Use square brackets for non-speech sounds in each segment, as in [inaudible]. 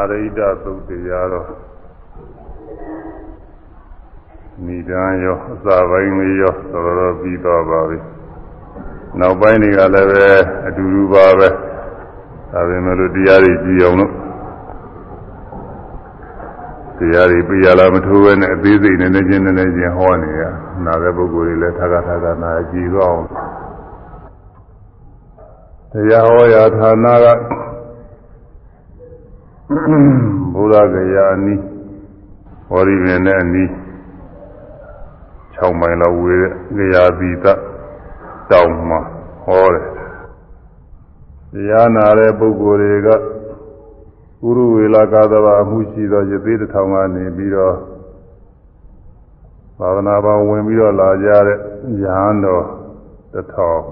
အရိဒသုတ်တရားတော့နိဒာရောအစာပိုင်းလေးရောတော်တော်ပြီးတော့ပါပြီနောက်ပိုင်းတွေကလည်းပဲအတူတူပါပဲဒါပေမဲ့လို့တရားတွေကြည့်အောင်လို့တရားတွေပြရလားမထိုးဘဲနဲ့အသေးစိတ်နဲ့နေချင်းနေချင်းဟောနေရနာတဲ့ပုဂ္ဂိုလ်တွေလည်းထာကထာကနာကြည့်တော့အောင်တရားဟောရာဌာနက ဘုရားကရာအနီးဟောဒီပင်နဲ့အနီး6မိုင်လောက်ဝေးတဲ့ကြရာသီတတောင်မှာဟောတယ်တရားနာတဲ့ပုဂ္ဂိုလ်တွေကဥရဝေလာကာသဘာအမှုရှိသောယသိတထောင်ကနေပြီးတော့သာသနာ့ဘောင်ဝင်ပြီးတော့လာကြတဲ့ယဟန်တော်တထောင်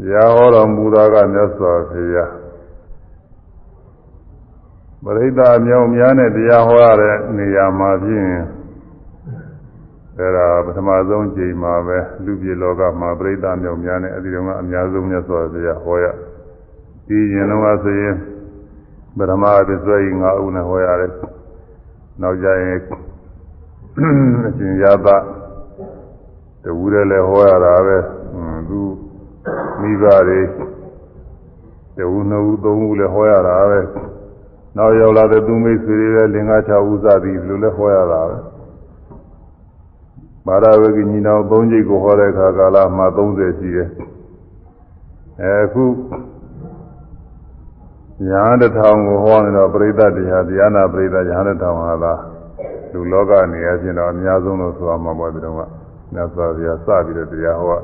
တရားဟောတော်မူတာကမြတ်စွာဘုရား ပရိသတ်မြောင်များနဲ့တရားဟောရတဲ့နေရာမှာဖြင့်အဲဒါပထမဆုံးချိန်မှာပဲလူပြည်လောကမှာပရိသတ်မြောင်များနဲ့အဲဒီတော့ကအများဆုံးမြတ်စွာဘုရားဟောရဒီရင်တော့ဆိုရင်ပထမအပစ္စည်း၅ဦးနဲ့ဟောရတယ်နောက်ကြရင်အရှင်ရသတဝူတယ်လည်းဟောရတာပဲသူမိဘတွေတဝူနှစ်ဦးသုံးဦးလည်းဟောရတာပဲ နောက်ရောက်လာတဲ့သူမိတ်ဆွေတွေလည်းလင်္ကာ6ဦးစသည်ဘယ်လိုလဲဟောရတာပဲမာရဝဂိညီနောင်၃ကြိတ်ကိုဟောတဲ့အခါကာလမှာ30ရှိတယ်အဲအခုညာတထောင်ကိုဟောနေတော့ပရိသတ်တရားတရားနာပရိသတ်ညာတထောင်ဟာလားလူလောကနေရာချင်းတော့အများဆုံးလို့ဆိုရမှာပေါ့ဒီတော့ကမြတ်စွာဘုရားစပြီးတော့တရားဟော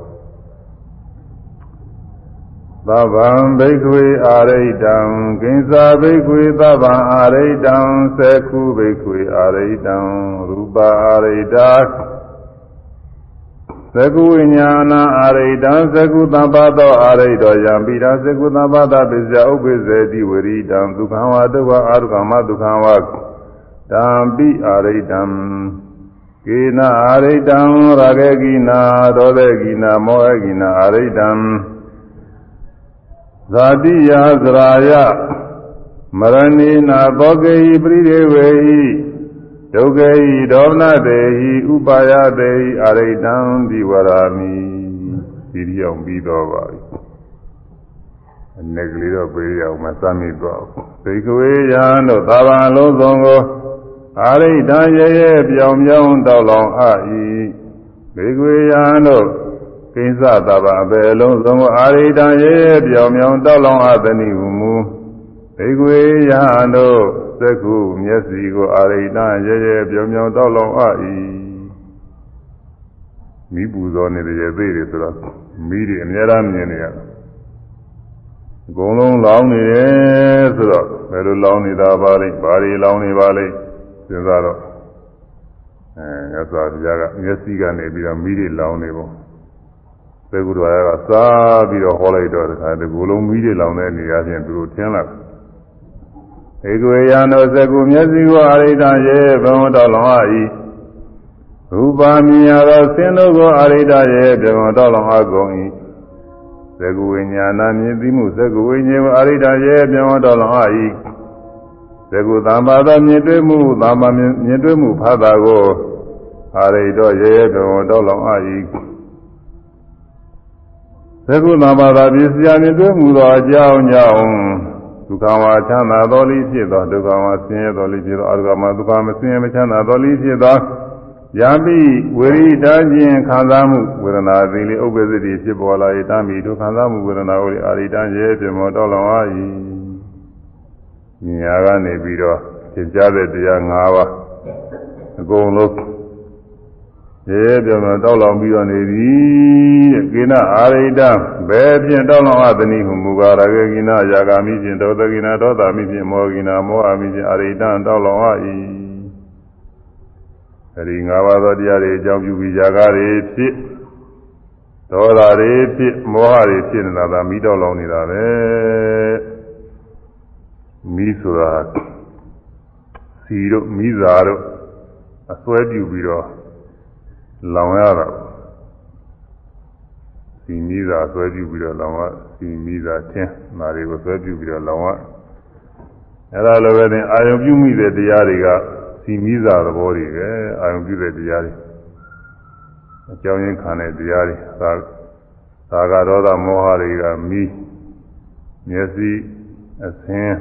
သဗ္ဗံဘိက္ခွေအာရိတံကိဉ္စာဘိက္ခွေသဗ္ဗံအာရိတံသေခုဘိက္ခွေအာရိတံရူပအာရိတာသကုဝိညာဏအာရိတံသကုသဗ္ဗသောအာရိတောယံပိတံသကုသဗ္ဗသပစ္စယဥပ္ပဇေတိဝရိတံဒုက္ခံဝဒုက္ခအာရုကမဒုက္ခံဝတံပိအာရိတံကေနအာရိတံရာဂေကိနာဒောဒေကိနာမောဟကိနာအာရိတံ ဇာတိယသရာယမရဏိနာသောကေဟိပရိဒေဝေဟိဒုက္ခေဟိဒေါမနတေဟိဥပါယတေဟိအာရိတံဒီဝရာမိဒီပြောင်းပြီးတော့ပါပြီအနေကလေးတော့ပေးရအောင်မစမ်းမိတော့သိကဝေယံတို့သာဘာလုံးစုံကိုအာရိတံရဲရဲပြောင်ပြောင်းတောက်လောင်အာဤသိကဝေယံတို့ ကိစ္စသဘာအပေလုံးစုံကိုအာရိတံရဲရဲပြောင်ပြောင်းတောက်လောင်အသနိဟုမူသိကဝေယံတို့သက္ခုမျက်စီကိုအာရိတရဲရဲပြောင်ပြောင်တောက်လောင်အာဤမိပူဇော်နေတဲ့ရဲ့သေးတယ်ဆိုတော့မိတွေအများအားမြင်နေရတယ်အကုန်လုံးလောင်းနေတယ်ဆိုတော့ဘယ်လိုလောင်းနေတာပါလိမ့်ဘာတွေလောင်းနေပါလိမ့်စဉ်းစားတော့အဲရသော်တရားကမျက်စိကနေပြီးတော့မိတွေလောင်းနေပုံ သေကုတော်ကစားပြီးတော့ဟောလိုက်တော့တခါဒီကိုယ်လုံးမိတွေလောင်းတဲ့နေရာချင်းသူတို့ထင်းလာဧကဝေယံသောသကုမျက်စိကိုအရိဒံရေဘဝတော်လောင်း၏ရူပါမြင်ရသောဆင်းတို့ကိုအရိဒရေဘဝတော်လောင်းအကုန်၏သကုဝိညာဏမြင်သိမှုသကုဝိညာဉ်ကိုအရိဒရေဘဝတော်လောင်း၏သကုသမ္ပါသောမြင်တွေ့မှုသမ္မာမြင်တွေ့မှုဖတ်တာကိုအရိတော်ရေဘဝတော်လောင်း၏ သကုသမ္ပါသောပြည့်စရာမြင်တွေ့မှုသောအကြောင်းကြောင့်ဒုက္ခဝါချမ်းသာတော်လိဖြစ်သောဒုက္ခဝါဆင်းရဲတော်လိဖြစ်သောအရုကမဒုက္ခမဆင်းရဲမချမ်းသာတော်လိဖြစ်သောယပိဝိရိတာခြင်းခံစားမှုဝေဒနာသည်လေဥပ္ပဇ္ဇတိဖြစ်ပေါ်လာ၏တမိဒုခံစားမှုဝေဒနာကိုအာရိတံရဲ့ပြမောတော်လောင်အား၏ညာကနေပြီးတော့သင်ကြားတဲ့တရား၅ပါးအကုန်လုံး ရေပြမောတောက်လောင်ပြီးတော့နေသည်တဲ့ကိနအာရိတံဘယ်ဖြင့်တောက်လောင်အသနိဟုမူကာရကေကိနယာဂာမိဖြင့်ဒေါသကိနဒေါသမိဖြင့်မောကိနမောဟမိဖြင့်အာရိတံတောက်လောင်အား၏အဲဒီ၅ပါးသောတရားတွေအကြောင်းပြုပြီးຢာကားတွေဖြစ်ဒေါသတွေဖြစ်မောဟတွေဖြစ်နေတာသာမိတော့လောင်နေတာပဲမိဆိုတာစီတို့မိစာတို့အစွဲပြုပြီးတော့ လောင်ရတာစီမိစာဆွဲပြုပြီးတော့လောင်ရစီမိစာထင်းဒါတွေကိုဆွဲပြုပြီးတော့လောင်ရအဲ့ဒါလိုပဲသင်အာယုံပြုမိတဲ့တရားတွေကစီမီးစာသဘောတွေပဲအာယုံပြုတဲ့တရားတွေအကြောင်းရင်းခံတဲ့တရားတွေသာသာဂဒေါသမောဟတွေကမီးမျက်စိအသင်း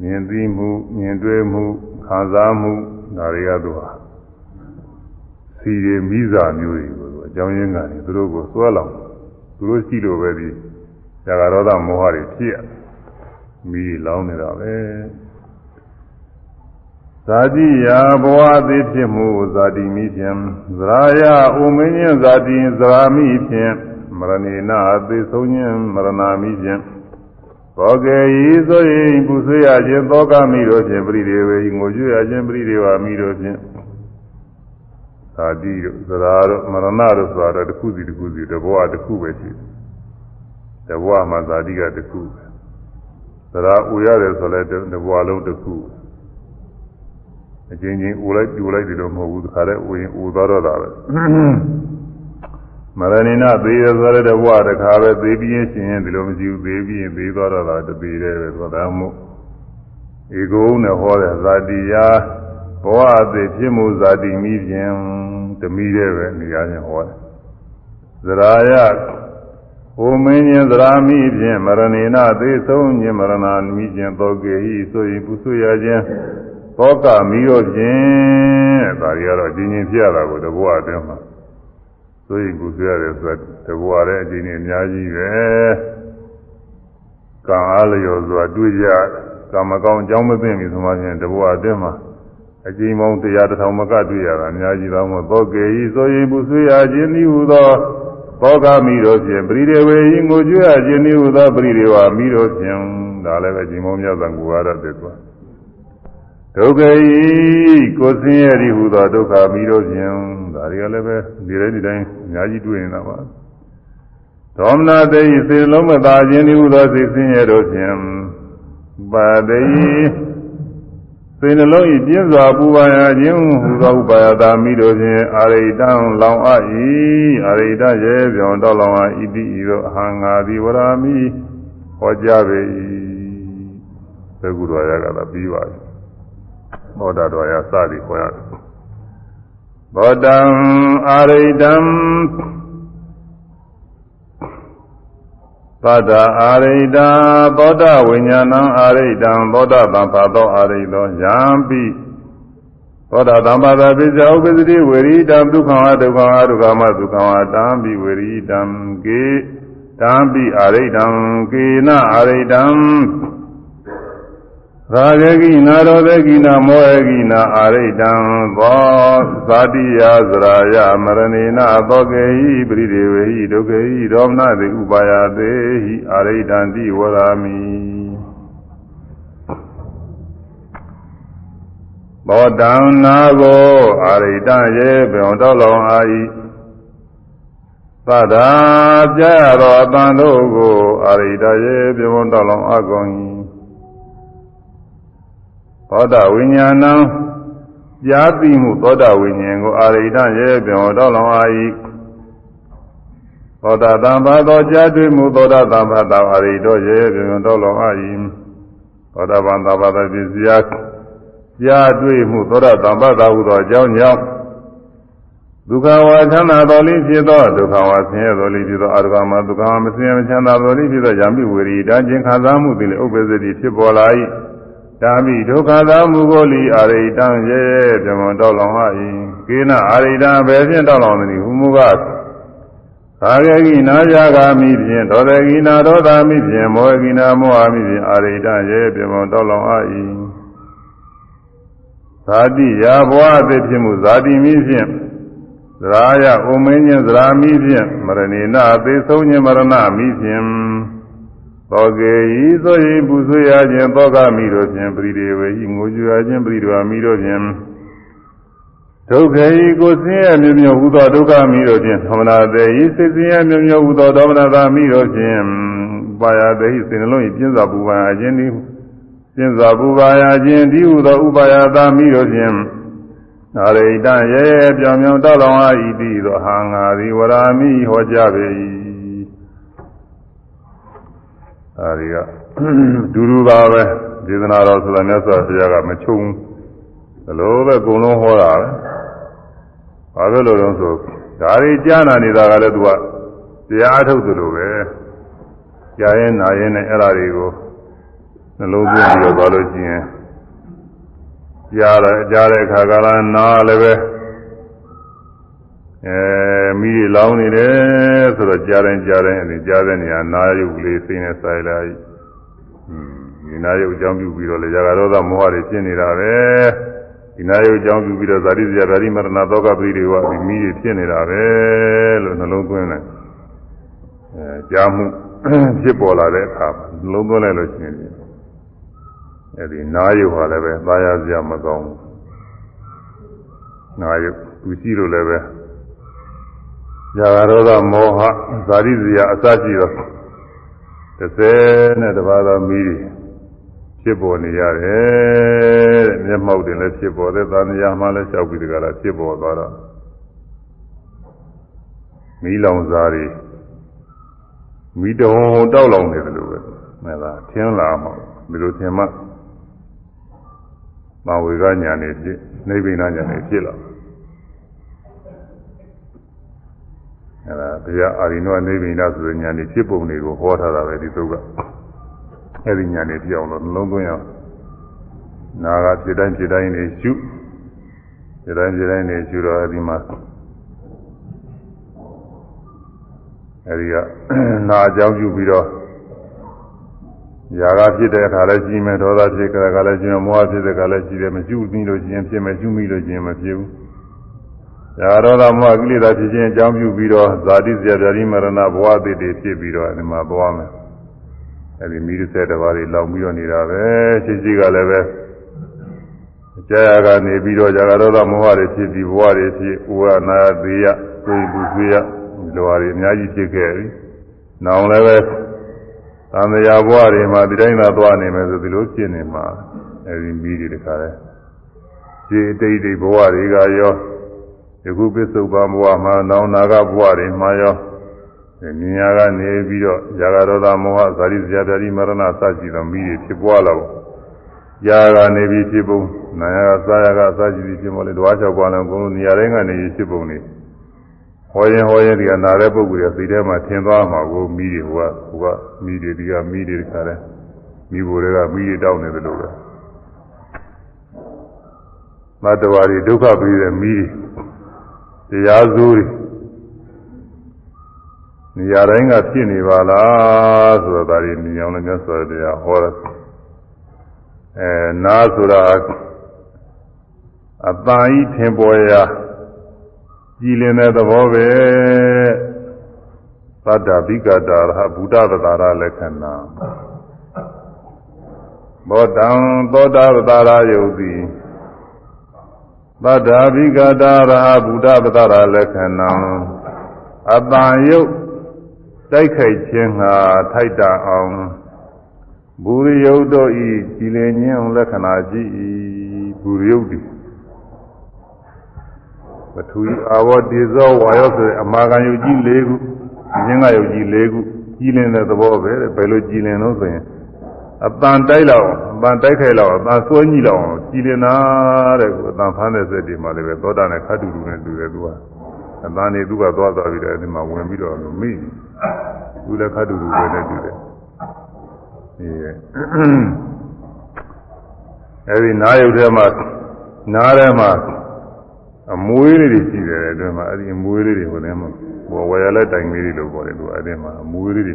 မြင်သိမှုမြင်တွေ့မှုခံစားမှုဒါတွေကသူဟာ စီရမိစာမျိုးတွေကိုသူအကြောင်းရင်းကနေသူတို့ကိုစွဲလောင်သူတို့ရှိလို့ပဲဒီဇာကရောဒမောဟတွေဖြစ်ရမိလောင်နေတာပဲဇာတိယာဘဝသေးဖြစ်မှုဇာတိမိဖြင့်ဇရာယဥမင်းညဇာတိဇရာမိဖြင့်မရဏေနသေဆုံးခြင်းမရဏမိဖြင့်သောကေဤဆိုရင်ပူဆွေးရခြင်းသောကမိတို့ဖြင့်ပရိဒေဝေငိုကြွရခြင်းပရိဒေဝမိတို့ဖြင့် သာတိတို့သရာတို့မရဏတို့ဆိုတာတော့တစ်ခုစီတစ်ခုစီတဘဝတစ်ခုပဲရှိတယ်တဘဝမှာသာတိကတစ်ခုသရာဥရတယ်ဆိုလဲတဘဝလုံးတစ်ခုအချင်းချင်းဥလိုက်ပြူလိုက်တယ်လို့မဟုတ်ဘူးတခါတည်းဥရင်ဥသွားတော့တာပဲမရဏိနသေရဆိုတဲ့ဘဝတခါပဲသေပြီးရင်ရှင်ရင်ဒီလိုမရှိဘူးသေပြီးရင်သေသွားတော့တာတသေးတယ်ပဲဆိုတာမို့ဧကုံနဲ့ဟောတဲ့ဇာတိယာ ဘဝအသေးဖြစ်မှုဇာတိမိဖြင့်တမိတဲ့ပဲနေရာချင်းဟောတယ်ဇရာယဟိုမင်းချင်းသရာမိဖြင့်မရဏိနသေဆုံးခြင်းမရဏမိဖြင့်သောကေဟိဆိုရင်ပုဆွေရခြင်းသောကမိတို့ဖြင့်ဒါတွေကတော့အချင်းချင်းဖြစ်ရတာကိုတဘဝအတွင်းမှာဆိုရင်ကိုဆွေရတယ်ဆိုတာတဘဝရဲ့အချင်းချင်းအများကြီးပဲကံအားလျော်စွာတွေ့ကြကာမကောင်းအကြောင်းမသိပြီဆိုမှချင်းတဘဝအတွင်းမှာ အကျဉ်းပေါင်းတရားတစ်ထောင်မကတွေ့ရတာအများကြီးသောမို့သောကေဤဆိုရင်ပုဆွေရခြင်းဤဟူသောသောကမိတို့ဖြင့်ပရိဒေဝေဤငိုကြွရခြင်းဤဟူသောပရိဒေဝမိတို့ဖြင့်ဒါလည်းပဲကျင်မောမြတ်သံကူရတဲ့သွားဒုက္ခဤကိုဆင်းရဲသည်ဟူသောဒုက္ခမိတို့ဖြင့်ဒါတွေကလည်းပဲဒီတိုင်းဒီတိုင်းအများကြီးတွေ့နေတာပါဒေါမနတေဤစေလုံးမသာခြင်းသည်ဟူသောစိတ်ဆင်းရဲတို့ဖြင့်ပါတိ စေနှလုံးဤပြင်းစွာပူပါရခြင်းဟူသောဥပါယတာမိတို့ဖြင့်အာရိတံလောင်အပ်၏အာရိတရေပြောင်းတော်လောင်အပ်ဤတိဤတို့အဟံငါသည်ဝရမိဟောကြားပေ၏သေကုတော်ရကသာပြီးပါပြီဘောဓတော်ရစသည်ခေါ်ရတယ်ဘောတံအာရိတံ သောတာအာရိတံသောတာဝိညာဏံအာရိတံသောတာတံဖာသောအာရိသောယံပိသောတာတံပါဒပိစ္ဆဥပ္ပစ္စတိဝေရိတံဒုက္ခဝဒုက္ခဝဒုက္ခမဒုက္ခဝတံပိဝေရိတံကေတံပိအာရိတံကေနအာရိတံ ရာဂကိနာရောဒကိနာမောဟကိနာအာရိတံသောဇာတိယသရာယမရဏေနသောကေဟိပရိဒေဝေဟိဒုက္ခေဟိဒေါမနတိဥပါယသေဟိအာရိတံတိဝရာမိဘောတံနာကိုအာရိတံရေပေုံတော်လောင်အာဤသဒ္ဒါပြရသောအတန်တို့ကိုအာရိတရေပေုံတော်လောင်အကုန်၏ သောတာဝိညာဏံကြားသိမှုသောတာဝိညာဉ်ကိုအာရိတရဲပြောင်းတော်လောင်အာ၏သောတာတံဘာသောကြားတွေ့မှုသောတာတံဘာသောအာရိတောရဲပြောင်းတော်လောင်အာ၏သောတာပန်သဘာဝပစ္စယကြားတွေ့မှုသောတာတံဘာသာဟုသောအကြောင်းကြောင့်ဒုက္ခဝါချမ်းသာတော်လေးဖြစ်သောဒုက္ခဝါဆင်းရဲတော်လေးဖြစ်သောအာရကမဒုက္ခဝါမဆင်းရဲမချမ်းသာတော်လေးဖြစ်သောယံပိဝေရီတခြင်းခံစားမှုသည်လည်းဥပ္ပဇ္ဇတိဖြစ်ပေါ်လာ၏ တာမိဒုက္ခသာမူကိုလီအာရိတံရဲ့ပြမတော်လောင်ဟ၏ကေနအာရိတံဘယ်ဖြင့်တော်လောင်သနည်းဟူမူကားသာဂကိနာယဂာမိဖြင့်ဒေါသကိနာဒေါသမိဖြင့်မောဟကိနာမောဟမိဖြင့်အာရိတံရဲ့ပြမတော်လောင်ဟ၏ဇာတိယာဘဝအဖြစ်ဖြစ်မှုဇာတိမိဖြင့်သရာယဥမင်းချင်းသရာမိဖြင့်မရဏိနာသေဆုံးခြင်းမရဏမိဖြင့် သောကေဤသောဤပူဆွေးရခြင်းသောကမိတို့ဖြင့်ပရိဒေဝေဤငိုကြွရခြင်းပရိဒဝမိတို့ဖြင့်ဒုက္ခဤကိုဆင်းရဲမြမြဟူသောဒုက္ခမိတို့ဖြင့်သမနာတေဤစိတ်ဆင်းရဲမြမြဟူသောဒေါမနတာမိတို့ဖြင့်ပါယတေဤစိတ်နှလုံးဤပြင်းစွာပူပါရခြင်းသည်ပြင်းစွာပူပါရခြင်းဒီဟူသောဥပါယတာမိတို့ဖြင့်နာရိတရဲရဲပြောင်ပြောင်တောက်လောင်အားဤတည်သောဟာငါသည်ဝရာမိဟောကြားပေ၏ အဲဒီကဒူဒူပါပဲဒဒေသနာတော်ဆိုတာမြတ်စွာဘုရားကမချုံဘလို့ပဲအကုန်လုံးဟောတာပဲဘာဖြစ်လို့လဲဆိုဒါတွေကြားနာနေတာကလည်းသူကတရားအထုတ်သလိုပဲကြားရင်နာရင်နဲ့အဲ့ဓာတွေကိုနှလုံးသွင်းပြီးတော့သွားလို့ရှိရင်ကြားတယ်ကြားတဲ့အခါကလည်းနားလည်းပဲအဲ မိတွေလောင်းနေတယ်ဆိုတော့ကြားတိုင်းကြားတိုင်းအဲဒီကြားတဲ့နေရာနားရုပ်လေးသိနေဆိုင်လာဒီနာယုတ်အကြောင်းပြုပြီးတော့လေရာဂရောသမောဟတွေဖြစ်နေတာပဲဒီနာယုတ်အကြောင်းပြုပြီးတော့ဇာတိဇာတိမရဏသောကပရိတွေကဒီမိတွေဖြစ်နေတာပဲလို့နှလုံးသွင်းတယ်အဲကြားမှုဖြစ်ပေါ်လာတဲ့အခါမှာနှလုံးသွင်းလိုက်လို့ရှိရင်အဲဒီနာယုတ်ဟာလည်းပဲသာယာစရာမကောင်းဘူးနာယုတ်သူရှိလို့လည်းပဲ ရာဂရောသမောဟဇာတိဇာအစရှိတော့တစ်ဆယ်နဲ့တပါးသောမိတွေဖြစ်ပေါ်နေရတယ်တဲ့မျက်မှောက်တင်လည်းဖြစ်ပေါ်တယ်သာမယာမှလည်းလျှောက်ပြီးတကလားဖြစ်ပေါ်သွားတော့မီးလောင်စားတွေမီးတုံတောက်လောင်နေတယ်လို့ပဲမဲ့လားထင်းလာမှာဒီလိုထင်မှမဝေကညာနေဖြစ်နိဗ္ဗာန်ညာနေဖြစ်လာ အဲဒါတရားအာရိနောနိဗ္ဗာန်ဆိုတဲ့ညာနေဖြစ်ပုံတွေကိုဟောထားတာပဲဒီသုကအဲ့ဒီညာနေပြောင်းလို့နှလုံးသွင်းအောင်နာကဖြစ်တိုင်းဖြစ်တိုင်းနေရှုဖြစ်တိုင်းဖြစ်တိုင်းနေရှုတော့အဲ့ဒီမှာအဲ့ဒီကနာအကြောင်းပြုပြီးတော့ຢာကဖြစ်တဲ့အခါလည်းကြီးမယ်ဒေါသဖြစ်တဲ့အခါလည်းကြီးမယ်မောဟဖြစ်တဲ့အခါလည်းကြီးတယ်မရှုပြီးလို့ရှိရင်ဖြစ်မယ်ရှုမိလို့ရှိရင်မဖြစ်ဘူး ຢာဒေါသမောဟကိလေသာဖြစ်ခြင်းအကြောင်းပြုပြီးတော့ဇာတိဇာတိမရဏဘဝတည်တည်ဖြစ်ပြီးတော့ဒီမှာသွားမယ်အဲဒီမိရစေတဘာတွေလောင်ပြီးတော့နေတာပဲရှိရှိကလည်းပဲကြာရကနေပြီးတော့ဇာကရောသမောဟတွေဖြစ်ပြီးဘဝတွေဖြစ်ဥဝနာသေးရသိဘူးသွေးရဒီလိုဟာတွေအများကြီးဖြစ်ခဲ့ပြီ။နောင်လည်းပဲသံဃာဘဝတွေမှာဒီတိုင်းသာသွားနေမယ်ဆိုဒီလိုဖြစ်နေမှာအဲဒီမိတွေတခါလဲခြေတိတ်တိတ်ဘဝတွေကရော ယခုပစ္စုပန်ဘဝမှာနောင်နာဂဘဝတွေမှာရောမြညာကနေပြီးတော့ຢာဂရောသမောဟဇာတိဇာတိမရဏစရှိသောမိတွေဖြစ်ပွားလာဖို့ຢာကနေပြီးဖြစ်ပုံနာယကသာယကစရှိပြီးဖြစ်မလို့ဓဝါ၆ပါးလုံးဘုံနေရာတိုင်းကနေဖြစ်ပုံနေဟောရင်ဟောရင်ဒီကနာတဲ့ပုဂ္ဂိုလ်ရဲ့စိတ်ထဲမှာထင်သွားမှာကိုမိတွေဟိုကဟိုကမိတွေဒီကမိတွေတခါလဲမိဘတွေကမိတွေတောက်နေတယ်လို့ပဲမတ္တဝါတွေဒုက္ခပြီးတဲ့မိတွေ တရားစိုးတွေနေရာတိုင်းကဖြစ်နေပါလားဆိုတော့ဒါတွေမြင်အောင်လည်းမြတ်စွာဘုရားဟောတယ်အဲနာဆိုတာအတန်ဤထင်ပေါ်ရာကြည်လင်တဲ့သဘောပဲသတ္တဗိကတာရဟဗုဒ္ဓဗတာရလက္ခဏာဘောတံသောတာဗတာရယုတ်တိ သတ္တဗိကတာရဟဗုဒ္ဓဗတာရလက္ခဏာအတန်ယုတ်တိုက်ခိုက်ခြင်းဟာထိုက်တာအောင်ဘူရိယုတ်တို့ဤကြည်လင်ခြင်းလက္ခဏာရှိ၏ဘူရိယုတ်သည်ပထဝီအာဝတေဇောဝါယောဆိုတဲ့အမာခံယုတ်ကြီး၄ခုဉာဏ်ကယုတ်ကြီး၄ခုကြည်လင်တဲ့သဘောပဲဘယ်လိုကြည်လင်လို့ဆိုရင် အပန်တိုက်လောက်အပန်တိုက်ခိုက်လောက်အပန်ဆွဲကြီးလောက်ကြည်လင်တာတဲ့ကအပန်ဖမ်းတဲ့စက်တွေမှာလည်းပဲသောတာနဲ့ခတ်တူတူနဲ့တူတယ်သူကအပန်နေသူကသွားသွားပြီးတော့ဒီမှာဝင်ပြီးတော့မိသူလည်းခတ်တူတူပဲနဲ့တူတယ်အဲဒီနားရုပ်ထဲမှာနားထဲမှာအမွေးလေးတွေရှိတယ်အတွင်းမှာအဲဒီအမွေးလေးတွေဟိုထဲမှာဘောဝယ်ရလက်တိုင်လေးတွေလို့ပြောတယ်သူအဲဒီမှာအမွေးလေးတွေ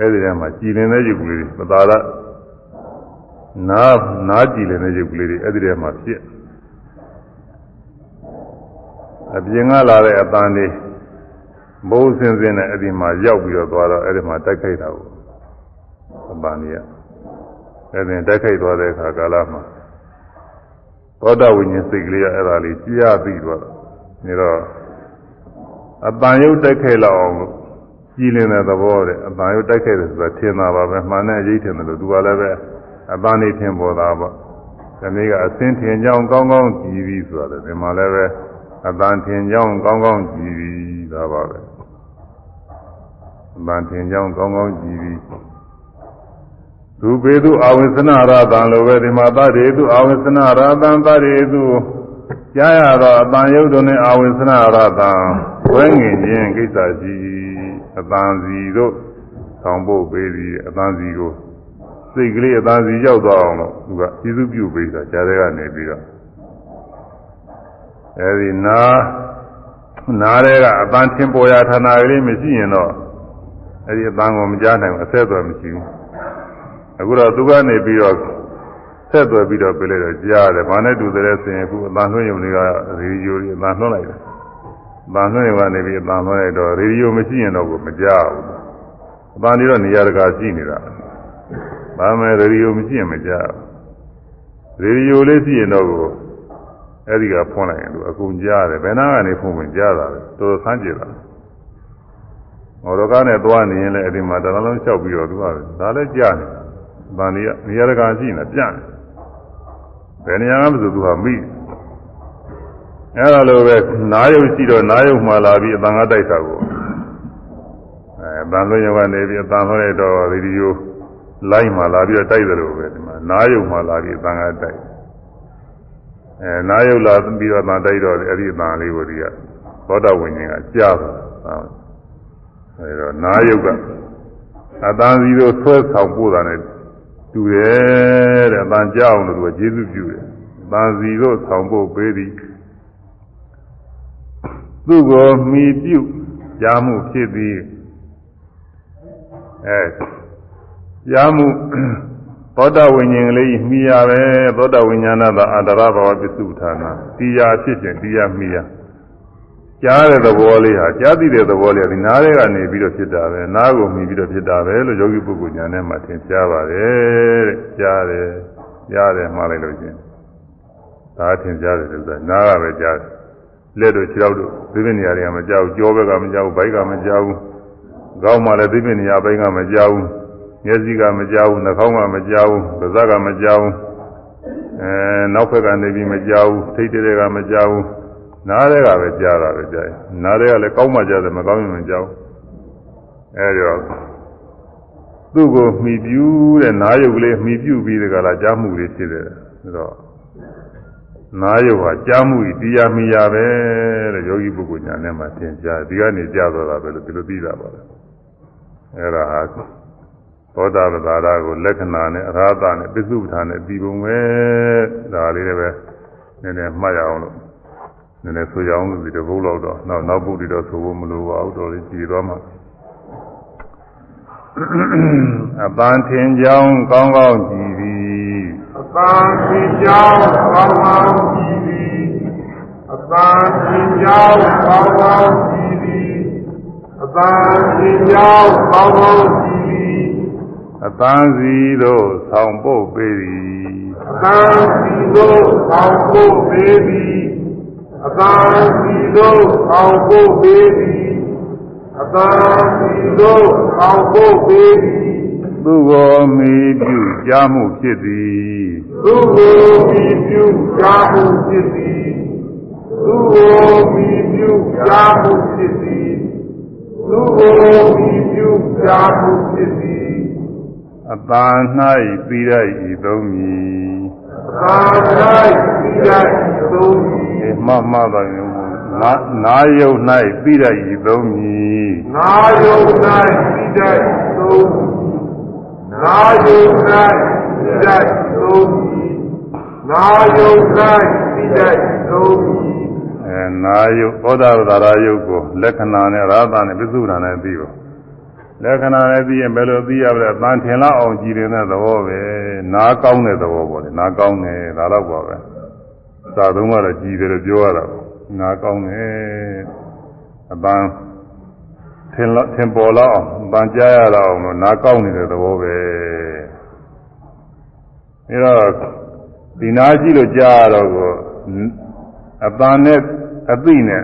အဲဒီထဲမှာကြည်လင်တဲ့ရုပ်ကလေးတွေပသာရနားနားကြည်လင်တဲ့ရုပ်ကလေးတွေအဲဒီထဲမှာဖြစ်အပြင်ကလာတဲ့အတန်လေးဘိုးစင်စင်နဲ့အဲ့ဒီမှာရောက်ပြီးတော့သွားတော့အဲ့ဒီမှာတိုက်ခိုက်တာကိုအပန်ကြီးကအဲ့ဒီတိုက်ခိုက်သွားတဲ့အခါကာလမှာသောတာဝိညာဉ်စိတ်ကလေးကအဲ့ဒါလေးကြားပြီးတော့နေတော့အပန်ရုပ်တိုက်ခိုက်လောက်အောင် ကြည်လင်တဲ့သဘောတဲ့အပန်ရုပ်တိုက်ခိုက်တယ်ဆိုတာထင်တာပါပဲမှန်တဲ့ရိတ်ထင်တယ်လို့သူကလည်းပဲအပန်နေထင်ပေါ်တာပေါ့ဒီနေ့ကအစင်းထင်ကြောင်းကောင်းကောင်းကြည်ပြီးဆိုတာလေဒီမှာလည်းပဲအပန်ထင်ကြောင်းကောင်းကောင်းကြည်ပြီးဒါပါပဲအပန်ထင်ကြောင်းကောင်းကောင်းကြည်ပြီးသူပေသူအာဝိသနာရတံလိုပဲဒီမှာတရေသူအာဝိသနာရတံတရေသူကြားရတော့အတန်ယုတ်တို့နဲ့အာဝိသနာရတံဝဲငင်ခြင်းကိစ္စကြီး အတန်စီတို့ဆောင်ဖို့ပေးသည်အတန်စီကိုစိတ်ကလေးအတန်စီရောက်သွားအောင်လို့သူကကျေးဇူးပြုပေးတာကြားတဲ့ကနေပြီးတော့အဲဒီနာနားတဲ့ကအတန်ထင်ပေါ်ရာဌာနကလေးမရှိရင်တော့အဲဒီအတန်ကိုမကြားနိုင်ဘူးအဆက်အသွယ်မရှိဘူးအခုတော့သူကနေပြီးတော့ဆက်သွယ်ပြီးတော့ပြလိုက်တော့ကြားတယ်။ဘာနဲ့တူတယ်ဆိုရင်အခုအတန်လွှင့်ရုံတွေကရေဒီယိုတွေအတန်လွှင့်လိုက်တယ်။ အတန်လွှင့်ရုံကနေပြီးအတန်လွှင့်လိုက်တော့ရေဒီယိုမရှိရင်တော့ကိုမကြားဘူး။အတန်တွေတော့နေရာတကာရှိနေတာ။ဘာမှရေဒီယိုမရှိရင်မကြားဘူး။ရေဒီယိုလေးရှိရင်တော့ကိုအဲ့ဒီကဖွင့်လိုက်ရင်သူအကုန်ကြားတယ်။ဘယ်နာကနေဖွင့်ဝင်ကြားတာလဲ။တော်တော်ဆန်းကြည့်တာ။မော်တော်ကားနဲ့သွားနေရင်လည်းအဲ့ဒီမှာတလုံးလုံးလျှောက်ပြီးတော့သူကဒါလည်းကြားနေတယ်။ဗန်ဒီကနေရာတကာရှိနေပြန့်တယ်။ဘယ်နေရာမှမဆိုသူဟာမိ အဲ့ဒါလိုပဲနားယုတ်ရှိတော့နားယုတ်မှလာပြီးအတန်ကတိုက်တာကိုအဲအတန်လွှင့်ရုံကနေပြီးအတန်လွှင့်လိုက်တော့ရေဒီယိုလိုင်းမှလာပြီးတော့တိုက်တယ်လို့ပဲဒီမှာနားယုတ်မှလာပြီးအတန်ကတိုက်အဲနားယုတ်လာပြီးတော့အတန်တိုက်တော့အဲ့ဒီအတန်လေးကိုဒီကသောတာဝိညာဉ်ကကြားတာအဲဒါနားယုတ်ကအတန်စီတို့ဆွဲဆောင်ပို့တာနဲ့တူတယ်တဲ့အတန်ကြောက်လို့သူကကျေးဇူးပြုတယ်။တန်စီတို့ဆောင်ဖို့ပေးသည် သူ့ကိုမိပြုကြားမှုဖြစ်သည်အဲကြားမှုသောတာဝိညာဉ်ကလေးမိရပဲသောတာဝိညာဏသာအတ္တရဘဝပစ္စုဌာနာတရားဖြစ်ခြင်းတရားမိရကြားတဲ့သဘောလေးဟာကြားသိတဲ့သဘောလေးဒီနားထဲကနေပြီးတော့ဖြစ်တာပဲနားကိုမြင်ပြီးတော့ဖြစ်တာပဲလို့ယောဂီပုဂ္ဂိုလ်ညာနဲ့မှသင်ကြားပါတယ်တဲ့ကြားတယ်ကြားတယ်မှားလိုက်လို့ချင်းဒါသင်ကြားတယ်လို့ဆိုတာနားကပဲကြားတယ် [coughs] လက်တို့ခြေထောက်တို့သိတဲ့နေရာတွေကမကြောက်ကြောဘက်ကမကြောက်ဘိုက်ကမကြောက်ကောင်းမှလည်းသိတဲ့နေရာဘိုက်ကမကြောက်မျက်စိကမကြောက်နှာခေါင်းကမကြောက်ပါးစပ်ကမကြောက်အဲနောက်ဘက်ကနေပြီးမကြောက်ထိတ်တဲ့ကမကြောက်နားတွေကပဲကြားတာပဲကြားရင်နားတွေကလည်းကောင်းမှကြားတယ်မကောင်းရင်မကြောက်အဲဒီတော့သူ့ကိုမှီပြူးတဲ့နားယုတ်ကလေးမှီပြူးပြီးတကလားကြားမှုလေးဖြစ်တယ်ဆိုတော့ နားယုတ်ဟာကြားမှုဤတရားမိရပဲတဲ့ယောဂီပုဂ္ဂိုလ်ညာနဲ့မှသင်ကြားဒီကနေကြားသွားတာပဲလို့ဒီလိုသိတာပါလေအဲဒါဟာသောတာပတ္တာရကိုလက္ခဏာနဲ့အရာသနဲ့ပိစုပ္ပထာနဲ့ပြီးပုံပဲဒါလေးလည်းပဲနည်းနည်းမှတ်ရအောင်လို့နည်းနည်းဆိုရအောင်လို့ဒီတပုတ်လောက်တော့နောက်နောက်ပုတ်တွေတော့ဆိုဖို့မလိုပါဘူးတော်လေးကြည်သွားမှာအပန်းထင်ကြောင်းကောင်းကောင်းကြည် သည်အပန်းထင်ကြောင်းကောင်းကောင်းကြည်သည်အပန်းထင်ကြောင်းကောင်းကောင်းကြည်သည်အပန်းထင်ကြောင်းကောင်းကောင်းကြည်သည်အပန်းစီတို့ဆောင်ပုတ်ပေသည်အပန်းစီတို့ဆောင်ပုတ်ပေသည်အပန်းစီတို့ဆောင်ပုတ်ပေသည်အတန်စီတို့အောင်ဖို့ပေသည် သူကိုမိပြုကြားမှုဖြစ်သည်သူကိုမိပြုကြားမှုဖြစ်သည်သူကိုမိပြုကြားမှုဖြစ်သည်သူကိုမိပြုကြားမှုဖြစ်သည်အတန်၌ပြီးရ၏သုံးမည်အတန်၌ပြီးရ၏သုံးမည်မှမှပါရင်နာနာယုတ်၌ပြိတ္တဤသုံးမည်နာယုတ်၌ပြိတ္တဤသုံးမည် နာယုတ်၌ပြိတ္တဤသုံးမည်နာယုတ်၌ပြိတ္တဤသုံးမည်အဲနာယုတ်သောတာပတ္တရာယုတ်ကိုလက္ခဏာနဲ့ရာသနဲ့ပြစ္ဆုဏနဲ့ပြီးပါလက္ခဏာနဲ့ပြီးရင်ဘယ်လိုသိရမလဲတန်ထင်လောက်အောင်ကြည်နေတဲ့သဘောပဲနားကောင်းတဲ့သဘောပေါ့လေနားကောင်းတယ်ဒါတော့ပါပဲသာသုံးကတော့ကြည်တယ်လို့ပြောရတာပေါ့နာကောင်းတယ်အပန်း ထင်ထင်ပေါ်လာအောင်အပန်းကြားရတော့အောင်နာကောင်းနေတဲ့သဘောပဲအဲတော့ဒီနာကြည့်လို့ကြားရတော့ကိုအပန်းနဲ့အသိနဲ့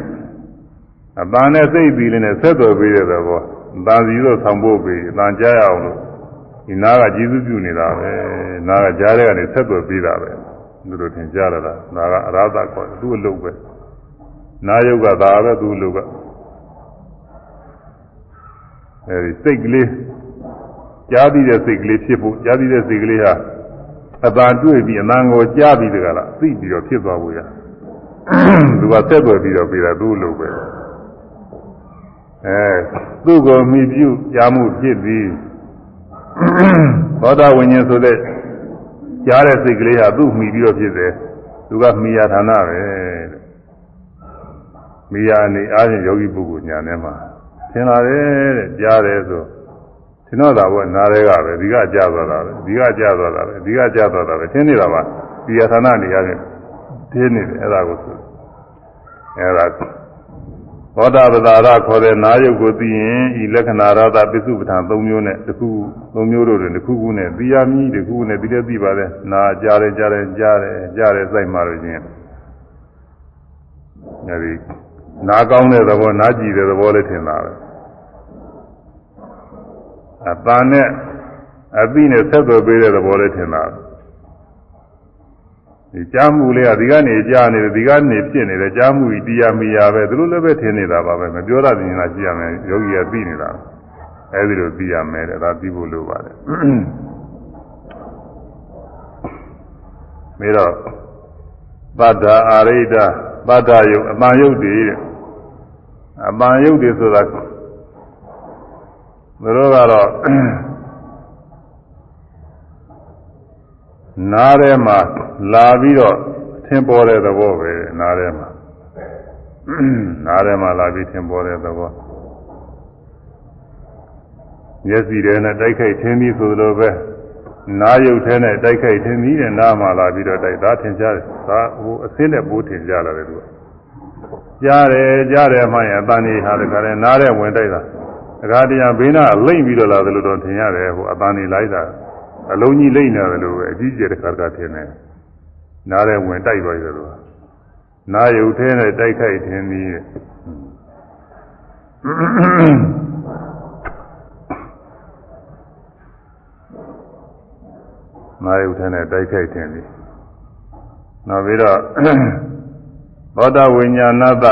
အပန်းနဲ့စိတ်ပြီးလည်းနဲ့ဆက်သွယ်ပေးတဲ့သဘောအပန်းစီတော့ဆောင်ဖို့ပြီးအပန်းကြားရအောင်လို့ဒီနာကကျေးဇူးပြုနေတာပဲနာကကြားတဲ့ကနေဆက်သွယ်ပေးတာပဲသူတို့ထင်ကြရတာနာကအရာသခေါ်သူ့အလုပ်ပဲနာယုတ်ကဒါပဲသူ့လူက အဲဒီစိတ်ကလေးကြားသိတဲ့စိတ်ကလေးဖြစ်ဖို့ကြားသိတဲ့စိတ်ကလေးဟာအတန်တွေ့ပြီးအတန်ကိုကြားပြီးတကလားသိပြီးတော့ဖြစ်သွားဖို့ရသူကဆက်သွယ်ပြီးတော့ပြီးတာသူ့လိုပဲအဲသူ့ကိုမိပြုကြားမှုဖြစ်ပြီးသောတာဝိညာဉ်ဆိုတဲ့ကြားတဲ့စိတ်ကလေးဟာသူ့မိပြီးတော့ဖြစ်တယ်သူကမိယာဌာနပဲတဲ့မိယာအနေအားဖြင့်ယောဂီပုဂ္ဂိုလ်ညာထဲမှာ သင်လာတယ်တဲ့ကြားတယ်ဆိုသင်တော့တာဘုနားတွေကပဲဒီကကြားသွားတာပဲဒီကကြားသွားတာပဲဒီကကြားသွားတာပဲသင်နေတာပါမိယာဌာနအနေအားဖြင့်သင်နေတယ်အဲ့ဒါကိုဆိုအဲ့ဒါသောတာပဒါရခေါ်တဲ့နာယုတ်ကိုသိရင်ဤလက္ခဏာရတာပစ္စုပ္ပန်၃မျိုးနဲ့တစ်ခု၃မျိုးတို့တွင်တစ်ခုခုနဲ့သိရမည်တစ်ခုခုနဲ့သိတဲ့သိပါလေနာကြားတယ်ကြားတယ်ကြားတယ်ကြားတယ်စိုက်မှလို့ချင်းအဲဒီနာကောင်းတဲ့သဘောနာကြည်တဲ့သဘောလေးထင်တာပဲ အပန်းနဲ့အသိနဲ့ဆက်သွယ်ပေးတဲ့သဘောလေးထင်တာပဲဒီကြားမှုလေးကဒီကနေကြားနေတယ်ဒီကနေဖြစ်နေတယ်ကြားမှုဤတရားမိယာပဲသူတို့လည်းပဲထင်နေတာပါပဲမပြောရရင်လားကြည့်ရမယ်ယောဂီကသိနေတာအဲဒီလိုသိရမယ်တဲ့ဒါသိဖို့လိုပါတယ်မေတော့သတ္တာအာရိဒသတ္တယုတ်အပန်ယုတ်တည်တဲ့အပန်ယုတ်တည်ဆိုတာ သူတို့ကတော့နားထဲမှာလာပြီးတော့ထင်ပေါ်တဲ့သဘောပဲနားထဲမှာနားထဲမှာလာပြီးထင်ပေါ်တဲ့သဘောမျက်စိထဲနဲ့တိုက်ခိုက်ထင်းပြီးဆိုလိုပဲနားရုပ်ထဲနဲ့တိုက်ခိုက်ထင်းပြီးတဲ့နားမှာလာပြီးတော့တိုက်သားထင်ရှားတယ်ဒါဟိုအစင်းနဲ့ပိုးထင်ရှားလာတယ်သူကကြားတယ်ကြားတယ်မှရင်အတန်ကြီးဟာတခါလဲနားထဲဝင်တိုက်တာ တခါတည်းဘေးနာလိမ့်ပြီးတော့လာတယ်လို့တော့ထင်ရတယ်ဟိုအတန်ကြီးလိုက်တာအလုံးကြီးလိမ့်နေတယ်လို့ပဲအကြီးကျယ်တစ်ခါတခါထင်တယ်နားထဲဝင်တိုက်သွားတယ်လို့နားရုပ်ထဲနဲ့တိုက်ခိုက်ထင်းပြီးတဲ့နာယုထဲနဲ့တိုက်ခိုက်တင်ပြီနောက်ပြီးတော့သောတာဝိညာဏသ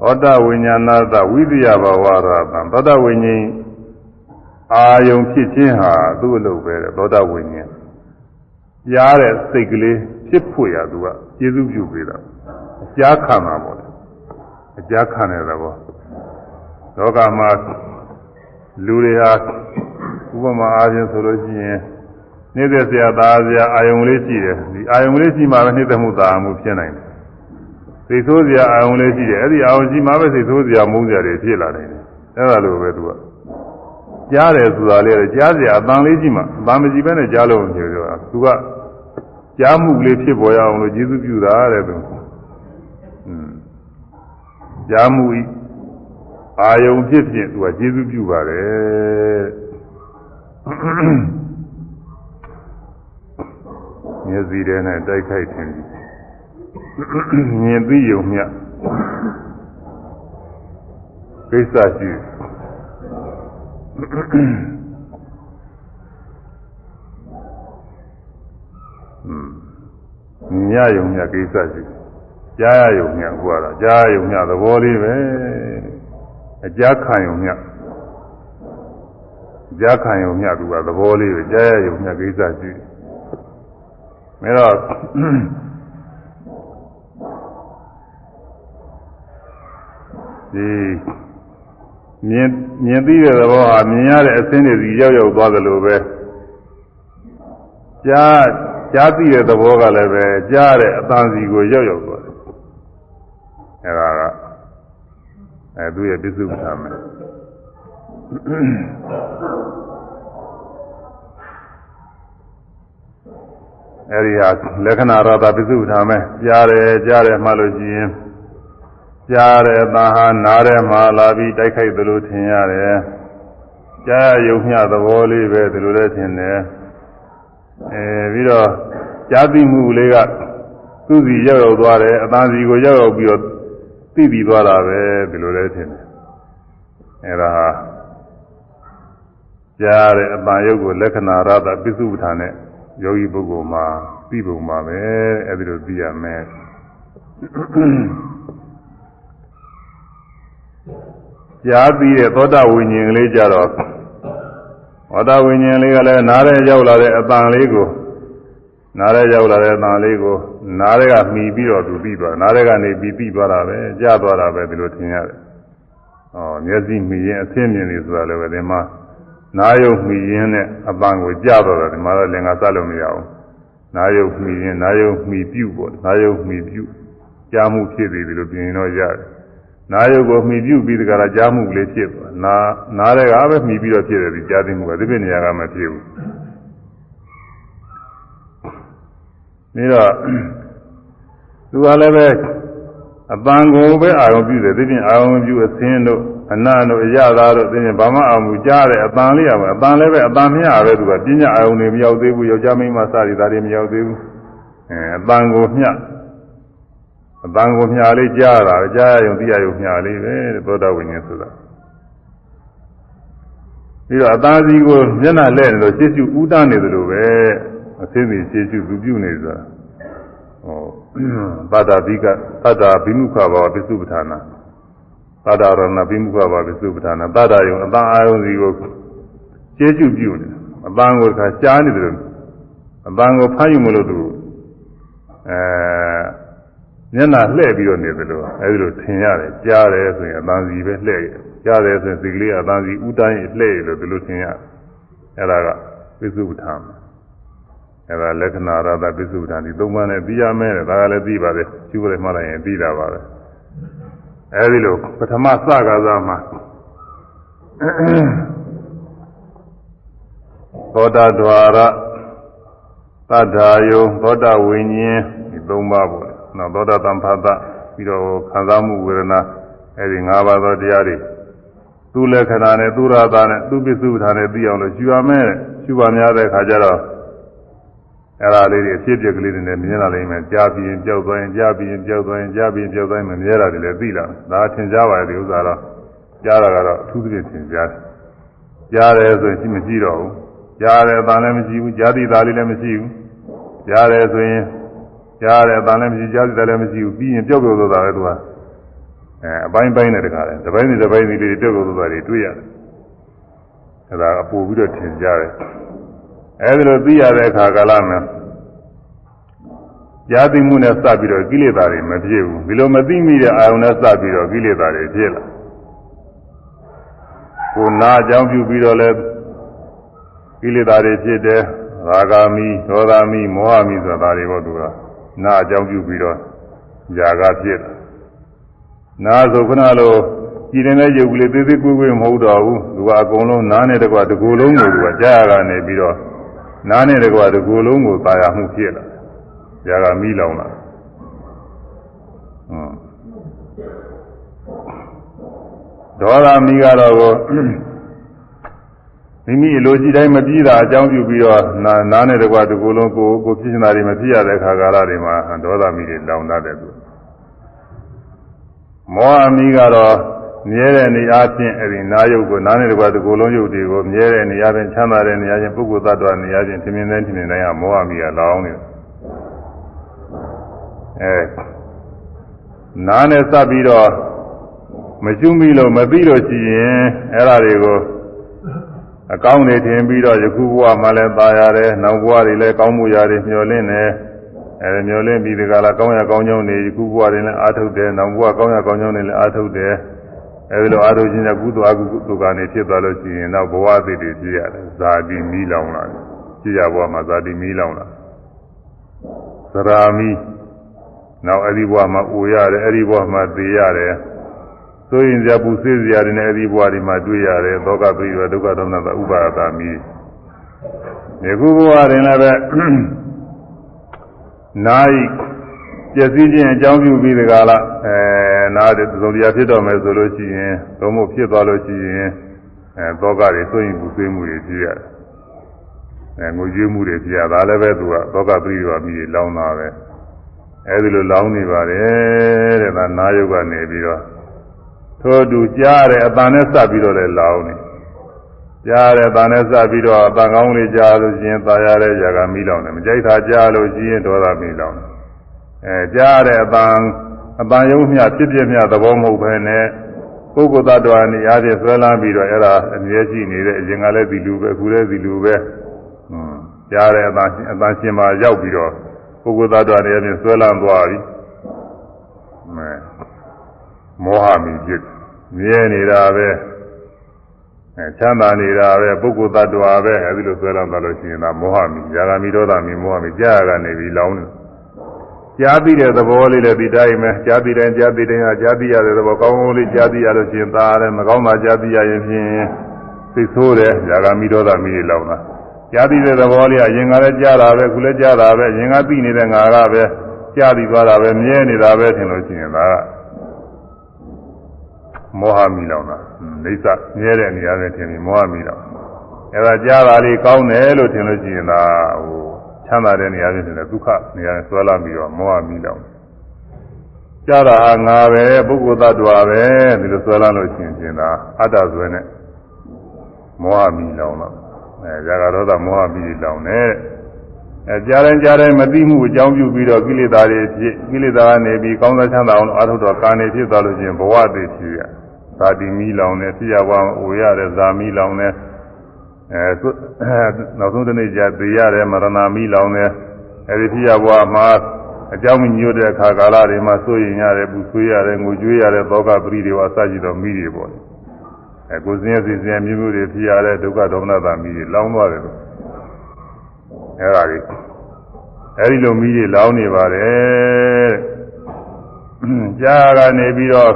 သောတာဝိညာဏသဝိရိယဘဝရတံသောတာဝိညာဉ်အာယုံဖြစ်ခြင်းဟာသူ့အလုပ်ပဲသောတာဝိညာဉ်ကြားတဲ့စိတ်ကလေးဖြစ်ဖို့ရသူကကျေစုပြုပေးတာအကြားခံတာပေါ့လေအကြားခံတဲ့သဘောလောကမှာလူတွေဟာဥပမာအားဖြင့်ဆိုလို့ရှိရင်နှိမ့်သက်စရာသားစရာအာယုံလေးရှိတယ်ဒီအာယုံလေးရှိမှပဲနှိမ့်သက်မှုသာမှုဖြစ်နိုင်တယ် စိတ်ဆိုးစရာအာယုံလေးရှိတယ်အဲ့ဒီအာယုံရှိမှပဲစိတ်ဆိုးစရာမုန်းစရာတွေဖြစ်လာနိုင်တယ်အဲ့ဒါလိုပဲသူကကြားတယ်ဆိုတာလေကြားစရာအတန်လေးရှိမှအတန်မရှိဘဲနဲ့ကြားလို့ပြောတာသူကကြားမှုလေးဖြစ်ပေါ်ရအောင်လို့ကျေးဇူးပြုတာတဲ့သူอืมကြားမှုဤအာယုံဖြစ်ဖြစ်သူကကျေးဇူးပြုပါတယ်မျက်စိထဲနဲ့တိုက်ခိုက်ခြင်း မြင်သိယုံမြကိစ္စရှိညယုံမြကိစ္စရှိကြားရယုံမြဟိုကတော့ကြားယုံမြသဘောလေးပဲအကြားခံယုံမြကြားခံယုံမြသူကသဘောလေးပဲကြားရယုံမြကိစ္စရှိမဲတော့ ဒီမြင်မြင်သိတဲ့သဘောဟာမြင်ရတဲ့အဆင်းတွေစီရောက်ရောက်သွားသလိုပဲကြားကြားသိတဲ့သဘောကလည်းပဲကြားတဲ့အတန်စီကိုရောက်ရောက်သွားတယ်အဲဒါကအဲသူရဲ့ပြစ္ဆုတ်ထားမယ်အဲဒီဟာလက္ခဏာရတာပြစ္ဆုတ်ထားမယ်ကြားတယ်ကြားတယ်မှလို့ရှိရင် ကြားတယ်သာဟာနားတယ်မှလာပြီးတိုက်ခိုက်သလိုထင်ရတယ်ကြားရုံမျှသဘောလေးပဲဒီလိုလည်းထင်တယ်အဲပြီးတော့ကြားသိမှုလေးကသူ့စီရောက်ရောက်သွားတယ်အတန်စီကိုရောက်ရောက်ပြီးတော့သိပြီးသွားတာပဲဒီလိုလည်းထင်တယ်အဲဒါဟာကြားတဲ့အတန်ရုပ်ကိုလက္ခဏာရတာပစ္စုပ္ပန်နဲ့ယောဂီပုဂ္ဂိုလ်မှာသိပုံပါပဲအဲဒီလိုသိရမယ် ကြားပြီးတဲ့သောတာဝိညာဉ်ကလေးကြတော့ဝတ္တဝိညာဉ်လေးကလည်းနားထဲရောက်လာတဲ့အတန်လေးကိုနားထဲရောက်လာတဲ့အတန်လေးကိုနားထဲကမှီပြီးတော့သူပြီးသွားနားထဲကနေပြီးပြီးသွားတာပဲကြားသွားတာပဲဒီလိုထင်ရတယ်။ဩမျက်စိမှီရင်အဆင်းမြင်နေဆိုတာလည်းပဲဒီမှာနားယုံမှီရင်နဲ့အတန်ကိုကြားသွားတာဒီမှာတော့လင်္ကာစလို့မရဘူး။နားယုံမှီရင်နားယုံမှီပြုတ်ပေါ့နားယုံမှီပြုတ်ကြားမှုဖြစ်ပြီးဒီလိုပြင်ရင်တော့ရတယ်။ နားယုတ်ကိုမှီပြုတ်ပြီးတကရာကြားမှုကလေးဖြစ်သွားနာနားတွေကပဲမှီပြီးတော့ဖြစ်တယ်ဒီကြားသိမှုကဒီပြနေရာကမဖြစ်ဘူးပြီးတော့သူကလည်းပဲအပန်းကိုပဲအာရုံပြုတယ်ဒီပြင်အာရုံပြုအသင်းတို့အနတ်တို့အရသာတို့ဒီပြင်ဘာမှအာရုံမူကြားတယ်အပန်းလေးရမယ်အပန်းလည်းပဲအပန်းမရပဲသူကပညာအာရုံတွေမရောက်သေးဘူးယောက်ျားမိန်းမစသည်ဒါတွေမရောက်သေးဘူးအဲအပန်းကိုမျှ အတန်ကိုမျှလေးကြားတာကြားရုံသိရယုံမျှလေးပဲသောတာဝိညာဉ်ဆိုတာပြီးတော့အသားစီကိုမျက်နှာလဲနေလို့ရှေ့ရှုဥဒနေသလိုပဲအသိသိရှေ့ရှုသူပြုနေဆိုတာဟောသတ္တဘိကသတ္တဘိမုခဘာပစ္စုပ္ပထာနာသတ္တရဏဘိမုခဘာပစ္စုပ္ပထာနာသတ္တယုံအတန်အာယုံစီကိုရှေ့ရှုပြုနေအတန်ကိုခါကြားနေတယ်လို့အတန်ကိုဖမ်းယူမလို့သူအဲ မျက်နှာလှည့်ပြီးတော့နေတယ်လို့အဲဒီလိုထင်ရတယ်ကြားတယ်ဆိုရင်အတန်စီပဲလှည့်ကြားတယ်ဆိုရင်ဒီကလေးအတန်စီဥတိုင်းလှည့်ရလို့ဒီလိုထင်ရအဲဒါကပစ္စုပ္ပထာအဲဒါလက္ခဏာရတာပစ္စုပ္ပထာဒီသုံးပါးနဲ့သိရမယ်တဲ့ဒါကလည်းသိပါတယ်ကျူးလိုက်မှလိုက်ရင်သိတာပါပဲအဲဒီလိုပထမစကားစားမှာသောတာဒွါရသတ္ထာယုသောတာဝိညာဉ်ဒီသုံးပါးပေါ့ နော်သောတာတံဖတ်တာပြီးတော့ခံစားမှုဝေဒနာအဲဒီ၅ပါးသောတရားတွေသူ့လက္ခဏာနဲ့သူ့ရတာနဲ့သူ့ပစ္စုပ္ပန်နဲ့သိအောင်လို့ရှင်းပါမယ်ရှင်းပါများတဲ့ခါကျတော့အဲ့ဒါလေးတွေအဖြစ်အပျက်ကလေးတွေနဲ့မြင်လာလိမ့်မယ်ကြားပြီးရင်ကြောက်သွားရင်ကြားပြီးရင်ကြောက်သွားရင်ကြားပြီးရင်ကြောက်သွားရင်မမြဲတာတွေလည်းသိလာဒါထင်ရှားပါရဲ့ဒီဥစ္စာတော့ကြားတာကတော့အထူးသဖြင့်ထင်ရှားတယ်ကြားတယ်ဆိုရင်ရှိမရှိတော့ဘူးကြားတယ်အတန်လည်းမရှိဘူးကြားသိတာလေးလည်းမရှိဘူးကြားတယ်ဆိုရင် ကြားတယ်အတန်လည်းမရှိကြားသိတာလည်းမရှိဘူးပြီးရင်ပျောက်ပျောက်သွားတာပဲသူကအဲအပိုင်းပိုင်းနဲ့တခါတယ်တစ်ပိုင်းနဲ့တစ်ပိုင်းလေးတွေပျောက်ပျောက်သွားတာတွေတွေ့ရတယ်အဲဒါအပူပြီးတော့ထင်ရှားတယ်အဲဒီလိုသိရတဲ့အခါကာလမှာကြားသိမှုနဲ့စပြီးတော့ကိလေသာတွေမဖြစ်ဘူးဒီလိုမသိမိတဲ့အာယုံနဲ့စပြီးတော့ကိလေသာတွေဖြစ်လာကိုနာအကြောင်းပြုပြီးတော့လဲကိလေသာတွေဖြစ်တယ်ရာဂာမိဒေါသမိမောဟမိဆိုတာတွေပေါ့သူက နာအကြောင်းပြုပြီးတော့ຢာကဖြစ်တာနာဆိုခုနလိုကြည်နေတဲ့ရုပ်ကလေးသေးသေးကွေးကွေးမဟုတ်တော့ဘူးသူကအကုန်လုံးနားနဲ့တကွတကူလုံးကိုသူကကြားရတာနေပြီးတော့နားနဲ့တကွတကူလုံးကိုသာယာမှုဖြစ်လာຢာကမိလောင်လာဒေါသမိကတော့ မိမိအလိုရှိတိုင်းမပြီးတာအကြောင်းပြုပြီးတော့နာနားနဲ့တကွာတကူလုံးကိုကိုဖြစ်နေတာတွေမဖြစ်ရတဲ့ခါကာလတွေမှာဒေါသမိတွေလောင်တတ်တယ်သူမောဟမိကတော့မြဲတဲ့နေအားဖြင့်အဲဒီနာယုတ်ကိုနားနဲ့တကွာတကူလုံးယုတ်တွေကိုမြဲတဲ့နေရာဖြင့်ချမ်းသာတဲ့နေရာချင်းပုဂ္ဂိုလ်သတ္တဝါနေရာချင်းထင်မြင်တဲ့ထင်မြင်တိုင်းကမောဟမိကလောင်နေတယ်အဲနားနဲ့စပ်ပြီးတော့မကျွမိလို့မသိလို့ရှိရင်အဲ့ဒါတွေကို အကောင်းတွေထင်ပြီးတော့ယခုဘဝမှာလည်းตายရတယ်နောက်ဘဝတွေလည်းကောင်းမှုရတယ်မျှော်လင့်တယ်အဲမျှော်လင့်ပြီးဒီကလာကောင်းရကောင်းကြောင်းတွေယခုဘဝတွေလည်းအားထုတ်တယ်နောက်ဘဝကောင်းရကောင်းကြောင်းတွေလည်းအားထုတ်တယ်အဲဒီလိုအားထုတ်ခြင်းနဲ့ကုသိုလ်အကုသိုလ်ကနေဖြစ်သွားလို့ရှိရင်နောက်ဘဝအသစ်တွေကြည့်ရတယ်ဇာတိမီးလောင်လာကြည့်ရဘဝမှာဇာတိမီးလောင်လာသရာမီးနောက်အဲ့ဒီဘဝမှာအိုရတယ်အဲ့ဒီဘဝမှာသေရတယ် ဆိုရင်ဇာပူစေးစရာတွေနဲ့အဲ့ဒီဘဝတွေမှာတွေ့ရတယ်သောကပိရောဒုက္ခဒေါမနသဥပါဒတာမီဒီခုဘဝတွင်လည်းပဲနိုင်ပျက်စီးခြင်းအကြောင်းပြုပြီးဒီကလာအဲနားသုံးတရားဖြစ်တော့မယ်ဆိုလို့ရှိရင်သုံးဖို့ဖြစ်သွားလို့ရှိရင်အဲသောကတွေဆိုရင်ပူစေးမှုတွေဖြစ်ရတယ်အဲငိုကြွေးမှုတွေဖြစ်ရတာလည်းပဲသူကသောကပိရောမီလောင်းတာပဲအဲဒီလိုလောင်းနေပါတယ်တဲ့ဒါနာယုတ်ကနေပြီးတော့ ထို့တူကြားတဲ့အတန်နဲ့စပ်ပြီးတော့လည်းလောင်းနေကြားတဲ့အတန်နဲ့စပ်ပြီးတော့အတန်ကောင်းလေးကြားလို့ရှိရင်ตายရတဲ့ຢာကမိလောင်တယ်မကြိုက်တာကြားလို့ရှိရင်ဒေါသမိလောင်တယ်အဲကြားတဲ့အတန်အတန်ယုံမြဖြစ်ဖြစ်မြသဘောမဟုတ်ဘဲနဲ့ ပုဂ္ဂိုလ်သတ္တဝါနေရာချင်းဆွဲလန်းပြီးတော့အဲ့ဒါအမြဲရှိနေတဲ့အရင်ကလည်းဒီလူပဲအခုလည်းဒီလူပဲဟွန်းကြားတဲ့အတန်အတန်ရှင်မှာရောက်ပြီးတော့ပုဂ္ဂိုလ်သတ္တဝါနေရာချင်းဆွဲလန်းသွားပြီမဲ မောဟမီဖြစ်မြဲနေတာပဲအဲချမ်းသာနေတာပဲပုဂ္ဂိုလ်သတ္တဝါပဲအဲဒီလိုဆွဲလန်းသွားလို့ရှိရင်ဒါမောဟမီຢာဂမီဒေါသမီမောဟမီကြာကနေပြီးလောင်းနေကြားသိတဲ့သဘောလေးလည်းဒီတိုင်းပဲကြားသိတိုင်းကြားသိတိုင်းဟာကြားသိရတဲ့သဘောကောင်းကောင်းလေးကြားသိရလို့ရှိရင်သာတယ်မကောင်းတာကြားသိရရင်ဖြင့်သိဆိုးတယ်ຢာဂမီဒေါသမီတွေလောင်းတာကြားသိတဲ့သဘောလေးကအရင်ကလည်းကြားတာပဲခုလည်းကြားတာပဲအရင်ကသိနေတဲ့ငါကပဲကြားသိသွားတာပဲမြဲနေတာပဲထင်လို့ရှိရင်ဒါက မောဟမီလောင်တာလိစ္ဆမြဲတဲ့နေရာနဲ့ထင်ပြီးမောဟမီလောင်အဲဒါကြားတာလေးကောင်းတယ်လို့ထင်လို့ရှိရင်ဒါဟိုချမ်းသာတဲ့နေရာနဲ့ထင်တယ်ဒုက္ခနေရာနဲ့ဆွဲလာပြီးတော့မောဟမီလောင်ကြားတာဟာငါပဲပုဂ္ဂိုလ်သတ္တဝါပဲဒီလိုဆွဲလာလို့ရှိရင်ဖြင့်ဒါအတ္တဆွဲနဲ့မောဟမီလောင်တော့အဲဇာကရောသမောဟမီလောင်တယ်အဲကြားတိုင်းကြားတိုင်းမသိမှုအကြောင်းပြုပြီးတော့ကိလေသာတွေဖြစ်ကိလေသာကနေပြီးကောင်းသောချမ်းသာအောင်အားထုတ်တော့ကာနေဖြစ်သွားလို့ချင်းဘဝတည်ဖြစ်ရ သာတိမီလောင်တယ်ဖြစ်ရပါအိုရတဲ့ဇာမီလောင်တယ်အဲနောက်ဆုံးတစ်နေ့ကျသေရတယ်မရဏမီလောင်တယ်အဲဒီဖြစ်ရဘဝမှာအကြောင်းမညွတ်တဲ့အခါကာလတွေမှာစိုးရင်ရတယ်ပူဆွေးရတယ်ငိုကြွေးရတယ်သောကပရိတွေဝါစကြည့်တော့မိတွေပေါ့အဲကိုစင်းရစီစင်းမျိုးမျိုးတွေဖြစ်ရတဲ့ဒုက္ခဒေါမနတာမိတွေလောင်းသွားတယ်လို့အဲဒါကြီးအဲဒီလိုမိတွေလောင်းနေပါတယ်ကြားကနေပြီးတော့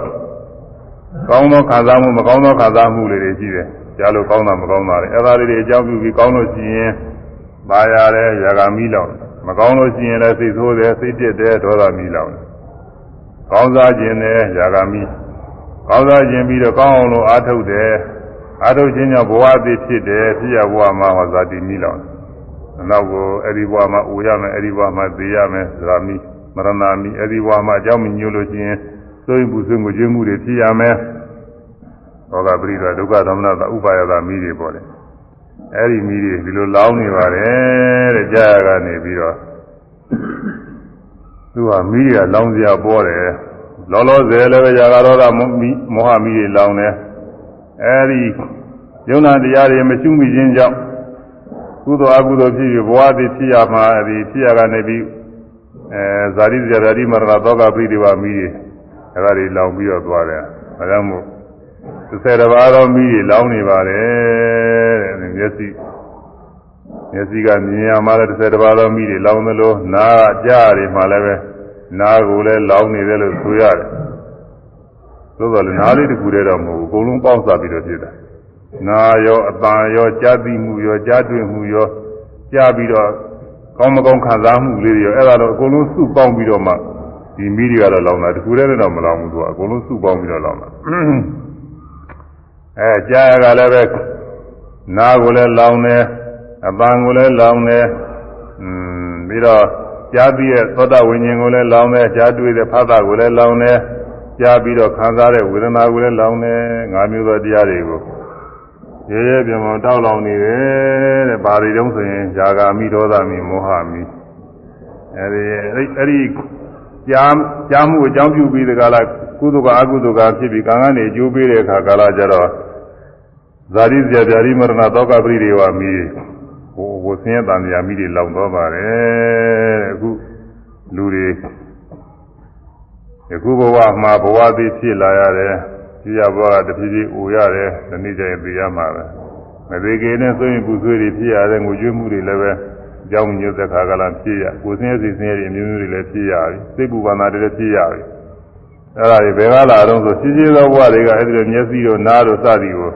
ကောင်းသောခံစားမှုမကောင်းသောခံစားမှုလေးတွေရှိတယ်ကြားလို့ကောင်းတာမကောင်းတာတွေအဲဒါလေးတွေအကြောင်းပြုပြီးကောင်းလို့ရှိရင်ပါရတယ်ရာဂမီလောင်မကောင်းလို့ရှိရင်လည်းစိတ်ဆိုးတယ်စိတ်တက်တယ်ဒေါသမီလောင်ကောင်းစားခြင်းနဲ့ရာဂမီကောင်းစားခြင်းပြီးတော့ကောင်းအောင်လို့အားထုတ်တယ်အားထုတ်ခြင်းကြောင့်ဘဝအသစ်ဖြစ်တယ်ဖြစ်ရဘဝမှာဟောဇာတိမီလောင်နောက်ကိုအဲ့ဒီဘဝမှာအိုရမယ်အဲ့ဒီဘဝမှာသေရမယ်ဇာမီမရဏမီအဲ့ဒီဘဝမှာအကြောင်းမညို့လို့ရှိရင်သိုးပူဆွေးငွေကျွေးမှုတွေဖြစ်ရမယ် သောကပရိဒဒုက္ခသမဏသဥပါယသာမိတွေပေါ့လေအဲ့ဒီမိတွေဒီလိုလောင်းနေပါတယ်တဲ့ကြာရကနေပြီးတော့သူကမိတွေကလောင်းစရာပေါ်တယ်လောလောဆယ်လည်းပဲຢာကတော့မောဟမိတွေလောင်းတယ်အဲ့ဒီယုံနာတရားတွေမရှိမိခြင်းကြောင့်ကုသိုလ်အကုသိုလ်ဖြစ်ပြီးဘဝတည်ဖြစ်ရမှာဒီဖြစ်ရကနေပြီးအဲဇာတိဇာတိမရဏသောကပရိဒီဝမိတွေအဲ့ဒါတွေလောင်ပြီးတော့သွားတယ်အဲဒါမို့ 30တပါးသောမိတွေလောင်းနေပါတယ်တဲ့မျက်စိမျက်စိကမြင်ရမှာလည်း30တပါးသောမိတွေလောင်းသလိုနားကကြားရမှာလည်းပဲနားကိုလည်းလောင်းနေတယ်လို့ဆိုရတယ်သို့တော်လည်းနားလေးတစ်ခုတည်းတော့မဟုတ်ဘူးအကုန်လုံးပေါင်းစားပြီးတော့ဖြစ်တာနာရောအတန်ရောကြားသိမှုရောကြားတွေ့မှုရောကြားပြီးတော့ကောင်းမကောင်းခံစားမှုလေးတွေရောအဲ့ဒါတော့အကုန်လုံးစုပေါင်းပြီးတော့မှဒီမိတွေကတော့လောင်တာတခုတည်းနဲ့တော့မလောင်ဘူးသူကအကုန်လုံးစုပေါင်းပြီးတော့လောင်တာ အဲကြားရကလည်းပဲနားကိုလည်းလောင်တယ်အပန်းကိုလည်းလောင်တယ်อืมပြီးတော့ကြားပြီးတဲ့သောတာဝိညာဉ်ကိုလည်းလောင်တယ်ကြားတွေ့တဲ့ဖသကိုလည်းလောင်တယ်ကြားပြီးတော့ခံစားတဲ့ဝေဒနာကိုလည်းလောင်တယ်ငါးမျိုးသောတရားတွေကိုရဲရဲပြမတောက်လောင်နေတယ်တဲ့ဘာတွေတုံးဆိုရင်ຢာဂာမိဒေါသမီမောဟမိအဲဒီအဲ့ဒီကြားကြားမှုအကြောင်းပြုပြီးဒီကလာ ကုသကအကုသကဖြစ်ပြီးကံကနေအကျိုးပေးတဲ့အခါကာလကျတော့ဇာတိဇာတိမရဏတောကပရိဒေဝမိဟိုဝဆင်းရဲတန်မြာမိတွေလောင်သွားပါတယ်အခုလူတွေယခုဘဝမှာဘဝသည်ဖြစ်လာရတယ်ကြည်ရဘဝကတဖြည်းဖြည်းအိုရတယ်ဒီနေ့ကျရင်သိရမှာပဲမသေးခင်နဲ့ဆိုရင်ပူဆွေးတွေဖြစ်ရတယ်ငိုကြွေးမှုတွေလည်းပဲအကြောင်းညွှတ်တဲ့ခါကလာဖြစ်ရကိုယ်စင်းရစီစင်းရတွေအမျိုးမျိုးတွေလည်းဖြစ်ရပြီစိတ်ပူပန္နာတွေလည်းဖြစ်ရပြီ အဲ့ဒါတွေဘယ်ကလာတော့ဆိုရှိရှိသောဘဝတွေကအဲ့ဒီလိုမျက်စိတို့နားတို့စသည်ကို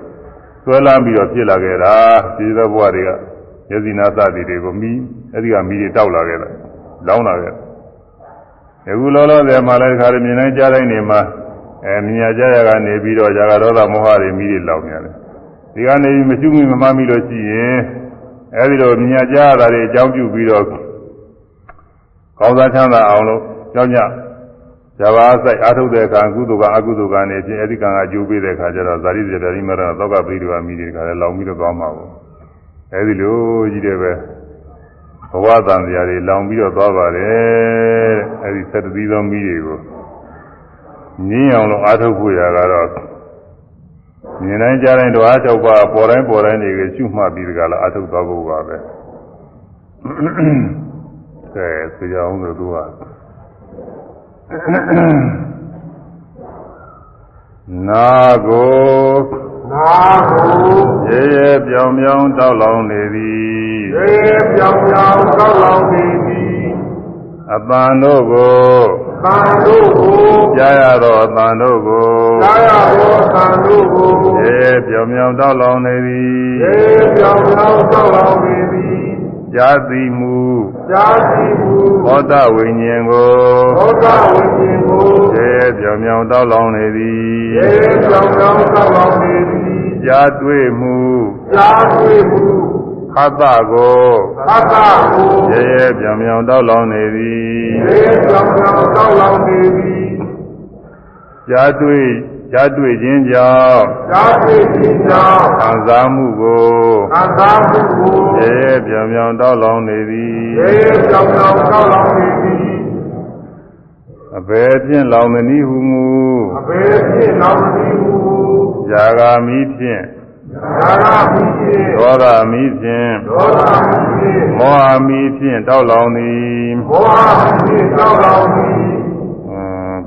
ဆွဲလန်းပြီးတော့ဖြစ်လာခဲ့တာရှိရှိသောဘဝတွေကမျက်စိနာစသည်တွေကိုမီးအဲ့ဒီကမီးတွေတောက်လာခဲ့တယ်လောင်းလာခဲ့တယ်အခုလောလောဆယ်မှာလည်းဒီခါရမြင်တိုင်းကြားတိုင်းနေမှာအဲမြညာကြရကနေပြီးတော့ဇာကရောသမောဟတွေမိတွေလောင်နေတယ်ဒီကနေမရှိမိမမမိလို့ရှိရင်အဲဒီလိုမြညာကြရတာတွေအကြောင်းပြုပြီးတော့ကောင်းစားချမ်းသာအောင်လို့ကြောင်းကြ ဇဘာဆိုင်အာထုတ်တဲ့အခါကုသိုလ်ကအကုသိုလ်ကနေဖြင့်အဲဒီကံကအကျိုးပေးတဲ့အခါကျတော့ဇာတိစေတရိမရသောကပိရိဝမိတွေကလည်းလောင်ပြီးတော့သွားမှာပေါ့အဲဒီလိုကြီးတယ်ပဲဘဝတန်တရားတွေလောင်ပြီးတော့သွားပါတယ်အဲဒီသတ္တသီးသောမိတွေကိုငင်းအောင်လို့အားထုတ်ဖို့ရကတော့မြင်တိုင်းကြားတိုင်းတော့အား၆ပါးပေါ်တိုင်းပေါ်တိုင်းတွေကရှုမှတ်ပြီးတကလားအထုတ်သွားဖို့ပါပဲကဲဆရာအောင်လို့သူက နာကိုနာကိုရေရေပြောင်ပြောင်တောက်လောင်နေသည်ရေပြောင်ပြောင်ကောက်လောင်နေသည်အပန်တို့ကိုသံတို့ကိုကြားရသောအပန်တို့ကိုသာရသောသံတို့ကိုရေရေပြောင်ပြောင်တောက်လောင်နေသည်ရေပြောင်ပြောင်ကောက်လောင်နေသည် ကြားသိမှုရှားကြည့်မှုသောတဝိညာဉ်ကိုသောတာဝိညာဉ်ကိုရေရေပြောင်ပြောင်တောက်လောင်နေသည်ရေပြောင်ပြောင်ကောက်လောင်နေသည်ကြားတွေ့မှုရှားကြည့်မှုခတ္တကိုသတ္တကိုရေရေပြောင်ပြောင်တောက်လောင်နေသည်ရေပြောင်ပြောင်ကောက်လောင်နေသည်ကြားတွေ့ ကြားတွေ့ခြင်းကြောင့်ရှားကြည့်ခြင်းကြောင့်ခံစားမှုကိုသတ္တမှုကိုရေရေပြောင်ပြောင်တောက်လောင်နေသည်ရေပြောင်ပြောင်ကောက်လောင်နေသည်အဘယ်ဖြင့်လောင်သနည်းဟုမူအဘယ်ဖြင့်လောင်သည်ဟုຢာဂာမိဖြင့်သာရမိဖြင့်ဒေါသမိဖြင့်ဒေါသမိဖြင့်မောဟမိဖြင့်တောက်လောင်သည်ဘောဟမိဖြင့်ကောက်လောင်သည်အင်း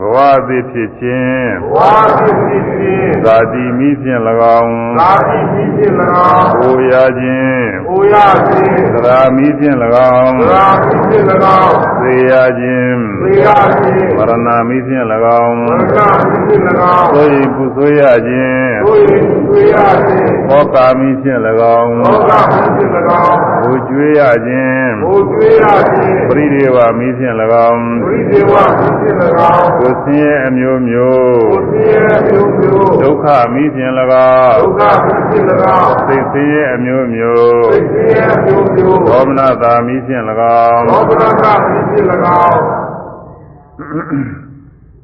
ဘဝသည်ဖြစ်ခြင်းဝါဖြစ်ဖြစ်ဖြင့်ဇာတိမိဖြင့်၎င်းသာတိမိဖြင့်၎င်းအိုရခြင်းအိုရခြင်းသရာမိဖြင့်၎င်းသာမိဖြင့်၎င်း သေရခြင်းသေရခြင်းမရဏမိဖြင့်၎င်းဝရဏမိဖြင့်၎င်းသို့၏ပူဆွေးရခြင်းတို့၏တွေ့ရခြင်းဟောကာမိဖြင့်၎င်းဒေါသမိဖြင့်၎င်းဘိုကျွေးရခြင်းဘိုးတွေ့ရခြင်းပရိဒေဝမိဖြင့်၎င်းဝိဒေဝမိဖြင့်၎င်းကိုဆင်းရဲအမျိုးမျိုးကိုသိရမျိုးမျိုးဒုက္ခမိဖြင့်၎ဒုင်းက္ခမိဖြင့်၎င်းသိဆင်းရဲအမျိုးမျိုးသိသိရမျိုးမျိုးဒေါမနတာမိဖြင့်၎င်းဘောဂရကမိဖြင့်၎င်း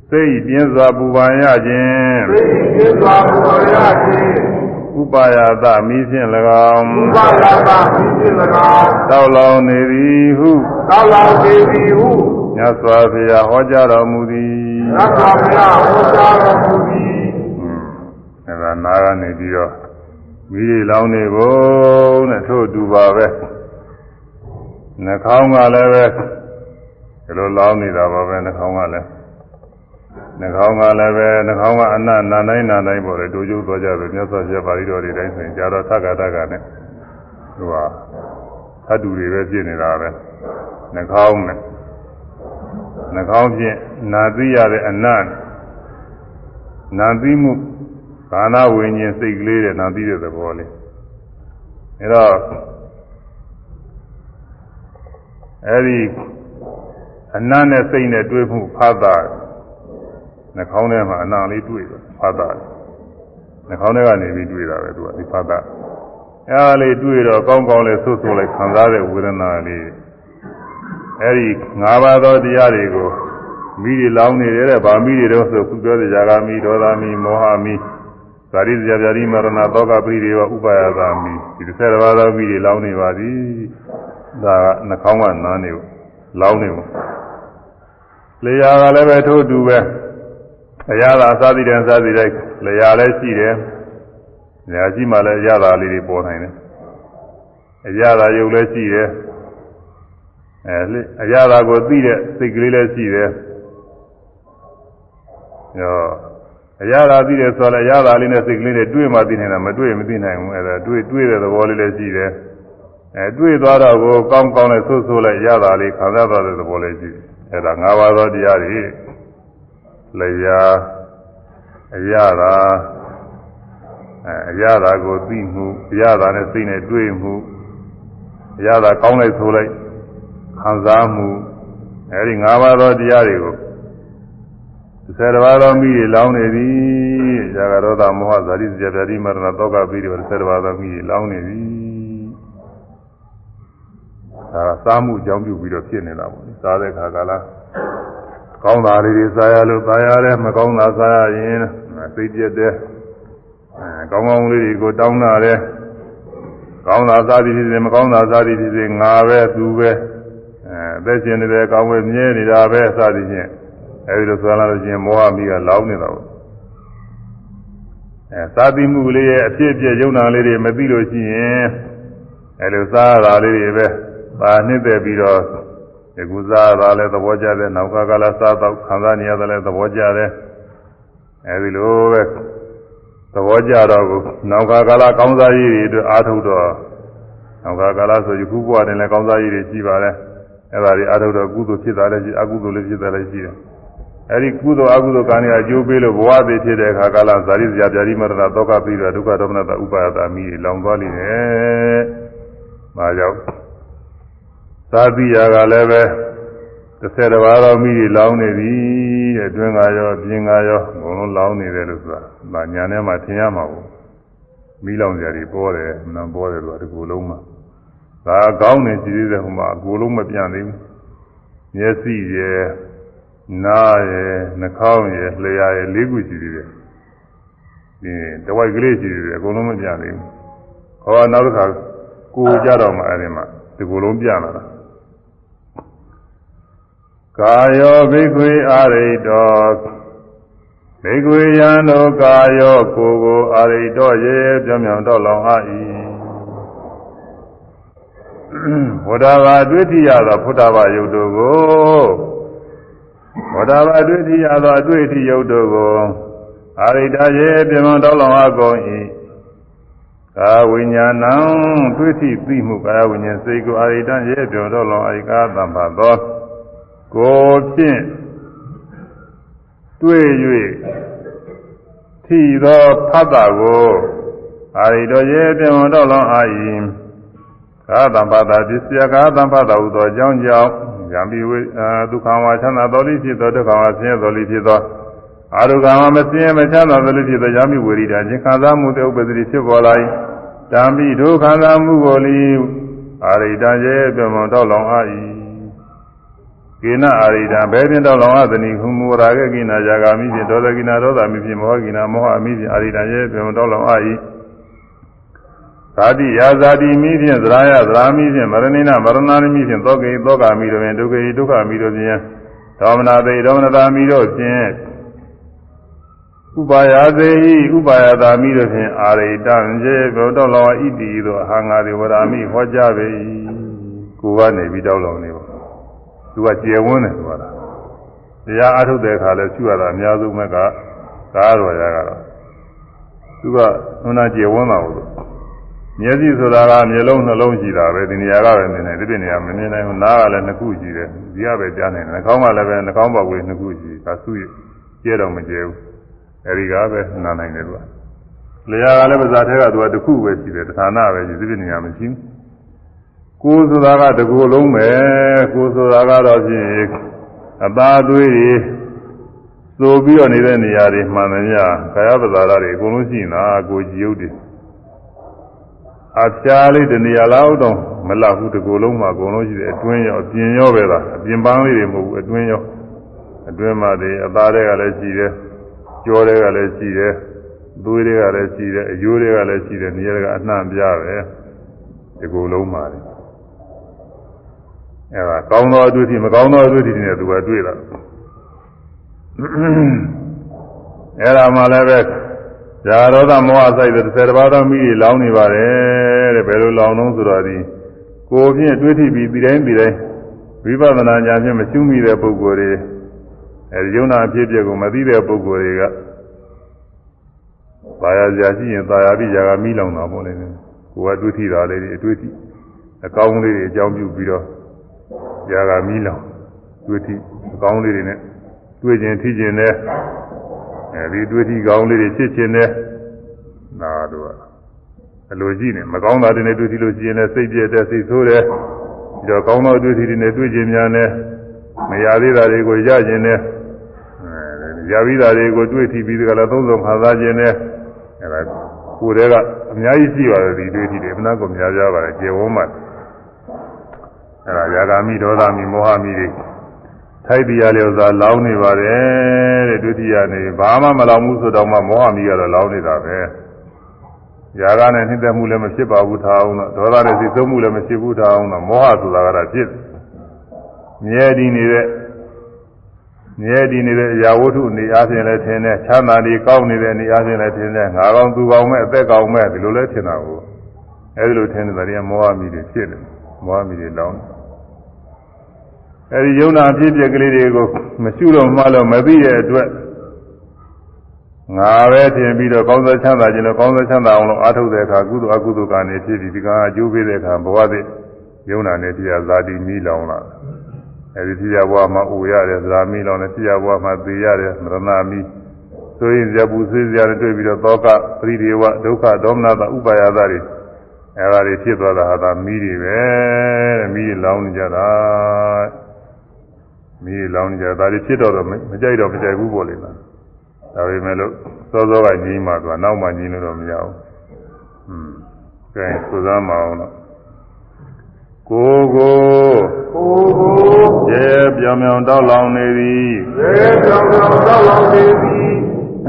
စိတ်ပြင်းစွာပူပန်ရခြင်းသိသိစွာဘုရားရခြင်းဥပါယသမိဖြင့်၎င်းဘုရားရတာမိဖြင့်၎င်းတောက်လောင်နေသည်ဟုသောလောင်ဒေဝီဟုမြတ်စွာဘုရားဟောကြားတော်မူသည်သတ်တော်ဘုရားဟောကြားတော်မူသည်အဲဒါနာကနေပြီးတော့မိရိလောင်းနေကိုနဲ့ထို့အတူပါပဲနှာခေါင်းကလည်းပဲ ဒီလိုလောင်းနေတာပါပဲနှာခေါင်းကလည်းနှာခေါင်းကလည်းပဲနှာခေါင်းကအနတ်နာတိုင်းနာတိုင်းပေါ်တယ်တို့ကျုပ်သွားကြတယ်မြတ်စွာဘုရားပါဠိတော်တွေတိုင်းဆိုရင်ကြာတော့သက္ကတကနဲ့သူကသတ္တူတွေပဲဖြစ်နေတာပဲနှာခေါင်းနဲ့နှာခေါင်းဖြင့်နာသိရတဲ့အနတ်နာသိမှုကာဏဝိညာဉ်စိတ်ကလေးတဲ့နာသိတဲ့သဘောလေးအဲတော့အဲဒီ အနတ်နဲ့စိတ်နဲ့တွေ့မှုဖတ်တာနှာခေါင်းထဲမှာအနံလေးတွေ့တယ်ဖတ်တာနှာခေါင်းထဲကနေပြီးတွေ့တာပဲသူကဒီဖတ်တာအဲဒါလေးတွေ့တော့ကောင်းကောင်းလေးဆွဆွလိုက်ခံစားတဲ့ဝေဒနာလေးအဲဒီ၅ပါးသောတရားတွေကိုမိတွေလောင်းနေတယ်တဲ့ဗာမိတွေတော့ဆိုခုပြောတဲ့ဇာဂမိဒေါသမီမောဟမိဇာတိဇာပြာတိမရဏသောကပိတွေဝဥပါယသာမိဒီ၁၀ပါးသောမိတွေလောင်းနေပါသည်ဒါကနှာခေါင်းကနားနေဘူးလောင်းနေဘူး လေယာကလည်းပဲထို့တူပဲအရာသာသာတိတယ်သာတိတယ်လေယာလည်းရှိတယ်လေယာရှိမှလည်းအရာသာလေးတွေပေါ်နိုင်တယ်အရာသာယုတ်လည်းရှိတယ်အဲအရာသာကိုသိတဲ့စိတ်ကလေးလည်းရှိတယ်ရောအရာသာသိတယ်ဆိုတော့အရာသာလေးနဲ့စိတ်ကလေးနဲ့တွေ့မှသိနေတာမတွေ့မသိနိုင်ဘူးအဲဒါတွေ့တွေ့တဲ့သဘောလေးလည်းရှိတယ်အဲတွေ့သွားတော့ကိုကောင်းကောင်းနဲ့ဆိုးဆိုးလိုက်ရတာလေးခံစားသွားတဲ့သဘောလေးရှိတယ် အဲဒါ၅ပါးသောတရားတွေလျာအရာသာအဲအရာသာကိုသိမှုအရာသာနဲ့စိတ်နဲ့တွေ့မှုအရာသာကောင်းလိုက်ဆိုလိုက်ခံစားမှုအဲဒီ၅ပါးသောတရားတွေကိုဆယ်တပါးသောမိတွေလောင်းနေသည်ဇာကရောသမောဟဇာတိစကြပြတိမရဏတောကပိတွေဆယ်တပါးသောမိတွေလောင်းနေသည်ဒါကစားမှုအကြောင်းပြုပြီးတော့ဖြစ်နေတာပေါ့လေ စားတဲ့ခါကလားကောင်းတာလေးတွေစားရလို့စားရတယ်မကောင်းတာစားရရင်စိတ်ပြက်တယ်အဲကောင်းကောင်းလေးတွေကိုတောင်းတာတယ်ကောင်းတာစားသည်ဖြစ်စေမကောင်းတာစားသည်ဖြစ်စေငါပဲသူပဲအဲအသက်ရှင်နေတယ်ကောင်းဝဲမြဲနေတာပဲစသည်ဖြင့်အဲဒီလိုဆိုလာလို့ချင်းမောဟမိကလောင်းနေတာပေါ့အဲသာသိမှုလေးရဲ့အဖြစ်အပျက်ယုံနာလေးတွေမသိလို့ရှိရင်အဲလိုစားရတာလေးတွေပဲပါနှစ်သက်ပြီးတော့ ဒီကုစားရတာလည်းသဘောကျတယ်နောက်ကကလာစားတော့ခံစားနေရတယ်လည်းသဘောကျတယ်အဲဒီလိုပဲသဘောကျတော့ကိုနောက်ကကလာကောင်းစားရည်တွေအတွက်အားထုတ်တော့နောက်ကကလာဆိုယခုဘဝတင်လည်းကောင်းစားရည်တွေရှိပါတယ်အဲဒါတွေအားထုတ်တော့ကုသိုလ်ဖြစ်တာလည်းရှိအကုသိုလ်လည်းဖြစ်တာလည်းရှိတယ်အဲဒီကုသိုလ်အကုသိုလ်ကံတွေအကျိုးပေးလို့ဘဝသေးဖြစ်တဲ့အခါကာလဇာတိဇာပြာတိမရဏတောကပြီးတော့ဒုက္ခဒေါမနတဥပါယတာမိလောင်သွားလိမ့်မယ်။ဒါကြောင့် သာတိယာကလည်းပဲ30တဘာတော်မိလောင်နေပြီတဲ့တွင်ကရောပြင်ကရောအကုန်လုံးလောင်နေတယ်လို့ဆိုတာ။ဒါညာထဲမှာထင်ရမှာဘူး။မိလောင်ကြတွေပေါ်တယ်မနပေါ်တယ်လို့ဒီကိုယ်လုံးမှာဒါကောင်းနေကြည့်သေးတယ်ဟိုမှာအကိုယ်လုံးမပြန့်သေးဘူး။မျက်စိရဲ့နားရယ်နှာခေါင်းရယ်လျှာရယ်လေးခုရှိသေးတယ်ဒီတဝိုက်ကလေးရှိသေးတယ်အကုန်လုံးမပြသေးဘူးခေါ်နောက်တစ်ခါကိုကြတော့မှအဲဒီမှာဒီကိုယ်လုံးပြလာတာ ကာယောဘိက္ခွေအာရိတောဘိက္ခွေယံတို့ကာယောကိုကိုအာရိတောရေပြောင်းပြောင်းတော့လောင်အာ၏ဘုရားဘာတွေ့တိရသောဘုရားဘာယုတ်တို့ကိုဘောဓဘာတွေ့တိရသောအတွေ့အထိယုတ်တို့ကိုအာရိတရေပြမတော်လောင်အကုန်၏ကာဝိညာဏံတွေ့ထိသိမှုကာယဝိညာဉ်စိတ်ကိုအာရိတရေပြမတော်လောင်အိကာသံပါသော ကိုဖြင့်တွေ့၍ထိသောဖတ်တာကိုအာရိတရေပြမတော်လောင်အာ၏ကာသံပါတာပစ္စယကာသံပါတာဟုသောအကြောင်းကြောင့်ယံပိဝေဒုက္ခဝါချမ်းသာတော်လိဖြစ်သောဒုက္ခဝါဆင်းရဲတော်လိဖြစ်သောအာရုကံမဆင်းရဲမချမ်းသာတော်လိဖြစ်သောယံပိဝေရိတာခြင်းခံစားမှုတဲ့ဥပ္ပဒတိဖြစ်ပေါ်လာ၏တံပိဒုက္ခသာမှုကိုလီအာရိတရဲ့ပြမွန်တော့လောင်အာ၏ ကိနအာရိတဘယ်ဖြင့်တော့လောင်အသနိဟုမူရာဂကိနာဇာဂာမိဖြင့်ဒေါသကိနာဒေါသမိဖြင့်မောဟကိနာမောဟအမိဖြင့်အာရိတရဲ့ပြမွန်တော့လောင်အာ၏ဇာတိယာဇာတိမိဖြင့်သရာယသရာမိဖြင့်မရဏိနမရဏာမိဖြင့်သောကေသောကမိတို့ဖြင့်ဒုက္ခေဒုက္ခမိတို့ဖြင့်ဒေါမနာသေဒေါမနတာမိတို့ဖြင့်ဥပါယသေဟိဥပါယတာမိတို့ဖြင့်အာရိတံကျေဘုဒ္ဓလောဣတိသောအာငါတိဝရာမိဟောကြားပေ၏ကိုကနေပြီးတောက်လောင်နေပါ သူကကျေဝန်းတယ်ဆိုတာတရားအထုတ်တဲ့အခါလဲရှုရတာအများဆုံးပဲကကားတော်ရကတော့သူကနုနာကျေဝန်းတာလို့မျက်စိဆိုတာကမျက်လုံးနှလုံးရှိတာပဲဒီနေရာကပဲမြင်နေဒီပြနေရာမမြင်နိုင်ဘူးနားကလည်းနှစ်ခုရှိတယ်ဒီကပဲကြားနေတယ်နှာခေါင်းကလည်းပဲနှာခေါင်းပေါက်ကလေးနှစ်ခုရှိဒါစုရကျဲတော့မကျဲဘူးအဲဒီကပဲနားနိုင်တယ်သူကလျာကလည်းပါးစားထဲကသူကတစ်ခုပဲရှိတယ်ဌာနပဲရှိဒီပြနေရာမရှိဘူး ကိုယ်ဆိုတာကတကူလုံးပဲကိုယ်ဆိုတာကတော့ဖြင့်အသာသွေးတွေသို့ပြီးတော့နေတဲ့နေရာတွေမှန်တယ်ညကာယပဇာရတွေအကုန်လုံးရှိနေတာကိုကြည်ုတ်တွေအပြားလေးတနေရာလောက်တော့မလောက်ဘူးတကူလုံးမှာအကုန်လုံးရှိတယ်အတွင်းရောအပြင်ရောပဲလားအပြင်ပန်းလေးတွေမဟုတ်ဘူးအတွင်းရောအတွင်းမှာတွေအသားတွေကလည်းရှိတယ်ကြောတွေကလည်းရှိတယ်သွေးတွေကလည်းရှိတယ်အယိုးတွေကလည်းရှိတယ်နေရာကအနှံ့ပြားပဲတကူလုံးမှာတယ် အဲဒါကောင်းသောအတွေ့အထိမကောင်းသောအတွေ့အထိတွေနဲ့သူကတွေ့တာအဲဒါမှလည်းပဲဇာရောဒမောဟဆိုင်တဲ့30ပါးသောမိတွေလောင်းနေပါတယ်တဲ့ဘယ်လိုလောင်းလုံးဆိုတော့ဒီကိုယ်ဖြင့်တွေးထိပြီးပြီးတိုင်းပြီးတိုင်းဝိပဿနာဉာဏ်ဖြင့်မရှုမိတဲ့ပုဂ္ဂိုလ်တွေအဲဒီယုံနာအဖြစ်အပျက်ကိုမသိတဲ့ပုဂ္ဂိုလ်တွေကဘာယာဇာရှိရင်သာယာပြီးຢာကမိလောင်တာပေါ့လေကိုယ်ကတွေးထိတာလေးတွေအတွေးထိအကောင်းလေးတွေအကြောင်းပြုပြီးတော့ ຢာကမိလောင်တွေးထိအကောင်းလေးတွေနဲ့တွေးခြင်းထိခြင်းနဲ့အဲဒီတွေးထိကောင်းလေးတွေဖြစ်ခြင်းနဲ့နာတို့ကအလိုကြည့်နေမကောင်းတာတွေနဲ့တွေးထိလို့ရှိရင်လည်းစိတ်ပြည့်တဲ့စိတ်ဆိုးတယ်ပြီးတော့ကောင်းသောတွေးထိတွေနဲ့တွေးခြင်းများနဲ့မရသေးတာတွေကိုရခြင်းနဲ့ရပြီးတာတွေကိုတွေးထိပြီးကြလားသုံးဆုံးခံစားခြင်းနဲ့အဲဒါကိုယ်တည်းကအများကြီးရှိပါတယ်ဒီတွေးထိတွေအမှန်ကိုများကြပါတယ်ကျေဝန်းမှ အဲဒါယာဂာမိဒေါသမိမောဟမိတွေထိုက်တရားလျော်စွာလောင်းနေပါတယ်တဲ့ဒုတိယနေဘာမှမလောင်ဘူးဆိုတော့မှမောဟမိကတော့လောင်းနေတာပဲຢာကနဲ့နှိမ့်သက်မှုလည်းမဖြစ်ပါဘူးထားအောင်တော့ဒေါသနဲ့စိတ်ဆုံးမှုလည်းမဖြစ်ဘူးထားအောင်တော့မောဟဆိုတာကတော့ဖြစ်မြဲတည်နေတဲ့မြဲတည်နေတဲ့အရာဝတ္ထုအနေအားဖြင့်လည်းထင်တယ်ချမ်းသာတွေကောင်းနေတဲ့အနေအားဖြင့်လည်းထင်တယ်ငါကောင်းသူကောင်းမဲ့အသက်ကောင်းမဲ့ဒီလိုလည်းထင်တာကိုအဲဒီလိုထင်တဲ့တရားမောဟမိတွေဖြစ်တယ်မောဟမိတွေလောင်း အဲဒီယုံနာဖြစ်ပြက်ကလေးတွေကိုမရှိတော့မှလို့မသိတဲ့အတွက်ငါပဲထင်ပြီးတော့ကောင်းသောချမ်းသာခြင်းလို့ကောင်းသောချမ်းသာအောင်လို့အားထုတ်တဲ့အခါကုသိုလ်အကုသိုလ်ကနေဖြစ်ပြီးဒီကအကျိုးပေးတဲ့အခါဘဝသည်ယုံနာနဲ့တရားဇာတိမိလောင်လာအဲဒီတရားဘဝမှာအိုရတယ်ဇာမိလောင်တယ်တရားဘဝမှာသေရတယ်မရဏမိဆိုရင်ဇပူဆွေးစရာတွေတွေ့ပြီးတော့သောကပရိဒေဝဒုက္ခဒေါမနတာဥပါယသတွေအဲဒါတွေဖြစ်သွားတာဟာဒါမိတွေပဲတဲ့မိတွေလောင်နေကြတာ မိတွေလောင်နေကြတာဒါတွေဖြစ်တော့တော့မကြိုက်တော့မကြိုက်ဘူးပေါ့လေလားဒါပေမဲ့လို့စောစောကကြီးမှသွားနောက်မှကြီးလို့တော့မရဘူး။อืมကဲသုသားမအောင်တော့ကိုကိုကိုကိုရဲပြောင်ပြောင်တောက်လောင်နေသည်ရေကြောင်ကြောင်တောက်လောင်နေသည်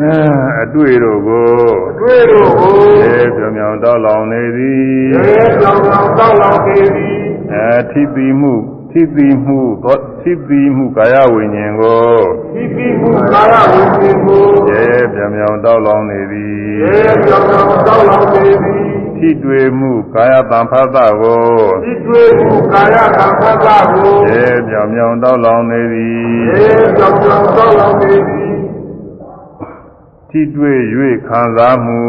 အဲအတွေ့တို့ကိုအတွေ့တို့ကိုရဲပြောင်ပြောင်တောက်လောင်နေသည်ရေကြောင်ကြောင်တောက်လောင်နေသည်အဲထိတိမှု ထိတိမှုသောထိတိမှုကာယဝိညာဉ်ကိုဒီပြီးမှုကာယဝိဉ္ဇဉ်ကိုရဲပြောင်ပြောင်တောက်လောင်နေသည်ရေကြောင်ကြောင်တောက်လောင်နေသည်ထိတွေ့မှုကာယတံဖတ်တာကိုဒီတွေ့မှုကာယကံဖတ်တာကိုရဲပြောင်ပြောင်တောက်လောင်နေသည်ရေကြောင်ကြောင်တောက်လောင်နေသည်ထိတွေ့၍ခံစားမှု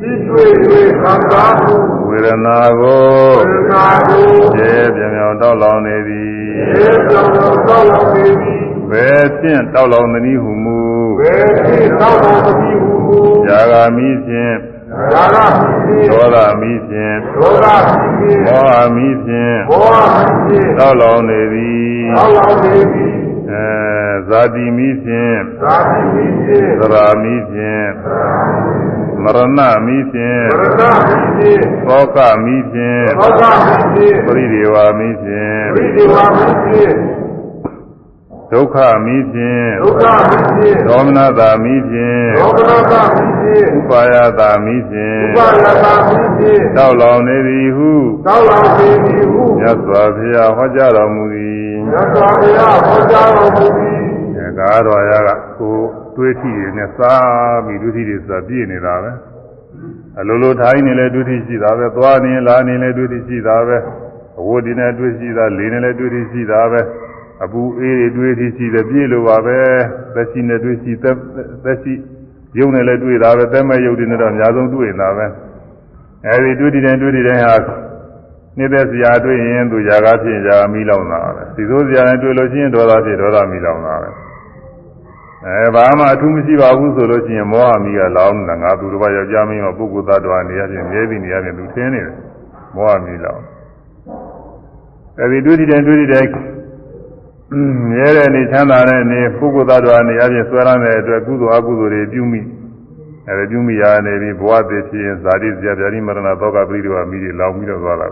ဒီတွေ့၍ခံစားမှုဝေဒနာကိုဝေဒနာကိုရဲပြောင်ပြောင်တောက်လောင်နေသည်ရေကြောင်ကြောင်တောက်လောင်နေသည်ဘယ်ဖြင့်တောက်လောင်သနည်းဟုမူဝေတိတောက်လောင်သည်ဟုမူဇာဂာမိဖြင့်ရာဂမိဖြင့်ဒေါသမိဖြင့်ဒေါသမိဖြင့်မောဟမိဖြင့်ဘောဟမိဖြင့်တောက်လောင်နေသည်တောက်လောင်နေသည်အဲ ဇာတိမိဖြင့်သာတိမိဖြင့်သရာမိဖြင့်မရဏမိဖြင့်ဝရဒမိဖြင့်သောကမိဖြင့်သောကမိဖြင့်ပရိဒေဝမိဖြင့်ဝိဒေဝမိဖြင့်ဒုက္ခမိဖြင့်ဒုက္ခမိဖြင့်ဒေါမနတာမိဖြင့်ဒေါမနတမိဖြင့်ဥပါယတာမိဖြင့်ဥပါယတာမိဖြင့်တောက်လောင်နေသည်ဟုတောက်လောင်နေသည်ဟုမြတ်စွာဘုရားဟောကြားတော်မူသည်မြတ်စွာဘုရားဟောကြားတော်မူသည်အဲ ကားတော်ရကကိုတွေးထီတွေနဲ့စားပြီးဒုတိတွေဆိုတာပြည့်နေတာပဲအလိုလိုထိုင်းနေလဲဒုတိရှိတာပဲသွားနေလာနေလဲဒုတိရှိတာပဲအဝတ်ဒီနဲ့တွေ့ရှိတာလေနေလဲတွေ့ရှိတာပဲအပူအေးတွေတွေ့ရှိတယ်ပြည့်လိုပါပဲသက်ရှိနဲ့တွေ့ရှိသက်သက်ရှိရုပ်နဲ့လည်းတွေ့တာပဲသက်မဲ့ရုပ်တွေနဲ့တော့အများဆုံးတွေ့နေတာပဲအဲဒီတွေ့တည်တယ်တွေ့တည်တယ်ဟာနေတဲ့စရာတွေ့ရင်သူຢာကားဖြစ်ຢာမီးလောင်တာပဲဒီလိုစရာနဲ့တွေ့လို့ရှိရင်ဒေါသဖြစ်ဒေါသမီးလောင်တာပဲ အဲဘာမှအထူးမရှိပါဘူးဆိုလို့ရှိရင်မောဟမီးကလောင်နေတာငါသူတစ်ပါးယောက်ျားမင်းရောပုဂ္ဂိုလ်သားတော်နေရချင်းမြဲပြီးနေရချင်းသူထင်းနေတယ်မောဟမီးလောင်အဲဒီတွေ့တည်တယ်တွေ့တည်တယ်မြဲတဲ့အနေချမ်းသာတဲ့အနေပုဂ္ဂိုလ်သားတော်နေရချင်းဆွဲရတဲ့အတွက်ကုသိုလ်အကုသိုလ်တွေပြုမိအဲဒီပြုမိရနေပြီးဘဝတည်ဖြစ်ရင်ဇာတိဇာဗျာတိမရဏသောကပရိဒေဝမိတွေလောင်ပြီးတော့သွားတာ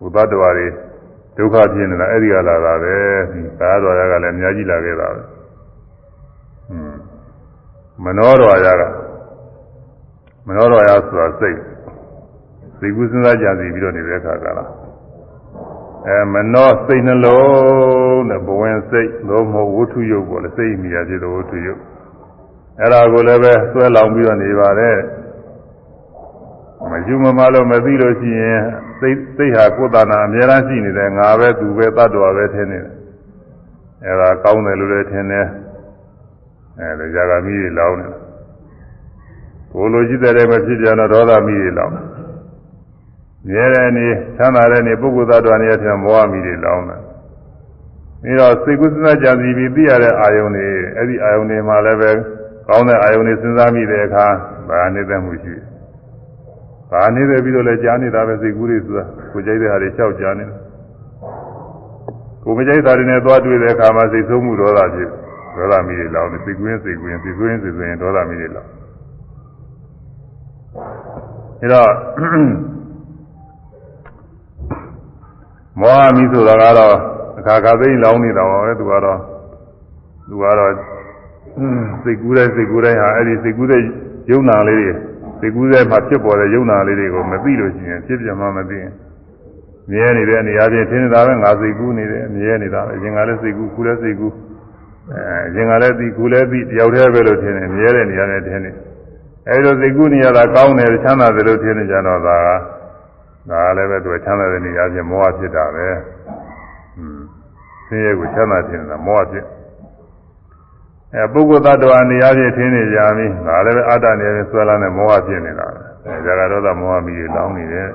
ဘုသတ္တဝါတွေဒုက္ခဖြစ်နေတာအဲ့ဒီကလာတာပဲသာတော်ရကလည်းအများကြီးလာခဲ့တာပဲ မနောတော်ရကမနောတော်ရဆိုတာစိတ်စိတ်ကူးစဉ်းစားကြံစီပြီးတော့နေတဲ့အခါကလားအဲမနောစိတ်နှလုံးနဲ့ဘဝင်စိတ်လို့မဟုတ်ဝတ္ထုယုတ်ပေါ့လေစိတ်မိရဖြစ်တဲ့ဝတ္ထုယုတ်အဲ့ဒါကိုလည်းပဲဆွဲလောင်ပြီးတော့နေပါတယ်မယူမမလို့မသိလို့ရှိရင်စိတ်စိတ်ဟာကိုယ်တဏ္ဍာအများအားရှိနေတယ်ငါပဲသူပဲတတ်တော်ပဲထင်နေတယ်အဲ့ဒါကောင်းတယ်လို့လည်းထင်တယ် အဲဒါဇာကမိတွေလောင်းနေတယ်ကိုလိုရှိတဲ့မဖြစ်ကြတော့ဒေါသမီးတွေလောင်းမြဲတဲ့နေချမ်းသာတဲ့နေပုဂ္ဂိုလ်သားတော်နေရတဲ့မောဟမိတွေလောင်းတယ်ပြီးတော့စိတ်ကူးစဉ်းစားကြံစီပြီးသိရတဲ့အာယုန်တွေအဲ့ဒီအာယုန်တွေမှာလည်းပဲကောင်းတဲ့အာယုန်တွေစဉ်းစားမိတဲ့အခါဗာနေတဲ့မှုရှိတယ်။ဗာနေတယ်ပြီးတော့လည်းကြားနေတာပဲစိတ်ကူးတွေဆိုတာကိုကြိုက်တဲ့ဟာတွေလျှောက်ကြားနေတယ်။ကိုမကြိုက်တာတွေနဲ့သွားတွေ့တဲ့အခါမှာစိတ်ဆိုးမှုဒေါသဖြစ် ဒေါသမီးတွေလောင်းတယ်စိတ်ကူးရင်စိတ်ကူးရင်စိတ်ကူးရင်စိတ်ကူးရင်ဒေါသမီးတွေလောင်း။အဲတော့မောဟမီဆိုတာကတော့အခါခါသိလောင်းနေတာပါပဲသူကတော့သူကတော့စိတ်ကူးတဲ့စိတ်ကူးတဲ့ဟာအဲ့ဒီစိတ်ကူးတဲ့ယုံနာလေးတွေစိတ်ကူးတဲ့မှာဖြစ်ပေါ်တဲ့ယုံနာလေးတွေကိုမသိလို့ရှိရင်ဖြစ်ပြမှမသိရင်မြဲနေတဲ့နေရာချင်းထင်နေတာပဲငါစိတ်ကူးနေတယ်မြဲနေတာပဲအရင်ကလည်းစိတ်ကူးခုလည်းစိတ်ကူး အဲရင်ကလည်းသိကိုယ်လည်းသိတယောက်တည်းပဲလို့ထင်တယ်မြဲတဲ့နေရာနဲ့ထင်တယ်အဲဒီလိုသိကုနေရတာကောင်းတယ်ချမ်းသာတယ်လို့ထင်နေကြတော့ဒါကဒါလည်းပဲသူချမ်းသာတဲ့နေရာချင်းမောဟဖြစ်တာပဲอืมဆင်းရဲကိုချမ်းသာခြင်းတာမောဟဖြစ်အဲပုဂ္ဂိုလ်သတ္တဝါနေရာချင်းထင်နေကြပြီဒါလည်းပဲအတ္တနေရာဆွဲလာတဲ့မောဟဖြစ်နေတာပဲအဲဇာကရောသမောဟမိတွေလောင်းနေတယ်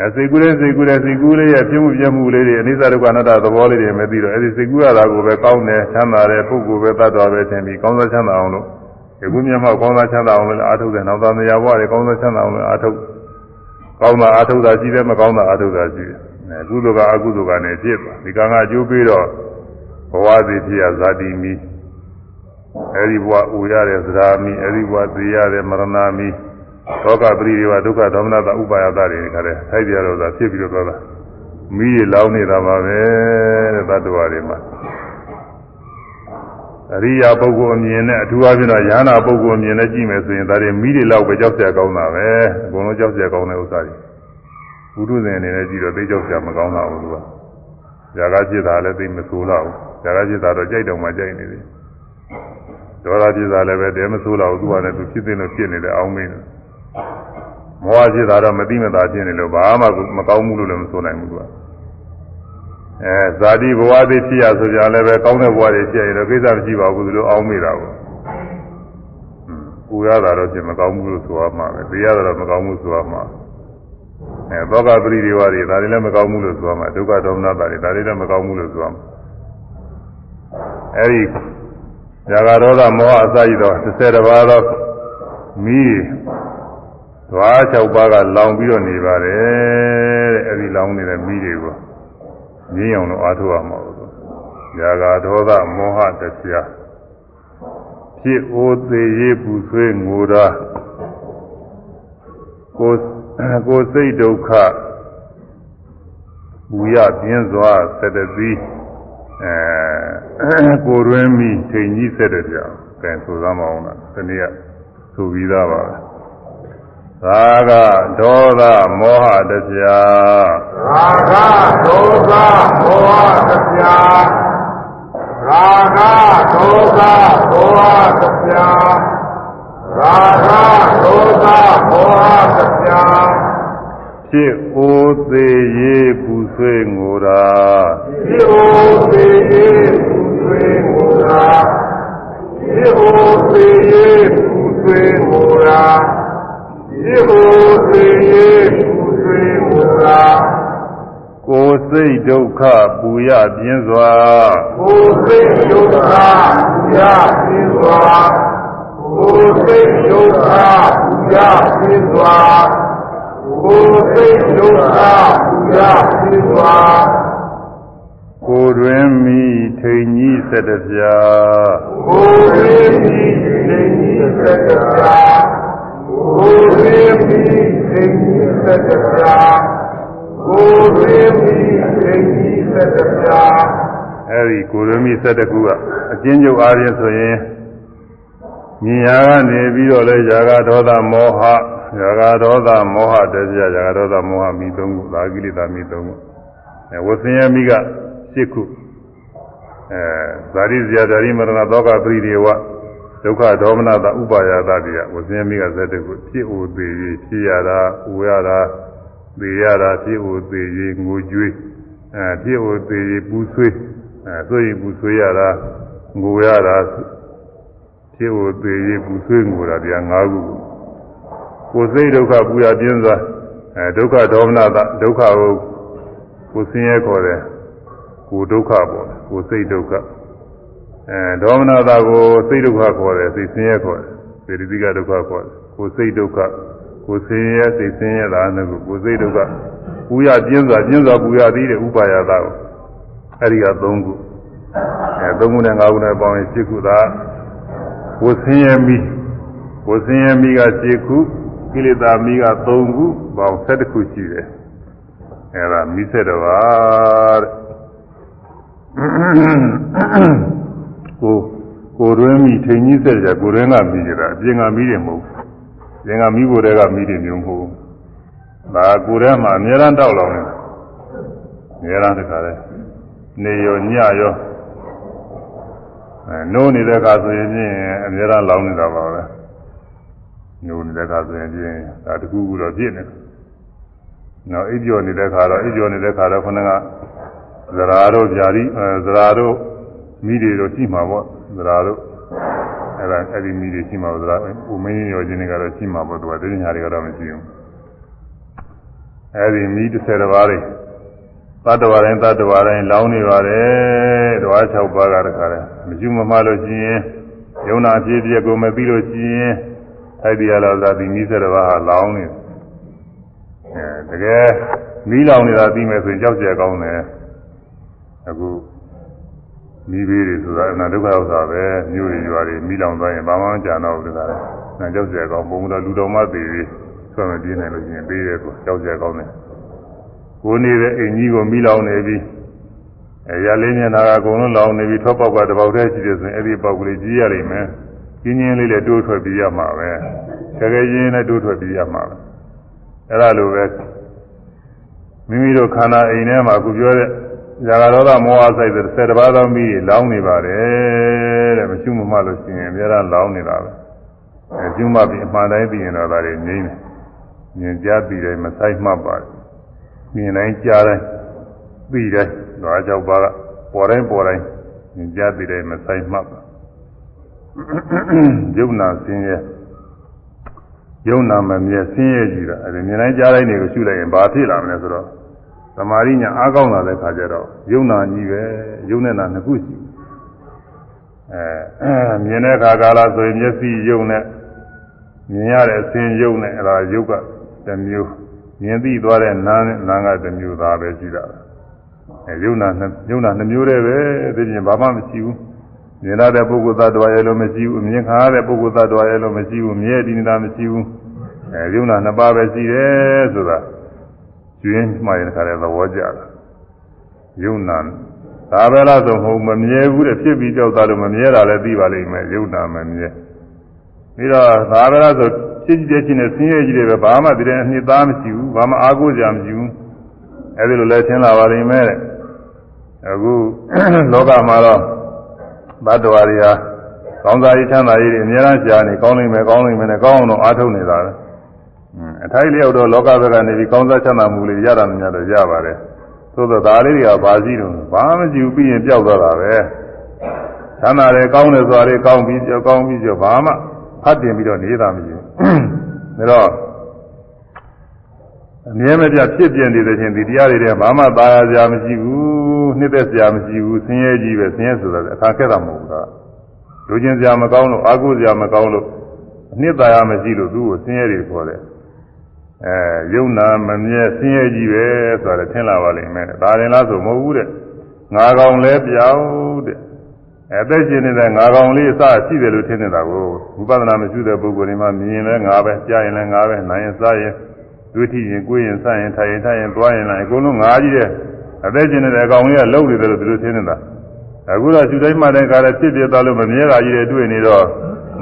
အဲစိတ်ကူးလေးစိတ်ကူးလေးစိတ်ကူးလေးရဲ့ပြမှုပြမှုလေးတွေအနိစ္စဒုက္ခအနတ္တသဘောလေးတွေမသိတော့အဲဒီစိတ်ကူးရတာကိုပဲကောင်းတယ်ချမ်းသာတယ်ပုဂ္ဂိုလ်ပဲတတ်တော်ပဲထင်ပြီးကောင်းသောချမ်းသာအောင်လို့ဒီကုမျက်မှောက်ကောင်းသောချမ်းသာအောင်လို့အာထုတ်တယ်နောက်သားမယားဘဝတွေကောင်းသောချမ်းသာအောင်လို့အာထုတ်ကောင်းတာအာထုတ်တာရှိတယ်မကောင်းတာအာထုတ်တာရှိတယ်အဲကုသိုလ်ကအကုသိုလ်ကနဲ့ဖြစ်ပါဒီကံကအကျိုးပေးတော့ဘဝစီဖြစ်ရဇာတိမီအဲဒီဘဝဥရတဲ့သရာမီအဲဒီဘဝသိရတဲ့မရဏမီ သောကပရိဒီဝဒုက္ခဒေါမနတဥပါယတတွေခါတဲ့ထိုက်ပြတော့သာဖြစ်ပြီးတော့သွားတာမီးတွေလောင်းနေတာပါပဲတဲ့သတ္တဝါတွေမှာအရိယာပုဂ္ဂိုလ်အမြင်နဲ့အထူးအဖြင့်တော့ယန္တာပုဂ္ဂိုလ်အမြင်နဲ့ကြည့်မယ်ဆိုရင်ဒါတွေမီးတွေလောက်ပဲကြောက်เสียကောင်းတာပဲအကုန်လုံးကြောက်เสียကောင်းတဲ့ဥစ္စာတွေဘုရုဇဉ်အနေနဲ့ကြည့်တော့သိကြောက်เสียမကောင်းတာဘူးသူကဇာကจิตတာလည်းသိမဆိုးတော့ဘူးဇာကจิตတာတော့ကြိုက်တော့မှကြိုက်နေတယ်ဒေါသจิตတာလည်းပဲတဲမဆိုးတော့ဘူးသူကလည်းသူဖြစ်သိလို့ဖြစ်နေတယ်အောင်းမင်း မောဟจิตတာတော့မသိမသာဖြစ်နေလို့ဘာမှမကောင်းဘူးလို့လည်းမဆိုနိုင်ဘူးသူကအဲဇာတိဘဝသိဖြစ်ရဆိုကြလည်းပဲကောင်းတဲ့ဘဝတွေဖြစ်ရင်တော့ကိစ္စမရှိပါဘူးသူတို့အောင်းမိတာကိုကိုရတာတော့ပြင်မကောင်းဘူးလို့ဆိုရမှာပဲသိရတာတော့မကောင်းဘူးဆိုရမှာအဲသောကပရိဒီဝါတွေဒါတွေလည်းမကောင်းဘူးလို့ဆိုရမှာဒုက္ခဒေါမနတာတွေဒါတွေလည်းမကောင်းဘူးလို့ဆိုရမှာအဲဒီဇာကရောဓမောဟအစရှိသော30တပါးသောမိ ဓွား6ပါးကလောင်ပြီးတော့နေပါတယ်တဲ့အဲဒီလောင်နေတဲ့မိတွေကိုငြင်းအောင်လို့အားထုတ်ရမှာလို့။ຢာဂါဒေါသမောဟတရားဖြစ်အိုသေးရေးပူဆွေးငိုတာကိုကိုစိတ်ဒုက္ခဘူရပြင်းစွာဆက်တသီးအဲကိုတွင်းမိထိန်ကြီးဆက်တဲ့ကြောင်ကဲဆိုသမ်းမအောင်လားဒီနေ့ကဆိုပြီးသားပါပဲ။ သာကဒေါသမောဟတရားသာကဒေါသမောဟတရားရာဂဒေါသမောဟတရားရာဂဒေါသမောဟတရားဖြစ်အိုသေးရေးပူဆွေးငိုတာဖြစ်အိုသေးရေးပူဆွေးငိုတာဖြစ်အိုသေးရေးပူဆွေးငိုတာ ဒီဟုသိရေးပူဆွေးမူလာကိုယ်စိတ်ဒုက္ခပူရပြင်းစွာကိုယ်စိတ်ဒုက္ခပူရပြင်းစွာကိုယ်စိတ်ဒုက္ခပူရပြင်းစွာကိုယ်စိတ်ဒုက္ခပူရပြင်းစွာကိုယ်တွင်မိထိန်ကြီးဆက်တပြာကိုယ်တွင်မိထိန်ကြီးဆက်တပြာ အဲဒီကိုယ်ရင်းပြီးသက်တကူကအကျဉ်းချုပ်အားဖြင့်ဆိုရင်ဉာဏ်ရာကနေပြီးတော့လဲຢာကဒေါသမောဟຢာကဒေါသမောဟတရားຢာကဒေါသမောဟမိသုံးခုသာကိလေသာမိသုံးခုအဲဝဆင်းယမိက၈ခုအဲဇာတိဇာတာရိမရဏသောကပရိဒေဝ ဒုက္ခဒေါမနတာဥပါယတာတွေကဝဇင်းမိကဇက်တခုဖြစ်အိုသေးရေးဖြစ်ရတာဥရတာသေရတာဖြစ်အိုသေးရေးငိုကြွေးအဲဖြစ်အိုသေးရေးပူဆွေးအဲဆိုရင်ပူဆွေးရတာငိုရတာဖြစ်အိုသေးရေးပူဆွေးငိုတာတရား၅ခုကိုယ်စိတ်ဒုက္ခပူရပြင်းစွာအဲဒုက္ခဒေါမနတာဒုက္ခကိုကိုဆင်းရဲခေါ်တယ်ကိုဒုက္ခပေါ့ကိုစိတ်ဒုက္ခ အဲဒေါမနတာကိုစိတ်ဒုက္ခခေါ်တယ်စိတ်ဆင်းရဲခေါ်တယ်စေတသိကဒုက္ခခေါ်တယ်ကိုစိတ်ဒုက္ခကိုဆင်းရဲစိတ်ဆင်းရဲတာနဲ့ကိုကိုစိတ်ဒုက္ခပူရပြင်းစွာပြင်းစွာပူရသည်တဲ့ဥပါယတာကိုအဲဒီက၃ခုအဲ၃ခုနဲ့၅ခုနဲ့ပေါင်းရင်၈ခုသာကိုဆင်းရဲမိကိုဆင်းရဲမိက၈ခုကိလေသာမိက၃ခုပေါင်း၁၁ခုရှိတယ်အဲဒါမိဆက်တော်ပါတဲ့ ကိုကိုတွင်းမိထိန်ကြီးဆက်ကြကိုတွင်းကမိကြတာအပြင်ကမိတယ်မဟုတ်ဘူး။ပြင်ကမိဖို့တည်းကမိတယ်မျိုးမဟုတ်ဘူး။ဒါကိုယ်ထဲမှာအများရန်တောက်လောင်နေတာ။အများရန်တခါလဲနေရောညရောအဲနိုးနေတဲ့အခါဆိုရင်ဖြင့်အများအားလောင်းနေတာပါပဲနိုးနေတဲ့အခါဆိုရင်ဖြင့်ဒါတကူကူတော့ပြည့်နေတယ်နောက်အိပ်ကျော်နေတဲ့အခါတော့အိပ်ကျော်နေတဲ့အခါတော့ခဏကဇရာတို့ဗျာတိဇရာတို့ မိတွေတော့ရှိမှာပေါ့ဇရာတို့အဲ့ဒါအဲ့ဒီမိတွေရှိမှာပေါ့ဇရာဥမင်းရောခြင်းတွေကတော့ရှိမှာပေါ့သူကတင်းညာတွေကတော့မရှိဘူးအဲ့ဒီမိ30ပါးတွေတတ္တဝါတိုင်းတတ္တဝါတိုင်းလောင်းနေပါတယ်ဓဝါ6ပါးကတခါလဲမကျွမမလို့ရှိရင်ယုံနာအပြည့်ပြည့်ကိုမသိလို့ရှိရင်အဲ့ဒီရလာသာဒီမိ30ပါးဟာလောင်းနေအဲတကယ်မိလောင်နေတာသိမယ်ဆိုရင်ကြောက်ကြကောင်းတယ်အခု မိဘေးတွေဆိုတာအနာဒုက္ခဥစ္စာပဲမြို့တွေရွာတွေမိလောင်သွားရင်ဘာမှမကြံတော့ဘူးတခါလဲနာကြောက်ကြကောင်းပုံတော့လူတော်မသေးသေးဆွမ်းမပြေးနိုင်လို့ရှိရင်ပေးတယ်ကိုကြောက်ကြကောင်းတယ်ကိုနေတဲ့အိမ်ကြီးကိုမိလောင်နေပြီအဲရလေးမျက်နှာကအကုန်လုံးလောင်နေပြီထွက်ပေါက်ကတပေါက်တည်းရှိတယ်ဆိုရင်အဲ့ဒီပေါက်ကလေးကြီးရလိမ့်မယ်ကြီးချင်းလေးလည်းတိုးထွက်ပြီးရမှာပဲတကယ်ချင်းလည်းတိုးထွက်ပြီးရမှာပဲအဲ့ဒါလိုပဲမိမိတို့ခန္ဓာအိမ်ထဲမှာအခုပြောတဲ့ ဇာကရောဂမောဟဆိုင်တဲ့၁၀ပါးသောမိလောင်းနေပါတယ်တဲ့မရှိမမှလို့ရှိရင်အများအားလောင်းနေတာပဲအဲကျွမပြီးအမှန်တိုင်းသိရင်တော့ဒါတွေငြိမ့်တယ်မြင်ကြပြီးတိုင်းမဆိုင်မှတ်ပါတယ်မြင်တိုင်းကြားတိုင်းသိတိုင်းတော့အကြောက်ပါကပေါ်တိုင်းပေါ်တိုင်းမြင်ကြပြီးတိုင်းမဆိုင်မှတ်ပါယုံနာစင်းရဲ့ယုံနာမမြဲဆင်းရဲကြည့်တာအဲဒီမြင်တိုင်းကြားတိုင်းတွေကိုရှုလိုက်ရင်ဘာဖြစ်လာမလဲဆိုတော့ သမာဓိညာအားကောင်းလာတဲ့ခါကျတော့ယုံနာကြီးပဲယုံနေတာနှစ်ခုရှိအဲမြင်တဲ့အခါကာလဆိုရင်မျက်စိယုံနဲ့မြင်ရတဲ့အစင်ယုံနဲ့အဲဒါယုတ်ကတစ်မျိုးမြင်သိသွားတဲ့နာနဲ့နာကတစ်မျိုးသားပဲရှိတာအဲယုံနာယုံနာနှစ်မျိုးတည်းပဲသိရင်ဘာမှမရှိဘူးမြင်ရတဲ့ပုဂ္ဂိုလ်သတ္တဝါရဲ့လို့မရှိဘူးမြင်ခါရတဲ့ပုဂ္ဂိုလ်သတ္တဝါရဲ့လို့မရှိဘူးမြဲတည်နေတာမရှိဘူးအဲယုံနာနှစ်ပါးပဲရှိတယ်ဆိုတာ ကျွင်းမှရင်ခါတဲ့သဘောကျတာယုံနာဒါပဲလားဆိုမဟုတ်မမြဲဘူးတဲ့ဖြစ်ပြီးကြောက်တာလို့မမြဲတာလည်းသိပါလိမ့်မယ်ယုံနာမမြဲပြီးတော့ဒါပဲလားဆိုဖြစ်ကြည့်ချင်းနဲ့ဆင်းရဲကြီးတွေပဲဘာမှတည်းအနှစ်သားမရှိဘူးဘာမှအားကိုးကြမရှိဘူးအဲဒီလိုလဲထင်လာပါလိမ့်မယ်တဲ့အခုလောကမှာတော့ဘတ်တော်ရီဟာကောင်းစားရေးချမ်းသာရေးတွေအများအားရှားနေကောင်းနိုင်မယ်ကောင်းနိုင်မယ်နဲ့ကောင်းအောင်တော့အားထုတ်နေတာပဲ အထိုက်လျောက်တော့လောကဘက်ကနေပြီးကောင်းစားချမ်းသာမှုလေးရတာများတော့ရပါတယ်သို့သောဒါလေးတွေကဘာရှိတော့ဘာမှကြည့်ပြီးရင်ပျောက်သွားတာပဲချမ်းသာတယ်ကောင်းတယ်ဆိုတာလေးကောင်းပြီးကြောကောင်းပြီးကြောဘာမှဖတ်တင်ပြီးတော့နေတာမရှိဘူးဒါတော့အမြဲမပြဖြစ်ပြနေတဲ့ချင်းဒီတရားတွေတည်းဘာမှသာယာစရာမရှိဘူးနှစ်သက်စရာမရှိဘူးဆင်းရဲကြီးပဲဆင်းရဲဆိုတာအခါခက်တာမဟုတ်ဘူးကလူချင်းစရာမကောင်းလို့အာဟုစရာမကောင်းလို့အနှစ်သာရမရှိလို့သူ့ကိုဆင်းရဲတွေခေါ်တယ် အဲယုံနာမမြဲဆင်းရဲကြီးပဲဆိုတာထင်လာပါလိမ့်မယ်ဒါရင်လားဆိုမဟုတ်ဘူးတဲ့ငါကောင်လဲပြောင်းတဲ့အသက်ရှင်နေတဲ့ငါကောင်လေးအစရှိတယ်လို့ထင်နေတာကိုဝိပဿနာမရှိတဲ့ပုဂ္ဂိုလ်တွေမှမြင်လဲငါပဲကြားရင်လည်းငါပဲနားရင်စားရင်တွေးထိရင်ကိုယ်ရင်စားရင်ထိုင်ရင်ထိုင်ရင်သွားရင်လည်းအကုန်လုံးငါကြီးတဲ့အသက်ရှင်နေတဲ့အကောင်လေးကလှုပ်နေတယ်လို့ဒီလိုထင်နေတာအခုတော့ရှုတိုင်းမှတိုင်းကားလည်းဖြစ်ဖြစ်သွားလို့မမြဲတာကြီးတွေတွေ့နေတော့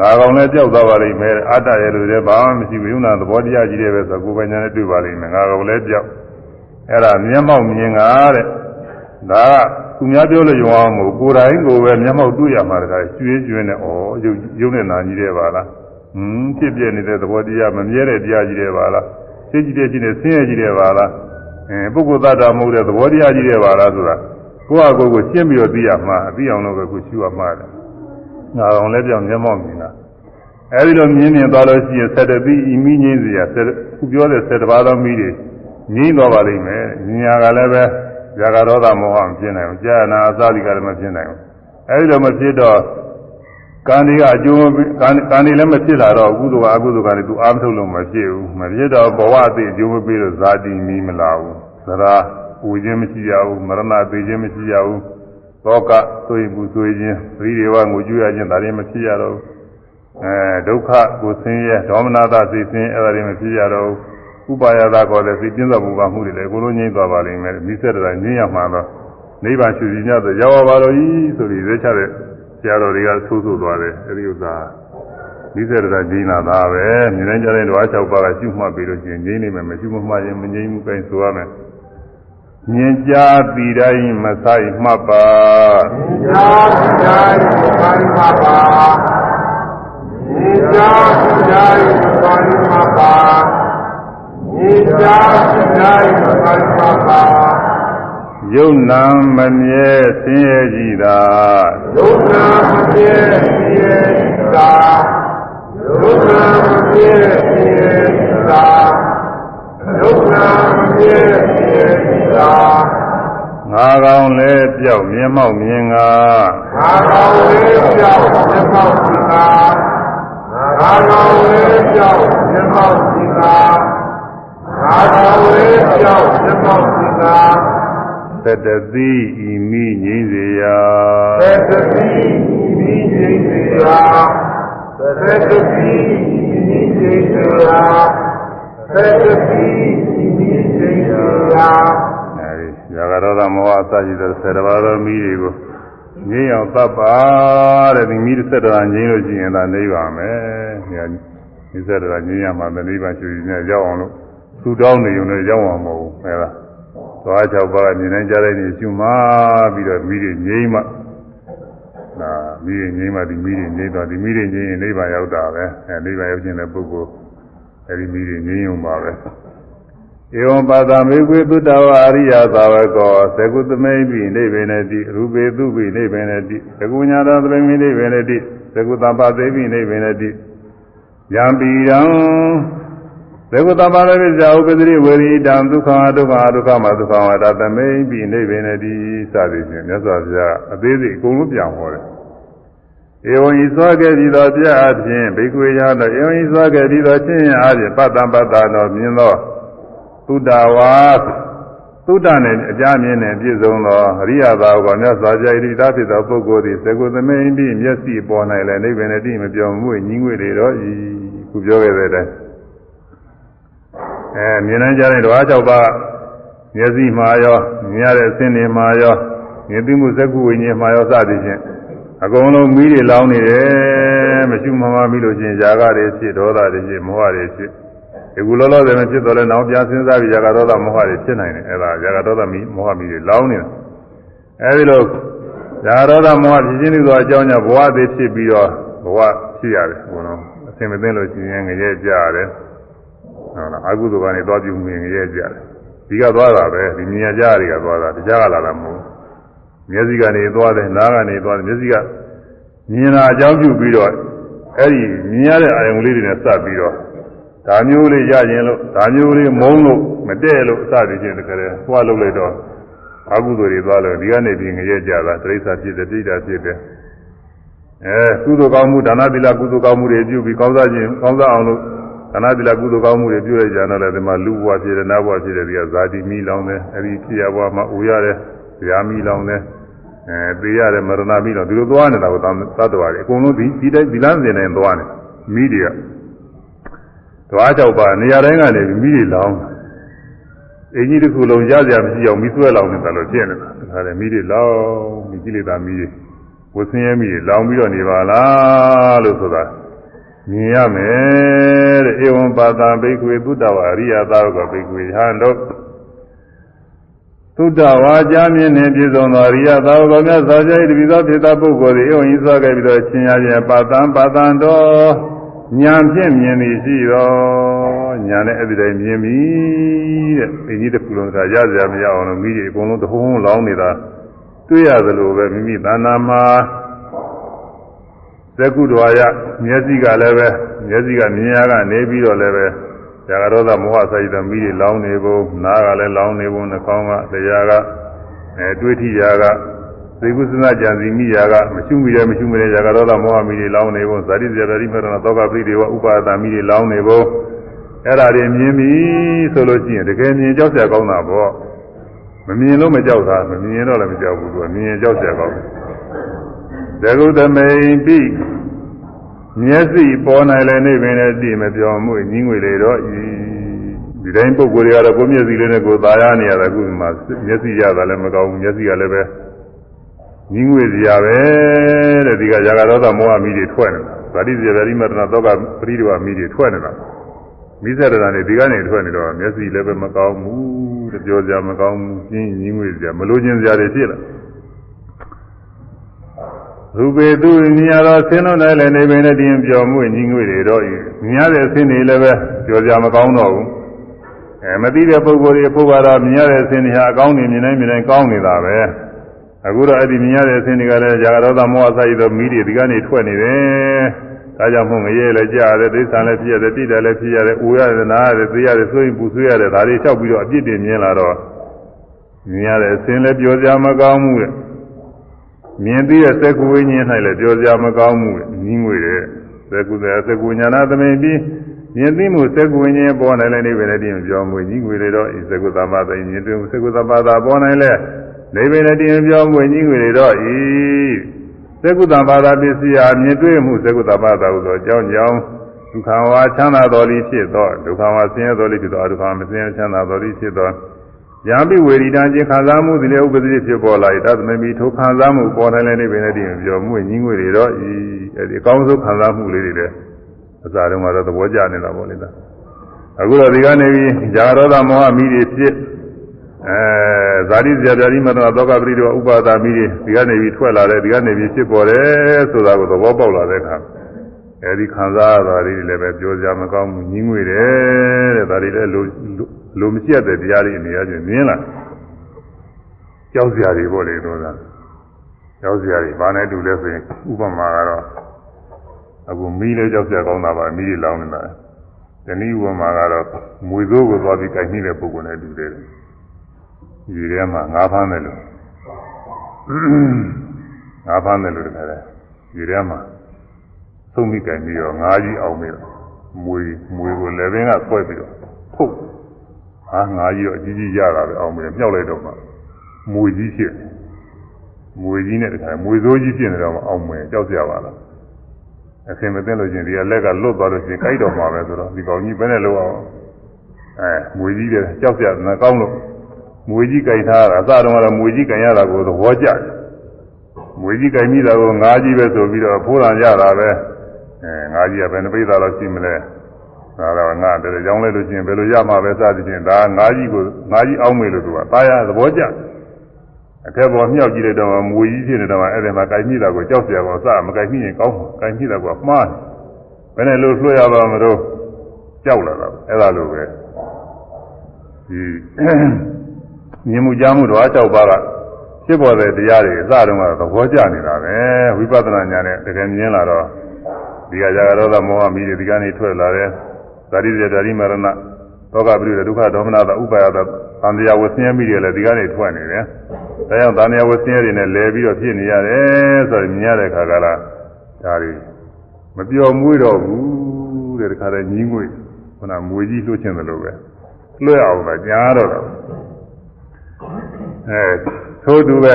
ငါကောင်လည်းကြောက်သွားပါလိမ့်မယ်အတ္တရဲ့လို့လည်းဘာမှမရှိဘူးယုံနာသဘောတရားကြီးတွေပဲဆိုကိုယ်ပိုင်ညာနဲ့တွေ့ပါလိမ့်မယ်ငါကောင်လည်းကြောက်အဲ့ဒါမျက်မှောက်မြင်ငါတဲ့ဒါကသူများပြောလို့ယုံအောင်မို့ကိုယ်တိုင်ကိုယ်ပဲမျက်မှောက်တွေ့ရမှာတခါကျွေးကျွေးနဲ့ဩယုံယုံနဲ့နာကြီးတွေပါလားဟင်းဖြစ်ပြနေတဲ့သဘောတရားမမြဲတဲ့တရားကြီးတွေပါလားစိတ်ကြီးတဲ့ကြီးနဲ့ဆင်းရဲကြီးတွေပါလားအဲပုဂ္ဂိုလ်သတ္တမဟုတ်တဲ့သဘောတရားကြီးတွေပါလားဆိုတာကိုယ့်အကိုယ်ကိုရှင်းပြီးတော့သိရမှာသိအောင်လို့ပဲကိုရှင်းရမှာတယ် ငါအောင်လည်းပြောင်းမျက်မှောက်မြင်တာအဲဒီလိုမြင်မြင်သွားလို့ရှိရင်ဆက်တပိဤမိငင်းစရာဆက်ခုပြောတဲ့ဆက်တပါးသောမိတွေငြင်းသွားပါလိမ့်မယ်ဉာဏ်ကလည်းပဲဇာကရောဒမောဟမဖြစ်နိုင်ဘူးကြာနာအသာတိကလည်းမဖြစ်နိုင်ဘူးအဲဒီလိုမဖြစ်တော့ကံတွေကအကျိုးကံကံတွေလည်းမဖြစ်လာတော့အကုသိုလ်ကအကုသိုလ်ကလည်းသူအားမထုတ်လို့မဖြစ်ဘူးမဖြစ်တော့ဘဝအသိအကျိုးမပေးလို့ဇာတိမီးမလာဘူးသရာပူခြင်းမရှိရဘူးမရဏသိခြင်းမရှိရဘူး သောကဆိုရင်ပူဆိုခြင်းသတိတွေဝငိုကြွရခြင်းဒါတွေမဖြစ်ရတော့ဘူးအဲဒုက္ခကိုဆင်းရဲဒေါမနတာသိဆင်းအဲ့ဒါတွေမဖြစ်ရတော့ဘူးဥပါယတာခေါ်တဲ့စိတ်ပြင်းစွာပူပါမှုတွေလည်းအကုန်လုံးငြိမ့်သွားပါလိမ့်မယ်မိစ္ဆတရာငြိမ့်ရမှာတော့နိဗ္ဗာန်ရှုစီညဆိုရောက်ပါတော့ဤဆိုပြီးရွေးချတဲ့ဆရာတော်တွေကဆိုးဆိုးသွားတယ်အဲဒီဥစ္စာမိစ္ဆတရာငြိမ့်လာတာပဲမြင်တိုင်းကြတဲ့ဓဝါ၆ပါးကရှုမှတ်ပြီးလို့ရှိရင်ငြိမ့်နေမယ်မရှုမမှတ်ရင်မငြိမ့်ဘူးကိုင်းဆိုရမယ် မြင်ကြသည်တိုင်းမဆိုင်မှတ်ပါညာတိုင်းတိုင်းပါပါညာတိုင်းတိုင်းပါပါညာတိုင်းတိုင်းပါပါယုံနာမမြဲဆင်းရဲကြည်သာဒုက္ခမပြေပြေသာဒုက္ခမပြေပြေသာ ဒုက္ခမပြေပြေသာငါကောင်းလဲပြောက်မြင်မောက်မြင်ငါငါတော်လေးကြောင့်မျက်မှောက်ဒီသာငါတော်လေးကြောင့်မျက်မှောက်ဒီသာငါတော်လေးကြောင့်မျက်မှောက်ဒီသာသတ္တသိဤမိငြိမ့်စေရာသေတတိမိငိစေရာသေတတိမိငိစေရာ သေတတိမိငိစေရာအဲဒီဇာကရောသမောဟအစရှိတဲ့ဆယ်တပါးသောမိတွေကိုငြိမ်းအောင်သတ်ပါတဲ့ဒီမိတစ်ဆက်တော်ငြိမ်းလို့ရှိရင်သာနေပါမယ်။ညာဒီဆက်တော်ငြိမ်းရမှာမနိဗ္ဗာန်ရှိရင်ရောက်အောင်လို့သူတောင်းနေုံနဲ့ရောက်အောင်မဟုတ်ဘူး။အဲဒါသွား၆ပါးကမြင်နိုင်ကြတဲ့နေရှုမှပြီးတော့မိတွေငြိမ်းမှနာမိတွေငြိမ်းမှဒီမိတွေငြိမ်းတော့ဒီမိတွေငြိမ်းရင်နိဗ္ဗာန်ရောက်တာပဲ။အဲနိဗ္ဗာန်ရောက်ခြင်းတဲ့ပုဂ္ဂိုလ် အဲဒီမိတွေငြိမ်းုံပါပဲ။ဧဝံပါဒမေကွေသုတ္တဝအရိယသာဝကောသကုသမိပိနိဗ္ဗေနတိရူပေသူပိနိဗ္ဗေနတိသကုညာတော်သရမိနိဗ္ဗေနတိသကုတပ္ပသေပိနိဗ္ဗေနတိယံပိယံသကုတပ္ပလည်းဇာဥပဒိဝေရိတံဒုက္ခဒုက္ခဒုက္ခမဒုက္ခဝတသမိပိနိဗ္ဗေနတိစသည်ဖြင့်မြတ်စွာဘုရားအသေးစိတ်အကုန်လုံးပြန်ဟောတယ် ဧဝံဤသောကဲ့ဒီသောပြအဖြင့်ဘိက္ခွေရသောဧဝံဤသောကဲ့ဒီသောချင်းအားဖြင့်ပတ္တံပတ္တာတော်မြင်သောသုဒ္ဓဝါသုဒ္ဓနဲ့အကြမြင်နဲ့ပြည့်စုံသောအရိယသာဝကမြတ်စွာဘုရားဣတိတာဖြစ်သောပုဂ္ဂိုလ်သည်သကုသမိန်တိမျက်စိပေါ်၌လည်းနိဗ္ဗာန်တိမပြောင်းမှုညင်းငွေတွေတော့ဤခုပြောခဲ့တဲ့အတိုင်းအဲမြင်နိုင်ကြတဲ့ဓဝါ၆ပါးမျက်စိမှာရောမြင်ရတဲ့အဆင်းတွေမှာရောမြင်သိမှုသက္ကုဝိညာဉ်မှာရောစသည်ဖြင့် အကုန်လုံးမီးတွေလောင်းနေတယ်မရှိမှမပြီးလို့ချင်းຢာကတွေဖြစ်ဒေါသတွေဖြစ်မောဟတွေဖြစ်ဒီကုလောလောဆယ်မဖြစ်တော့လဲနောက်ပြန်စဉ်းစားပြီးဇာကဒေါသမောဟတွေဖြစ်နိုင်တယ်အဲ့ဒါဇာကဒေါသမီမောဟမီတွေလောင်းနေတာအဲဒီလိုဇာကဒေါသမောဟဖြစ်ခြင်းတွေဆိုအကြောင်းကြောင့်ဘဝသေးဖြစ်ပြီးတော့ဘဝဖြစ်ရတယ်ဘုံတော့အစင်မသိလို့ရှိရင်ငရဲကြရတယ်ဟုတ်လားအကုသိုလ်ကနေသွားပြုမှုငရဲကြရတယ်ဒီကသွားတာပဲဒီမြင်ရကြတွေကသွားတာတရားကလာတာမဟုတ် မျက်စိကနေသွားတယ်နားကနေသွားတယ်မျက်စိကမြင်တာအကြောင်းပြုပြီးတော့အဲ့ဒီမြင်ရတဲ့အာယုံလေးတွေနဲ့စပ်ပြီးတော့ဒါမျိုးလေးရရင်လို့ဒါမျိုးလေးမုန်းလို့မတည့်လို့အစတည်းချင်းတကယ်သွားလို့လိုက်တော့အကုသိုလ်တွေသွားလို့ဒီကနေပြီးငရဲကြတာတိရစ္ဆာဖြစ်တယ်ပြိတ္တာဖြစ်တယ်အဲကုသိုလ်ကောင်းမှုဒါနသီလကုသိုလ်ကောင်းမှုတွေပြုပြီးကောင်းစားခြင်းကောင်းစားအောင်လို့ဒါနသီလကုသိုလ်ကောင်းမှုတွေပြုရကြတော့လည်းဒီမှာလူဘဝဖြစ်တယ်နတ်ဘဝဖြစ်တယ်ဒီကဇာတိမိလောင်တယ်အဲဒီဖြစ်ရဘဝမှာအိုရတယ်ဇာမိလောင်တယ် အဲသေရတယ်မရဏမိလောင်ဒီလိုသွားနေတာကိုသတ္တဝါတွေအကုန်လုံးဒီဒီတိုင်းဒီလမ်းစဉ်နဲ့သွားနေမိတွေကသွားကြောက်ပါနေရာတိုင်းကနေမိတွေလောင်းအင်ကြီးတစ်ခုလုံးရကြမရှိအောင်မိသွဲလောင်းနေတာလို့ဖြစ်နေတာဒါကြတယ်မိတွေလောင်းမိကြီးလေသာမိတွေဝဆင်းရဲမိတွေလောင်းပြီးတော့နေပါလားလို့ဆိုတာမြင်ရမယ်တဲ့ဧဝံပါတံဘိက္ခွေသုတ္တဝါအရိယသာဝကဘိက္ခွေဟန်တို့ သုတ္တဝါကြမြင်နေပြည့်စုံသောအရိယသာဝကမြတ်စွာဘုရား၏တပိသောဖြစ်သောပုဂ္ဂိုလ်သည်ဧဝံဤစွာခဲ့ပြီးတော့ရှင်ရခြင်းပါတံပါတံတော်ညာဖြင့်မြင်သည်ရှိသောညာနဲ့အဲ့ဒီတိုင်းမြင်ပြီတဲ့။ဒီကြီးတစ်ခုလုံးကရကြမရအောင်လို့မိကြီးအကုန်လုံးတဟုံးလောင်းနေတာတွေ့ရသလိုပဲမိမိတဏ္ဍာမှာသက္ကုတော်ရမျက်စိကလည်းပဲမျက်စိကမြင်ရကနေပြီးတော့လည်းပဲ ဇာကရောသမောဟဆိုင်တဲ့မိတွေလောင်းနေကုန်နားကလည်းလောင်းနေကုန်နှာခေါင်းကတရားကအဲတွေးထိရာကသေကုသနာကြံစီမိရာကမရှိမိတယ်မရှိမတယ်ဇာကရောသမောဟမိတွေလောင်းနေကုန်ဇာတိဇာတိမရဏသောကပိတွေဝဥပါဒာမိတွေလောင်းနေကုန်အဲ့ဒါတွေမြင်ပြီဆိုလို့ရှိရင်တကယ်မြင်ကြောက်စရာကောင်းတာပေါ့မမြင်လို့မကြောက်တာမမြင်တော့လည်းမကြောက်ဘူးသူကမြင်ရင်ကြောက်စရာကောင်းတယ်ဇဂုတမိန်ပိ မျက်စိပေါ်နိုင်လည်းနေပင်လည်းတည်မပြောင်းမှုညင်းငွေလေတော့ဤဒီတိုင်းပုံကိုယ်တွေကတော့ကိုယ်မျက်စိလေးနဲ့ကိုယ်သာရနေရတာအခုမှမျက်စိရတာလည်းမကောင်းဘူးမျက်စိကလည်းပဲညင်းငွေစရာပဲတဲ့ဒီကဇာကရောသမောဟမိတွေထွက်နေတာဗာတိဇေဗရိမတနာသောကပရိဒဝမိတွေထွက်နေတာမိစ္ဆရတာနေဒီကနေထွက်နေတော့မျက်စိလည်းပဲမကောင်းဘူးတပြောကြမကောင်းဘူးရှင်းရင်းငွေကြမလို့ခြင်းစရာတွေဖြစ်လာ ရူပေသူမြင်ရတော့ဆင်းလို့လည်းနေပင်နဲ့တင်းပြောမှုညီငွေတွေတော့မြင်ရတဲ့အဆင်းတွေလည်းပဲပြောကြမကောင်းတော့ဘူးအဲမသိတဲ့ပုဂ္ဂိုလ်တွေဖို့ကတော့မြင်ရတဲ့အဆင်းတွေဟာအကောင်းနေမြင်နိုင်မြင်နိုင်ကောင်းနေတာပဲအခုတော့အဲ့ဒီမြင်ရတဲ့အဆင်းတွေကလည်းဇာဂရောသမောဟဆိုင်သောမိတွေဒီကနေထွက်နေတယ်ဒါကြောင့်မို့ငရဲလည်းကြားရတယ်သိစ္စာလည်းဖြစ်ရတယ်တိတယ်လည်းဖြစ်ရတယ်အိုရတယ်နားရတယ်သိရတယ်ဆိုရင်ပူဆွေးရတယ်ဒါတွေလျှောက်ပြီးတော့အပြစ်တင်မြင်လာတော့မြင်ရတဲ့အစင်းလည်းပြောကြမကောင်းဘူးတဲ့ မြင်သိတဲ့သက္ကဝိညာဉ်၌လည်းပြောကြမကောင်းဘူးတဲ့ညီးငွေတဲ့သက္ကုတဲ့သက္ကုညာနာသမိန်ပြီးမြင်သိမှုသက္ကဝိညာဉ်ပေါ်နိုင်လည်းနေပဲနဲ့တည်းပြောမှုညီးငွေတွေတော့ဤသက္ကုသမသိမြင်တွေ့မှုသက္ကုသမသာပေါ်နိုင်လဲနေပဲနဲ့တည်းပြောမှုညီးငွေတွေတော့ဤသက္ကုတဘာသာပစ္စည်းဟာမြင်တွေ့မှုသက္ကုတဘာသာဟုသောအကြောင်းကြောင့်ဒုက္ခဝါချမ်းသာတော်လိဖြစ်သောဒုက္ခဝါဆင်းရဲတော်လိဖြစ်သောဒုက္ခမဆင်းရဲချမ်းသာတော်လိဖြစ်သော ယံပိဝေရိတံခြင်းခံစားမှုသည်လည်းဥပဒိဖြစ်ပေါ်လာ၏တသမီထိုခံစားမှုပေါ်တိုင်းလည်းနေပင်လည်းတည်းပြောမှုညင်းငွေတွေတော့ဤအဲဒီအကောင်းဆုံးခံစားမှုလေးတွေလည်းအစားတုန်းကတော့သဘောကျနေတာပေါ့လေဒါအခုတော့ဒီကနေပြီးဇာရောသမောဟမိတွေဖြစ်အဲဇာတိဇာတိမတ္တသောကပရိဒေဝဥပါဒာမိတွေဒီကနေပြီးထွက်လာတယ်ဒီကနေပြီးဖြစ်ပေါ်တယ်ဆိုတာကိုသဘောပေါက်လာတဲ့အခါ အဲဒီခံစားရတာတွေလည်းပဲပြောကြမကောင်းဘူးညင်းငွေတယ်တဲ့ဒါတွေလည်းလိုလိုမကျက်တဲ့တရားတွေအနေအချင်းမြင်လာကြောက်စရာတွေပေါ့လေတော့သာကြောက်စရာတွေဘာနဲ့တူလဲဆိုရင်ဥပမာကတော့အခုမီးလေးကြောက်စရာကောင်းတာပါမီးလေးလောင်းနေတာတနည်းဥပမာကတော့မွေစိုးကိုသွားပြီးကြိုက်နေတဲ့ပုံကနဲ့တူတယ်ဒီထဲမှာငါးဖမ်းတယ်လို့ငါးဖမ်းတယ်လို့တခါလဲဒီထဲမှာ သုံးမိကြိုင်ပြီးတော့ငါးကြီးအောင်ပြီးတော့မွေမွေကိုလည်းပင်ကဆွဲပြီးတော့ဖုတ်ဟာငါးကြီးတော့အကြီးကြီးရတာပဲအောင်ပြီးတော့မြောက်လိုက်တော့မှမွေကြီးဖြစ်မွေကြီးနဲ့တခါမွေစိုးကြီးဖြစ်နေတော့မှအောင်မယ်ကြောက်ကြပါလားအခင်မသိလို့ချင်းဒီကလက်ကလွတ်သွားလို့ချင်းကြိုက်တော့မှာပဲဆိုတော့ဒီကောင်ကြီးဘယ်နဲ့လောက်အောင်အဲမွေကြီးတဲ့ကြောက်ကြတယ်ကောင်းလို့မွေကြီးကြိုက်ထားတာအစတုန်းကတော့မွေကြီးကြိုင်ရတာကိုသဘောကျတယ်မွေကြီးကြိုင်မိတာကိုငါးကြီးပဲဆိုပြီးတော့ဖိုးလာကြတာပဲ အဲငါကြီးကဘယ်နှပိသာလောက်ရှိမလဲဒါတော့ငါတကယ်ကြောင်းလဲလို့ချင်းဘယ်လိုရမှာပဲစသဖြင့်ဒါငါကြီးကိုငါကြီးအောင်းမေလို့သူကတာယာသဘောကျအထက်ပေါ်မြောက်ကြည့်တဲ့တော့မွေကြီးဖြစ်နေတော့အဲ့ဒီမှာကိုင်မိတာကိုကြောက်စရာကောစမကိုင်မိရင်ကောင်းကိုင်မိတာကမှားဘယ်နဲ့လို့လွှတ်ရပါမလို့ကြောက်လာတာအဲ့ဒါလိုပဲဒီမြင်မှုကြားမှုတော့အကြောက်ပါကဖြစ်ပေါ်တဲ့တရားတွေအစတုန်းကသဘောကျနေတာပဲဝိပဿနာဉာဏ်နဲ့တကယ်မြင်လာတော့ ဒီကကြာရောသမောဟမိတွေဒီကနေထွက်လာတယ်ဇာတိဇာတိမရဏသောကပိရိဒုက္ခဒေါမနတာဥပါယတာသံတရားဝဆင်းရဲမိတွေလည်းဒီကနေထွက်နေတယ်ဒါကြောင့်သံတရားဝဆင်းရဲတွေနဲ့လဲပြီးတော့ဖြစ်နေရတယ်ဆိုတော့မြင်ရတဲ့ခါကလာဒါတွေမပျော်မွေးတော့ဘူးတဲ့တခါတည်းညီးငွေခုနမွေကြီးလှုပ်ခြင်းတယ်လို့ပဲလွှဲအောင်ပဲကြားတော့တာအဲသို့သူပဲ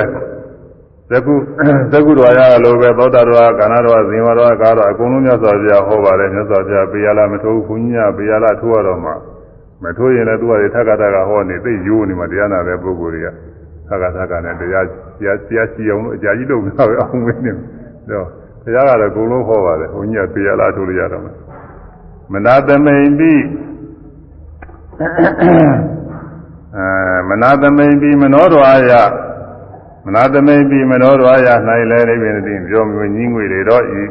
သကုသကုတော်ရလိုပဲသောတာတော်ကကာဏတော်ဇင်ဝတော်ကာတော်အကုန်လုံးမြတ်စွာဘုရားဟောပါတယ်မြတ်စွာဘုရားပေရလာမထိုးဘုန်းကြီးကပေရလာထိုးရတော့မှမထိုးရင်လည်းသူကထက်ကထက်ကဟောနေသိရိုးနေမှတရားနာတဲ့ပုဂ္ဂိုလ်တွေကထက်ကထက်ကနဲ့တရားတရားတရားရှိအောင်လို့အကြာကြီးလုပ်နေတာပဲအောင်မင်းနေတော့တရားကတော့အကုန်လုံးဟောပါတယ်ဘုန်းကြီးကပေရလာထိုးလို့ရတော့မှမနာသမိန်ပြီးအဲမနာသမိန်ပြီးမနောတော်ရ မနာသမိန်ပြီးမနောတော်ရ၌လည်းအိဗေနတိပြောမျိုးညီးငွေတွေတော့ဤ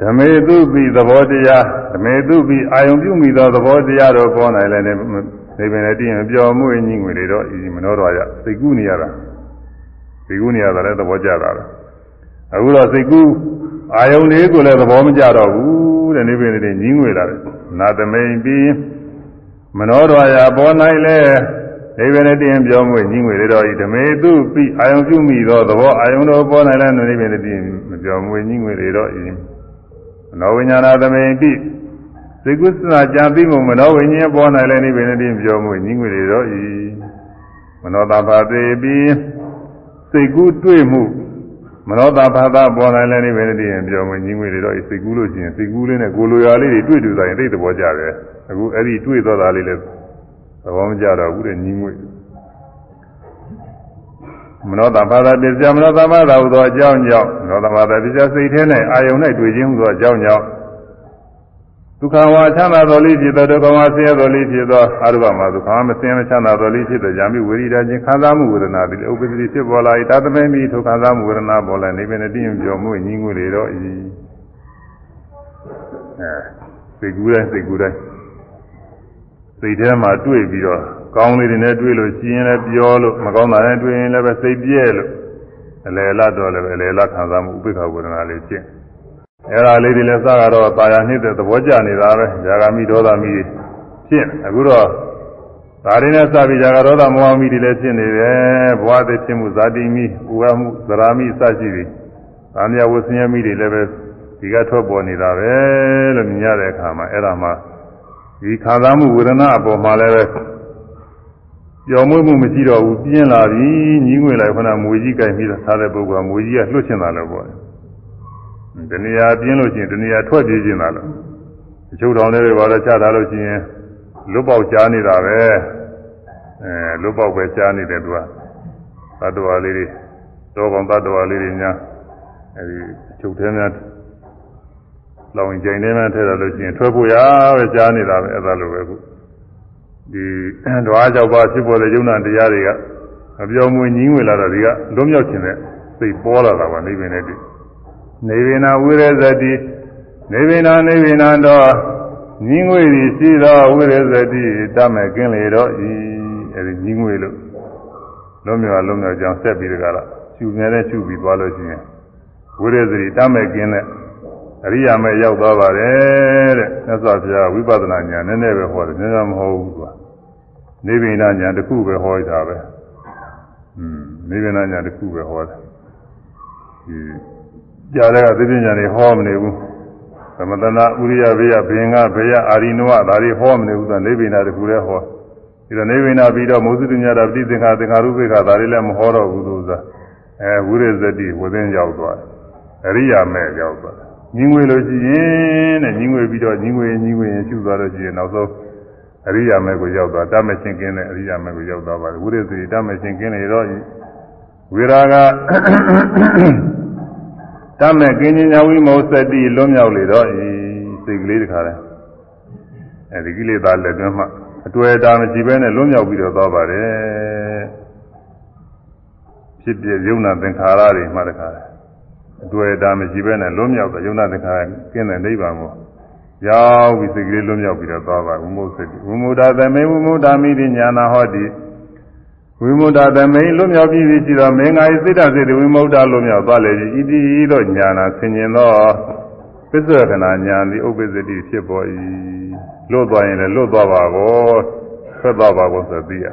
ဓမေတုပိသဘောတရားဓမေတုပိအာယုံပြုမိသောသဘောတရားတို့ပေါ်၌လည်းနေပင်လည်းတည်ရင်ပြောမှုညီးငွေတွေတော့ဤမနောတော်ရစိတ်ကူးနေရတာစိတ်ကူးနေရတာလည်းသဘောကျတာပဲအခုတော့စိတ်ကူးအာယုံလေးကိုလည်းသဘောမကျတော့ဘူးတဲ့နေပင်တွေညီးငွေလာတယ်နာသမိန်ပြီးမနောတော်ရာပေါ်၌လဲ နေပင်နဲ့တင်းပြောမှုညီးငွေတွေတော့ဤဓမေတုပိအာယုံပြုမိသောသဘောအာယုံတော်ပေါ်၌လဲနေပင်နဲ့တင်းမပြောမှုညီးငွေတွေတော့ဤမနောဝိညာဏသမိန်ပိစိတ်ကုသနာကြာပြီးမှုမနောဝိညာဉ်ပေါ်၌လဲနေပင်နဲ့တင်းပြောမှုညီးငွေတွေတော့ဤမနောတဘာသေးပြီးစိတ်ကူးတွေ့မှုမနောတာဘာသာပေါ်နိုင်လည်းနေပဲတည်းရင်ပြောမယ်ညီငွေတွေတော့စိတ်ကူးလို့ရှိရင်စိတ်ကူးလေးနဲ့ကိုလိုရာလေးတွေတွေ့တူသွားရင်သိတဲ့ဘောကြတယ်အခုအဲ့ဒီတွေ့သွားတာလေးလည်း သဘောမကျတော့ဘူးတဲ့ညီငွေမနောတာဘာသာပစ္စယမနောတာဘာသာဟူသောအကြောင်းကြောင့်မနောတာဘာသာပစ္စယစိတ်ထဲ၌အာယုန်၌တွေ့ခြင်းဟူသောအကြောင်းကြောင့်ဒုက္ခဝါချမ်းသာတော်လေးဖြစ်သောဒုက္ခဝါဆင်းရဲတော်လေးဖြစ်သောအရုပမှာဒုက္ခမဆင်းရဲချမ်းသာတော်လေးဖြစ်သောယာမိဝေရိဒချင်းခံစားမှုဝေဒနာသည်ဥပ္ပဒတိဖြစ်ပေါ်လာ၏တာသမမိထိုခံစားမှုဝေဒနာပေါ်လာနေပင်တည်ရင်ပြောမှုညီငွေလေတော့ဤအဲစိတ်ကူးတိုင်းစိတ်ကူးတိုင်း စိတ်ထဲမှာတွေ့ပြီးတော့ကောင်းလေးတွေနဲ့တွေ့လို့ရှိရင်လည်းပြောလို့မကောင်းတာနဲ့တွေ့ရင်လည်းပဲစိတ်ပြဲလို့အလယ်လတ်တော့လည်းပဲအလယ်လတ်ခံစားမှုဥပိ္ပခဝေဒနာလေးဖြစ်အဲ့ဒါလေးတွေလည်းစကတော့ပါရနှိမ့်တဲ့သဘောကျနေတာပဲဇာဂမိဒေါသမိဖြစ်အခုတော့ဒါတွေနဲ့စပြီးဇာဂဒေါသမောဟမိတွေလည်းဖြစ်နေတယ်ဘဝသည်ဖြစ်မှုဇာတိမိဥဝမှုသရာမိစရှိပြီ။ဗာမယဝဆင်းရဲမိတွေလည်းပဲဒီကထွက်ပေါ်နေတာပဲလို့မြင်ရတဲ့အခါမှာအဲ့ဒါမှ ဒီခံစားမှုဝေဒနာအပေါ်မှာလည်းပဲပျော်မွေ့မှုမရှိတော့ဘူးပြင်းလာပြီညီးငွေလိုက်ခဏမွေကြီးကြိုက်ပြီးသားတဲ့ပုဂ္ဂိုလ်ကမွေကြီးကလွတ်ချင်တာလို့ပေါ့တဏှာပြင်းလို့ရှိရင်တဏှာထွက်ပြေးခြင်းတာလို့အချုပ်တော်လေးတွေဘာလို့ချထားလို့ရှိရင်လွတ်ပေါက်ကြားနေတာပဲအဲလွတ်ပေါက်ပဲကြားနေတယ်သူကသတ္တဝါလေးတွေတောကောင်သတ္တဝါလေးတွေညာအဲဒီအချုပ်ထဲများ လောင်ကြိမ်ထဲမှာထည့်ရလို့ရှိရင်ထွက်ဖို့ရပဲကြားနေတာပဲအဲ့ဒါလိုပဲခုဒီဓဝါကြောက်ပါဖြစ်ပေါ်တဲ့ယုံနာတရားတွေကအပြောင်းမွေညင်းဝင်လာတော့ဒီကလွတ်မြောက်ခြင်းနဲ့စိတ်ပေါ်လာတာပါနေပင်နဲ့တည်းနေဝိနာဝိရဇတိနေဝိနာနေဝိနာတော့ညင်းငွေသည်ရှိသောဝိရဇတိတမဲ့ကင်းလေတော့ဤအဲဒီညင်းငွေလို့လုံးမြောက်လုံးမြောက်ကြောင်းဆက်ပြီးတကလားရှူနေတဲ့ရှူပြီးသွားလို့ရှိရင်ဝိရဇတိတမဲ့ကင်းတဲ့ အရိယာမဲ့ရောက်သွားပါတယ်တဲ့မြတ်စွာဘုရားဝိပဿနာဉာဏ်နည်းနည်းပဲဟောတယ်နည်းနည်းမဟုတ်ဘူးကွာနိဗ္ဗာန်ဉာဏ်တစ်ခုပဲဟောတာပဲอืมနိဗ္ဗာန်ဉာဏ်တစ်ခုပဲဟောတယ်ဒီကြားတဲ့ကသိပညာတွေဟောမနေဘူးသမတနာဥရိယဘေယဘင်္ဂဘေယအာရိနဝဒါတွေဟောမနေဘူးဆိုနိဗ္ဗာန်တစ်ခုလည်းဟောဒီတော့နိဗ္ဗာန်ပြီးတော့မောဇုတညတာပဋိသင်္ခါသင်္ခါရုပ္ပခါဒါတွေလည်းမဟောတော့ဘူးလို့ဆိုတာအဲဝိရဇတိဝသင်းရောက်သွားတယ်အရိယာမဲ့ရောက်သွားတယ် ညီငွေလို့ရှိရင်တဲ့ညီငွေပြီးတော့ညီငွေညီငွေရင်ရှုသွားလို့ရှိရင်နောက်ဆုံးအရိယာမဲကိုရောက်သွားတတ်မချင်းကင်းတဲ့အရိယာမဲကိုရောက်သွားပါတယ်ဝိရသေတတ်မချင်းကင်းနေတော့ဝိရာကတတ်မဲ့ကင်းခြင်းညာဝိမောစတိလွတ်မြောက်လေတော့ဤစိတ်ကလေးတခါလဲအဲဒီကိလေသာလက်တွင်းမှအတွေ့အတာမရှိဘဲနဲ့လွတ်မြောက်ပြီးတော့သွားပါတယ်ဖြစ်ပြယုံနာသင်္ခါရတွေမှတခါလဲ အတွေ့အတာမရှိဘဲနဲ့လွတ်မြောက်တဲ့ယုံနာသင်္ခါရကင်းတဲ့နိဗ္ဗာန်ကိုရောက်ပြီးစိတ်ကလေးလွတ်မြောက်ပြီးတော့သွားပါဝိမုစ္စတိဝိမုဒ္ဒသမေဝိမုဒ္ဒမိတိညာနာဟောတိဝိမုဒ္ဒသမေလွတ်မြောက်ပြီးပြီရှိသောမင်္ဂာယစိတ္တစေတဝိမုဒ္ဒလွတ်မြောက်သွားလေ၏ဣတိသောညာနာဆင်ញင်သောပစ္စဝကနာညာသည်ဥပ္ပစ္စတိဖြစ်ပေါ်၏လွတ်သွားရင်လည်းလွတ်သွားပါကောဆက်သွားပါကောဆိုသိရ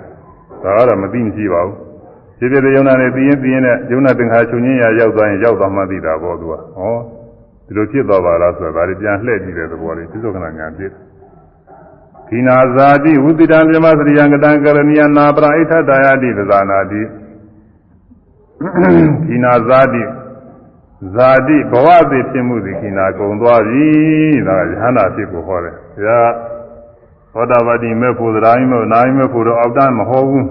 ဒါကတော့မသိမရှိပါဘူး ဖြစ်ဖြစ်တဲ့ယုံနာနဲ့သိရင်သိရင်နဲ့ယုံနာသင်္ခါချုပ်ငင်းရရောက်သွားရင်ရောက်သွားမှသိတာပေါ့သူကဟောဒီလိုဖြစ်သွားပါလားဆိုတာဒါတွေပြန်လှည့်ကြည့်တဲ့သဘောလေးသစ္စာကနာညာဖြစ်ခိနာဇာတိဝုတိတံမြမသရိယံကတံကရဏီယနာပရိဋ္ဌတာယတိသဇာနာတိခိနာဇာတိဇာတိဘဝသည်ဖြစ်မှုသည်ခိနာကုံသွားပြီဒါကယဟနာဖြစ်ကိုဟောတယ်ဒါသောတာပတိမဲ့ဖို့သရာယိမဲ့နာယိမဲ့ဖို့တော့အောက်တန်းမဟောဘူး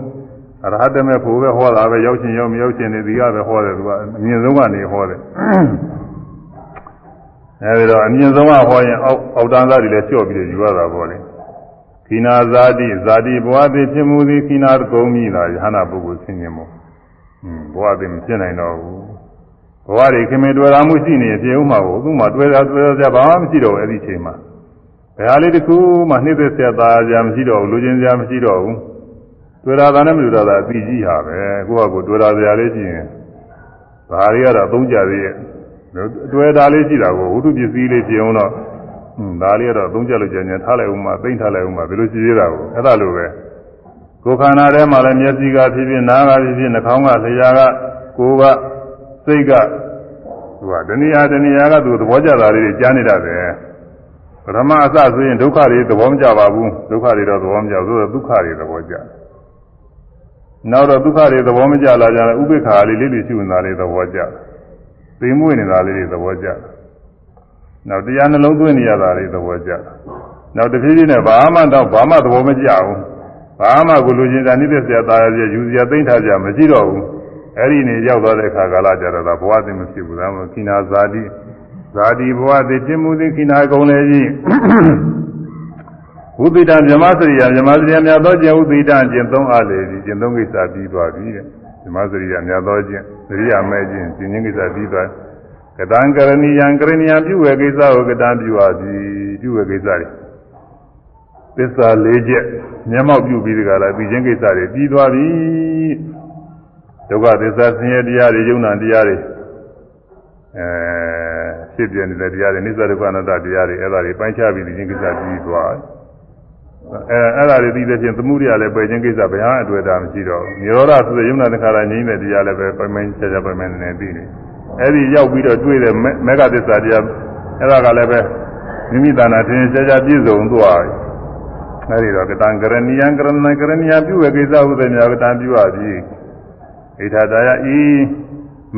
အရဟတမဲ့ဖို့ပဲဟောတာပဲရောက်ချင်းရောက်မရောက်ချင်းနေဒီကပဲဟောတယ်သူကအမြင့်ဆုံးကနေဟောတယ်အဲဒီတော့အမြင့်ဆုံးကဟောရင်အောက်အောက်တန်းသားတွေလည်းကြော့ပြီးယူရတာပေါ့လေခိနာဇာတိဇာတိဘဝသည်ဖြစ်မှုသည်ခိနာကုံမိလာယဟနာပုဂ္ဂိုလ်ဆင်းရဲမို့อืมဘဝသည်မဖြစ်နိုင်တော့ဘူးဘဝတွေခင်မင်တွေ့တာမှုရှိနေပြေဦးမှာကိုသူ့မှာတွေ့တာတွေ့ကြဘာမှမရှိတော့ဘူးအဲ့ဒီချိန်မှာဘယ်ဟာလေးတစ်ခုမှနှိမ့်သက်ဆက်သားကြမရှိတော့ဘူးလူချင်းစရာမရှိတော့ဘူး တွေ့တာကလည်းမတွေ့တာအပြီးကြီးဟာပဲကိုယ့်ဟာကိုယ်တွေ့တာစရာလေးရှိရင်ဒါတွေကတော့သုံးကြသေးရဲ့တွေ့တာလေးရှိတာကိုဝိတုပစ္စည်းလေးပြင်အောင်တော့ဟွန်းဒါလေးကတော့သုံးကြလို့ကြင်ကြထားလိုက်ဦးမှာသိမ့်ထားလိုက်ဦးမှာဒီလိုရှိသေးတာကိုအဲ့ဒါလိုပဲကိုယ်ခန္ဓာထဲမှာလည်းမျက်စိကဖြစ်ဖြစ်နားကဖြစ်ဖြစ်နှာခေါင်းကလျှာကကိုယ်ကစိတ်ကသူကတဏှာတဏှာကသူသဘောကျတာလေးတွေကြားနေတတ်တယ်ပရမအစဆိုရင်ဒုက္ခတွေသဘောမကျပါဘူးဒုက္ခတွေတော့သဘောမကျဘူးဆိုတော့ဒုက္ခတွေသဘောကျတယ် နောက်တော့ဒုက္ခတွေသဘောမကျလာကြတယ်ဥပိ္ပခာလေးလေးတွေရှိနေတာလေးသဘောကျတယ်သိမွေ့နေတာလေးတွေသဘောကျတယ်နောက်တရားနှလုံးသွင်းနေရတာလေးသဘောကျတယ်နောက်တဖြည်းဖြည်းနဲ့ဘာမှတော့ဘာမှသဘောမကျဘူးဘာမှကိုလူချင်းစာနိစ္စဆရာသားရယူစရာသိမ့်ထားကြမရှိတော့ဘူးအဲ့ဒီနေရောက်သွားတဲ့အခါကာလကြတော့ဘဝသိမဖြစ်ဘူးဒါမှခိနာဇာတိဇာတိဘဝသိဖြစ်မှုသည်ခိနာကုန်လေကြီး ဝိသိတမြမစရိယမြမစရိယမြတ်သောကျင့်ဝိသိတကျင့်သုံးအားလေကြီးကျင့်သုံးကိစ္စပြီးသွားပြီတဲ့မြမစရိယမြတ်သောကျင့်စရိယမဲ့ကျင့်ကျင့်ချင်းကိစ္စပြီးသွားကတံကရဏီယံကရဏီယံပြုဝေကိစ္စကိုကတံပြုအပ်ပြီပြုဝေကိစ္စတွေသစ္စာ၄ချက်မျက်မှောက်ပြုပြီးဒီကလာပြီးချင်းကိစ္စတွေပြီးသွားပြီဒုက္ခသစ္စာဆင်းရဲတရားတွေယုံနာတရားတွေအဲဖြစ်ပြနေတဲ့တရားတွေနိစ္စဒုက္ခအနတ္တတရားတွေအဲ့ဒါတွေပိုင်းခြားပြီးဒီချင်းကိစ္စပြီးသွား အဲအဲ့ဒါတွေပြီးတဲ့ချင်းသမှုတွေကလည်းပယ်ချင်းကိစ္စဘယ်ဟာအတွေ့အတာမရှိတော့ဘူးនិရောဓဆိုတဲ့ယုံနာသခါရငြိမ်းတဲ့တရားလည်းပဲပိုင်ပိုင်ခြားခြားပိုင်ပိုင်နေနေပြီးနေအဲ့ဒီရောက်ပြီးတော့တွေ့တဲ့မေဃသစ္စာတရားအဲ့ဒါကလည်းပဲမိမိတဏ္ဍာထင်ရှားရှားပြည့်စုံသွားပြီအဲဒီတော့ကတံကရဏီယံကရဏကရဏီယပြုဝေကိစ္စဟုသည်များကတံပြုအပ်ပြီဣထာတယဤ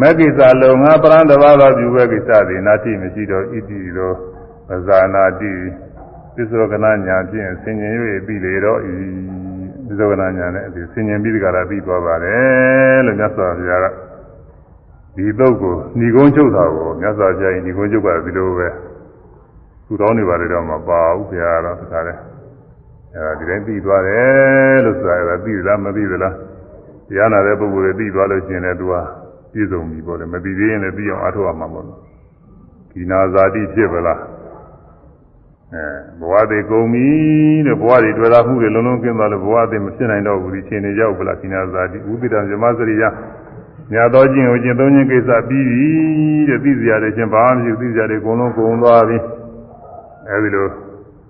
မေကိစ္စလုံးငါပရံတဘာသောပြုဝေကိစ္စသည်နာတိမရှိတော့ဣတိသောပဇာနာတိ သစ္စောကနာညာဖြင့်ဆင်ញင်၍ပြီးလေတော့ဤသစ္စောကနာညာနဲ့ဒီဆင်ញင်ပြီးကြတာပြီးသွားပါတယ်လို့မြတ်စွာဘုရားကဒီသုတ်ကိုဏီကုန်းချုပ်တာကိုမြတ်စွာဘုရားဤဏီကုန်းချုပ်ကဒီလိုပဲသူတော်နေပါလေတော့မပါဘူးဘုရားတော့ဒါလည်းအဲဒါဒီတိုင်းပြီးသွားတယ်လို့ဆိုတာကပြီးလားမပြီးသလားတရားနာတဲ့ပုဂ္ဂိုလ်တွေပြီးသွားလို့ရှိရင်လည်းသူကပြည့်စုံပြီပေါ့လေမပြီးသေးရင်လည်းပြီးအောင်အားထုတ်ရမှာပေါ့ဒီနာဇာတိဖြစ်ပလား အဲဘဝသေးကုန်ပြီတဲ့ဘဝတွေတွေ့တာမှုတွေလုံးလုံးကျင်းသွားလို့ဘဝသေးမဖြစ်နိုင်တော့ဘူးဒီချိန်တွေရောက်ပလားဒီနာဇာတိဥပိတံဇမစရိယညာတော်ချင်းကိုကျင့်သုံးခြင်းကိစ္စပြီးပြီတဲ့သိစရာတွေချင်းဘာမှမရှိဘူးသိစရာတွေအကုန်လုံးကုန်သွားပြီအဲဒီလို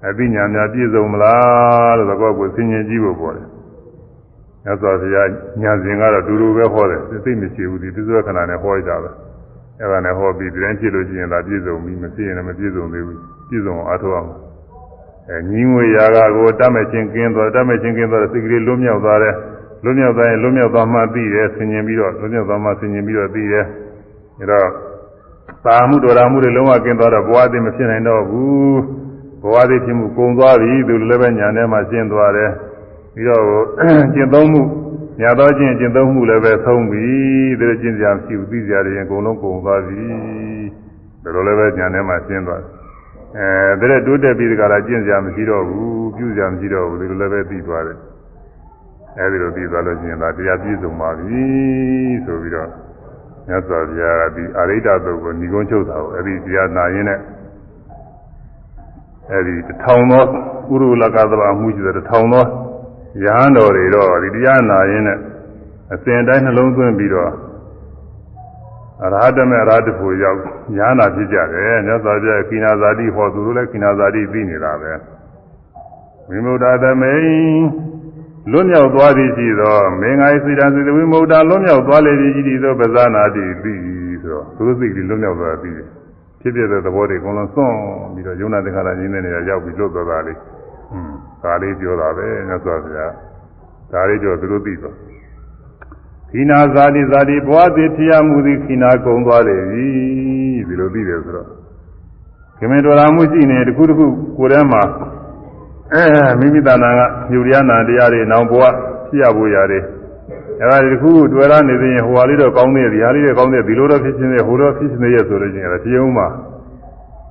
အသိဉာဏ်များပြည့်စုံမလားလို့သဘောကိုသိဉာဏ်ကြည့်ဖို့ပေါ်တယ်။မြတ်စွာဘုရားညာစဉ်ကတော့တူတူပဲဟောတယ်သိမရှိဘူးဒီသစ္စာခဏနဲ့ဟောကြတာ။အဲ့ဒါနဲ့ဟောပြီးဒီတိုင်းဖြစ်လို့ရှိရင်ဒါပြည့်စုံပြီမဖြစ်ရင်လည်းမပြည့်စုံသေးဘူး။ ပြည့်စုံအောင်အားထုတ်အောင်။အဲညီငွေရာဂကိုတတ်မဲ့ချင်းကင်းသွားတတ်မဲ့ချင်းကင်းသွားတဲ့စိတ်ကလေးလွတ်မြောက်သွားတယ်။လွတ်မြောက်သွားရင်လွတ်မြောက်သွားမှသိတယ်ဆင်ញင်ပြီးတော့လွတ်မြောက်သွားမှဆင်ញင်ပြီးတော့သိတယ်။ဒါတော့သာမှုတော်ရာမှုတွေလုံးဝကင်းသွားတော့ဘဝအသိမဖြစ်နိုင်တော့ဘူး။ဘဝသည်ဖြစ်မှုကုံသွားပြီသူလည်းပဲညာထဲမှာရှင်းသွားတယ်ပြီးတော့ကျင့်သုံးမှုညာတော့ကျင့်ကျင့်သုံးမှုလည်းပဲဆုံးပြီဒါကျင့်ကြမရှိဘူးသိကြတယ်ရင်အကုန်လုံးကုံသွားပြီဒါလိုလည်းပဲညာထဲမှာရှင်းသွားတယ် အဲဒါတိုးတက်ပြီးဒီကရာကျင့်ကြမရှိတော့ဘူးပြုကြမရှိတော့ဘူးဒီလိုလည်းပဲသိသွားတယ်အဲဒီလိုသိသွားလို့ရှိရင်ဒါတရားပြည့်စုံပါပြီဆိုပြီးတော့မြတ်စွာဘုရားကဒီအရိဒ္ဓသုတ်ကိုညီကုန်းချုပ်တာကိုအဲဒီတရားနာရင်းနဲ့အဲဒီတထောင်သောဥရုလကသဘာမှုရှိတဲ့တထောင်သောရဟန်းတော်တွေတော့ဒီတရားနာရင်းနဲ့အစဉ်တိုင်းနှလုံးသွင်းပြီးတော့ အရဟတမေအရဟတဖို့ရောက်ညာနာဖြစ်ကြတယ်မြတ်စွာဘုရားကိနာဇာတိဟောသူတို့လည်းကိနာဇာတိသိနေတာပဲဝိမု ക്ത သမိန်လွတ်မြောက်သွားသည်ရှိသောမင်္ဂိုင်းစိတ္တစေတဝိမု ക്ത လွတ်မြောက်သွားလေသည်ရှိသောပဇာနာတိသိဆိုတော့သူစိတ်ကြီးလွတ်မြောက်သွားပြီဖြစ်ဖြစ်တဲ့သဘောတွေအကုန်လုံးစွန့်ပြီးတော့ယုံနာသင်္ခါရရင်းတဲ့နေရာရောက်ပြီးလွတ်သွားတာလေ။ဟွန်းဒါလေးပြောတာပဲမြတ်စွာဘုရား။ဒါလေးကြောသူတို့သိသွား။ ခိနာဇာတိဇာတိဘဝတိထျာမှုသည်ခိနာကုံသွားလေပြီဒီလိုသိတယ်ဆိုတော့ခင်မတော်ရာမှုရှိနေတခုတခုကိုယ်ထဲမှာအဲမိမိတဏ္ဍာကယူရနာတရားတွေနောင်ဘဝဖြစ်ရဖို့ရတယ်အဲဒါဒီခုတွေ့ရနေသေးရင်ဟိုဟာလေးတော့ကောင်းသေးတယ်ဒီဟာလေးတော့ကောင်းသေးတယ်ဒီလိုတော့ဖြစ်ချင်းသေးဟိုတော့ဖြစ်ချင်းသေးရဲ့ဆိုလို့ချင်းအဲ့ဒါတရားဥမှာ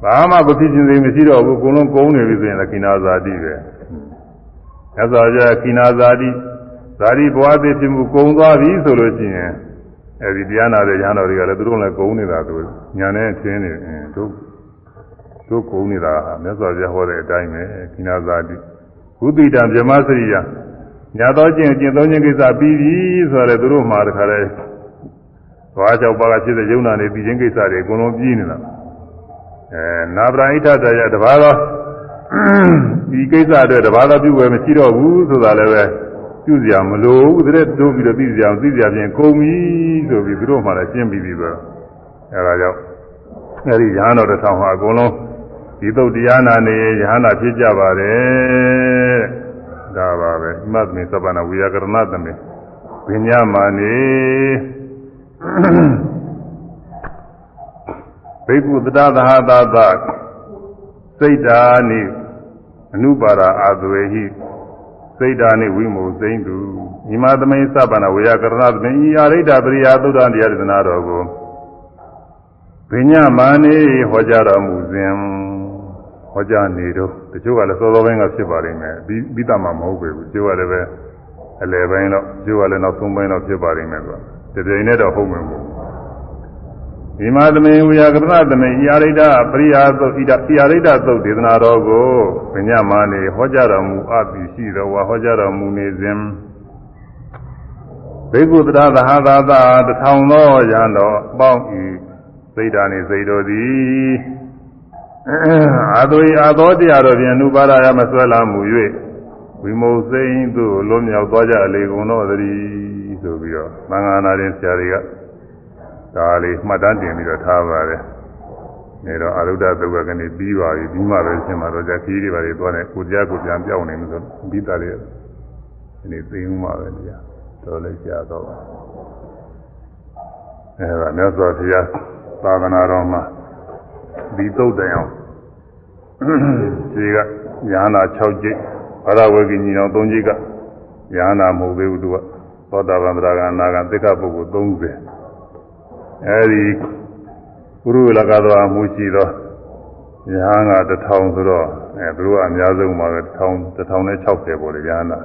ဘာမှမဖြစ်ချင်းသေးမရှိတော့ဘူးအကုန်လုံးကုန်းနေပြီဆိုရင်လည်းခိနာဇာတိပဲ။အဲဆိုကြခိနာဇာတိ ဇာတိဘဝသေးဖြစ်မှုကုန်းသွားပြီဆိုလို့ချင်းအဲဒီတရားနာတဲ့ညာတော်တွေကလည်းသူတို့လည်းကုန်းနေတာသူညာနဲ့ထင်းနေတို့တို့ကုန်းနေတာမြတ်စွာဘုရားဟောတဲ့အတိုင်းပဲခိနာဇာတိဘုဒ္ဓတံဗြဟ္မစရိယညာတော့ကျင့်ကျင့်သုံးခြင်းကိစ္စပြီးပြီဆိုရယ်သူတို့မှာတခါလဲသွားကြောက်ပါကဖြစ်တဲ့ယုံနာနေပြီးခြင်းကိစ္စတွေအကုန်လုံးပြီးနေတာအဲနာပရိဋ္ဌတရားတပါးတော့ဒီကိစ္စအတွက်တပါးတော့ပြုဝယ်မရှိတော့ဘူးဆိုတာလည်းပဲ ပြုစရာမလိုဘူးတဲ့တိုးပြီးတော့ပြီးစရာသိစရာပြင်ကုန်ပြီဆိုပြီးသူတို့မှလည်းရှင်းပြီးပြီဆိုတော့အဲဒါကြောင့်အဲဒီရဟန်းတော်တစ်ထောင်ဟာအကုန်လုံးဒီသုတ်တရားနာနေရဟန္တာဖြစ်ကြပါတယ်ဒါပါပဲဣမသမေသဗ္ဗနာဝိယကရဏသမေပညာမာနေဘိက္ခုတတသဟတာသစိတ်ဓာနိအနုပါဒအာသဝေဟိ စိတ်ဓာနိဝိမုစိမ့်သူဣမသမေသဗ္ဗနာဝိယကရဏသမေဤအရိဒ္ဓပရိယာသုဒ္ဓတရားဒေသနာတော်ကိုပပညာမာနေဟောကြားတော်မူစဉ်ဟောကြားနေတော့တချို့ကလည်းစောစောပိုင်းကဖြစ်ပါလိမ့်မယ်ပြီးပြီးတာမှမဟုတ်ပေဘူးတချို့ကလည်းပဲအလယ်ပိုင်းတော့တချို့ကလည်းနောက်ဆုံးပိုင်းတော့ဖြစ်ပါလိမ့်မယ်ကွာတပြိုင်နဲ့တော့ဟုတ်မှာမဟုတ် ဒီမှာသမေဝိယကရဏသမေဣယာရိတပရိယာသုတ်ဣဒဣယာရိတသုတ်ဒေသနာတော်ကိုပညာမာနေဟောကြားတော်မူအပ်ပြီးရှိတော်ဝါဟောကြားတော်မူနေစဉ်ဘေကုတရသဟသာသာတထောင်သောရန်တော်ပေါင်းဤစိတ်ဓာနေစိတ်တော်သည်အာသွေအာသောတရားတော်ဖြင့်အနုပါဒရမဆွဲလာမှု၍ဝိမုတ်စိန်သို့လွတ်မြောက်သွားကြလေကုန်တော်သည်ဆိုပြီးတော့သံဃာနာရင်ဆရာတွေက ဒါလေးမှတ်တမ်းတင်ပြီးတော့ထားပါတယ်။နေတော့အာရုဒ္ဓသုဘကနေပြီးပါပြီပြီးမှပဲရှင်းမှာတော့じゃခီးတွေပါတွေသွားတယ်ကိုကြားကိုပြန်ပြောင်းနေလို့ဆိုပြီးသားတွေဒီနေ့သိဦးမှာပဲတရားတော်လည်းကြာတော့အဲဒါမြတ်စွာဘုရားသာသနာတော်မှာဒီသုတ်တိုင်အောင်ဒီကညာနာ6ကျိတ်ဘာရဝေကိညီတော်3ကျိတ်ကညာနာမဟုတ်သေးဘူးသူကသောတာပန်တရားကအနာကသစ္ကပုဂ္ဂိုလ်30 အဲဒီကုရုလကသောအမှုရှိသောညာငါ1000ဆိုတော့အဲသူတို့ကအများဆုံးပါပဲ1000 1060ပေါ့လေညာနာ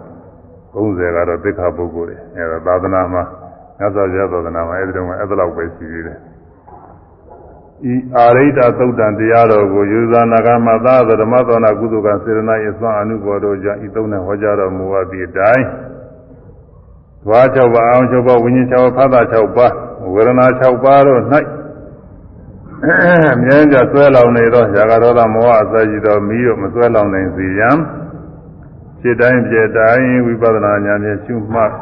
30ကတော့သစ္ကပုဂ္ဂိုလ်တွေအဲဒါသာသနာမှာမြတ်စွာဘုရားသာသနာမှာအဲဒီတော့အဲ့ဒါလောက်ပဲရှိသေးတယ်ဤအာရိတသုတ်တံတရားတော်ကိုယူဇာနာကမသာဓမ္မသောနာကုသကစေရနာယသွန်အနုဘောတို့ကြောင့်ဤသုံးနဲ့ဟောကြားတော်မူအပ်သည့်အတိုင်းဓဝါ၆ပါးအောင်၆ပါးဝိညာဉ်၆ပါးဖသ၆ပါး ဝေဒနာ၆ပါးတို့၌အမြဲတမ်းဆွဲလောင်နေသောဇာကရောသမောဟအစရှိသောမိတို့မဆွဲလောင်နိုင်စေရန်စိတ်တိုင်းပြည့်တိုင်းဝိပဿနာဉာဏ်ဖြင့်ရှုမှတ်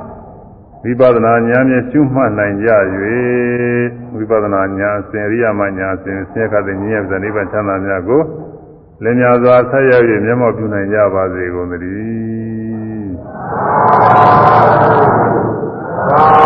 ဝိပဿနာဉာဏ်ဖြင့်ရှုမှတ်နိုင်ကြ၍ဝိပဿနာဉာဏ်အစဉ်အရိယာမဉာဏ်အစဉ်ဆင်းရဲတဲ့ဉာဏ်ရဲ့ဇနိဗ္ဗာန်ချမ်းသာများကိုလင်းများစွာဆက်ရောက်၍မျက်မှောက်ပြုနိုင်ကြပါစေကုန်သတည်း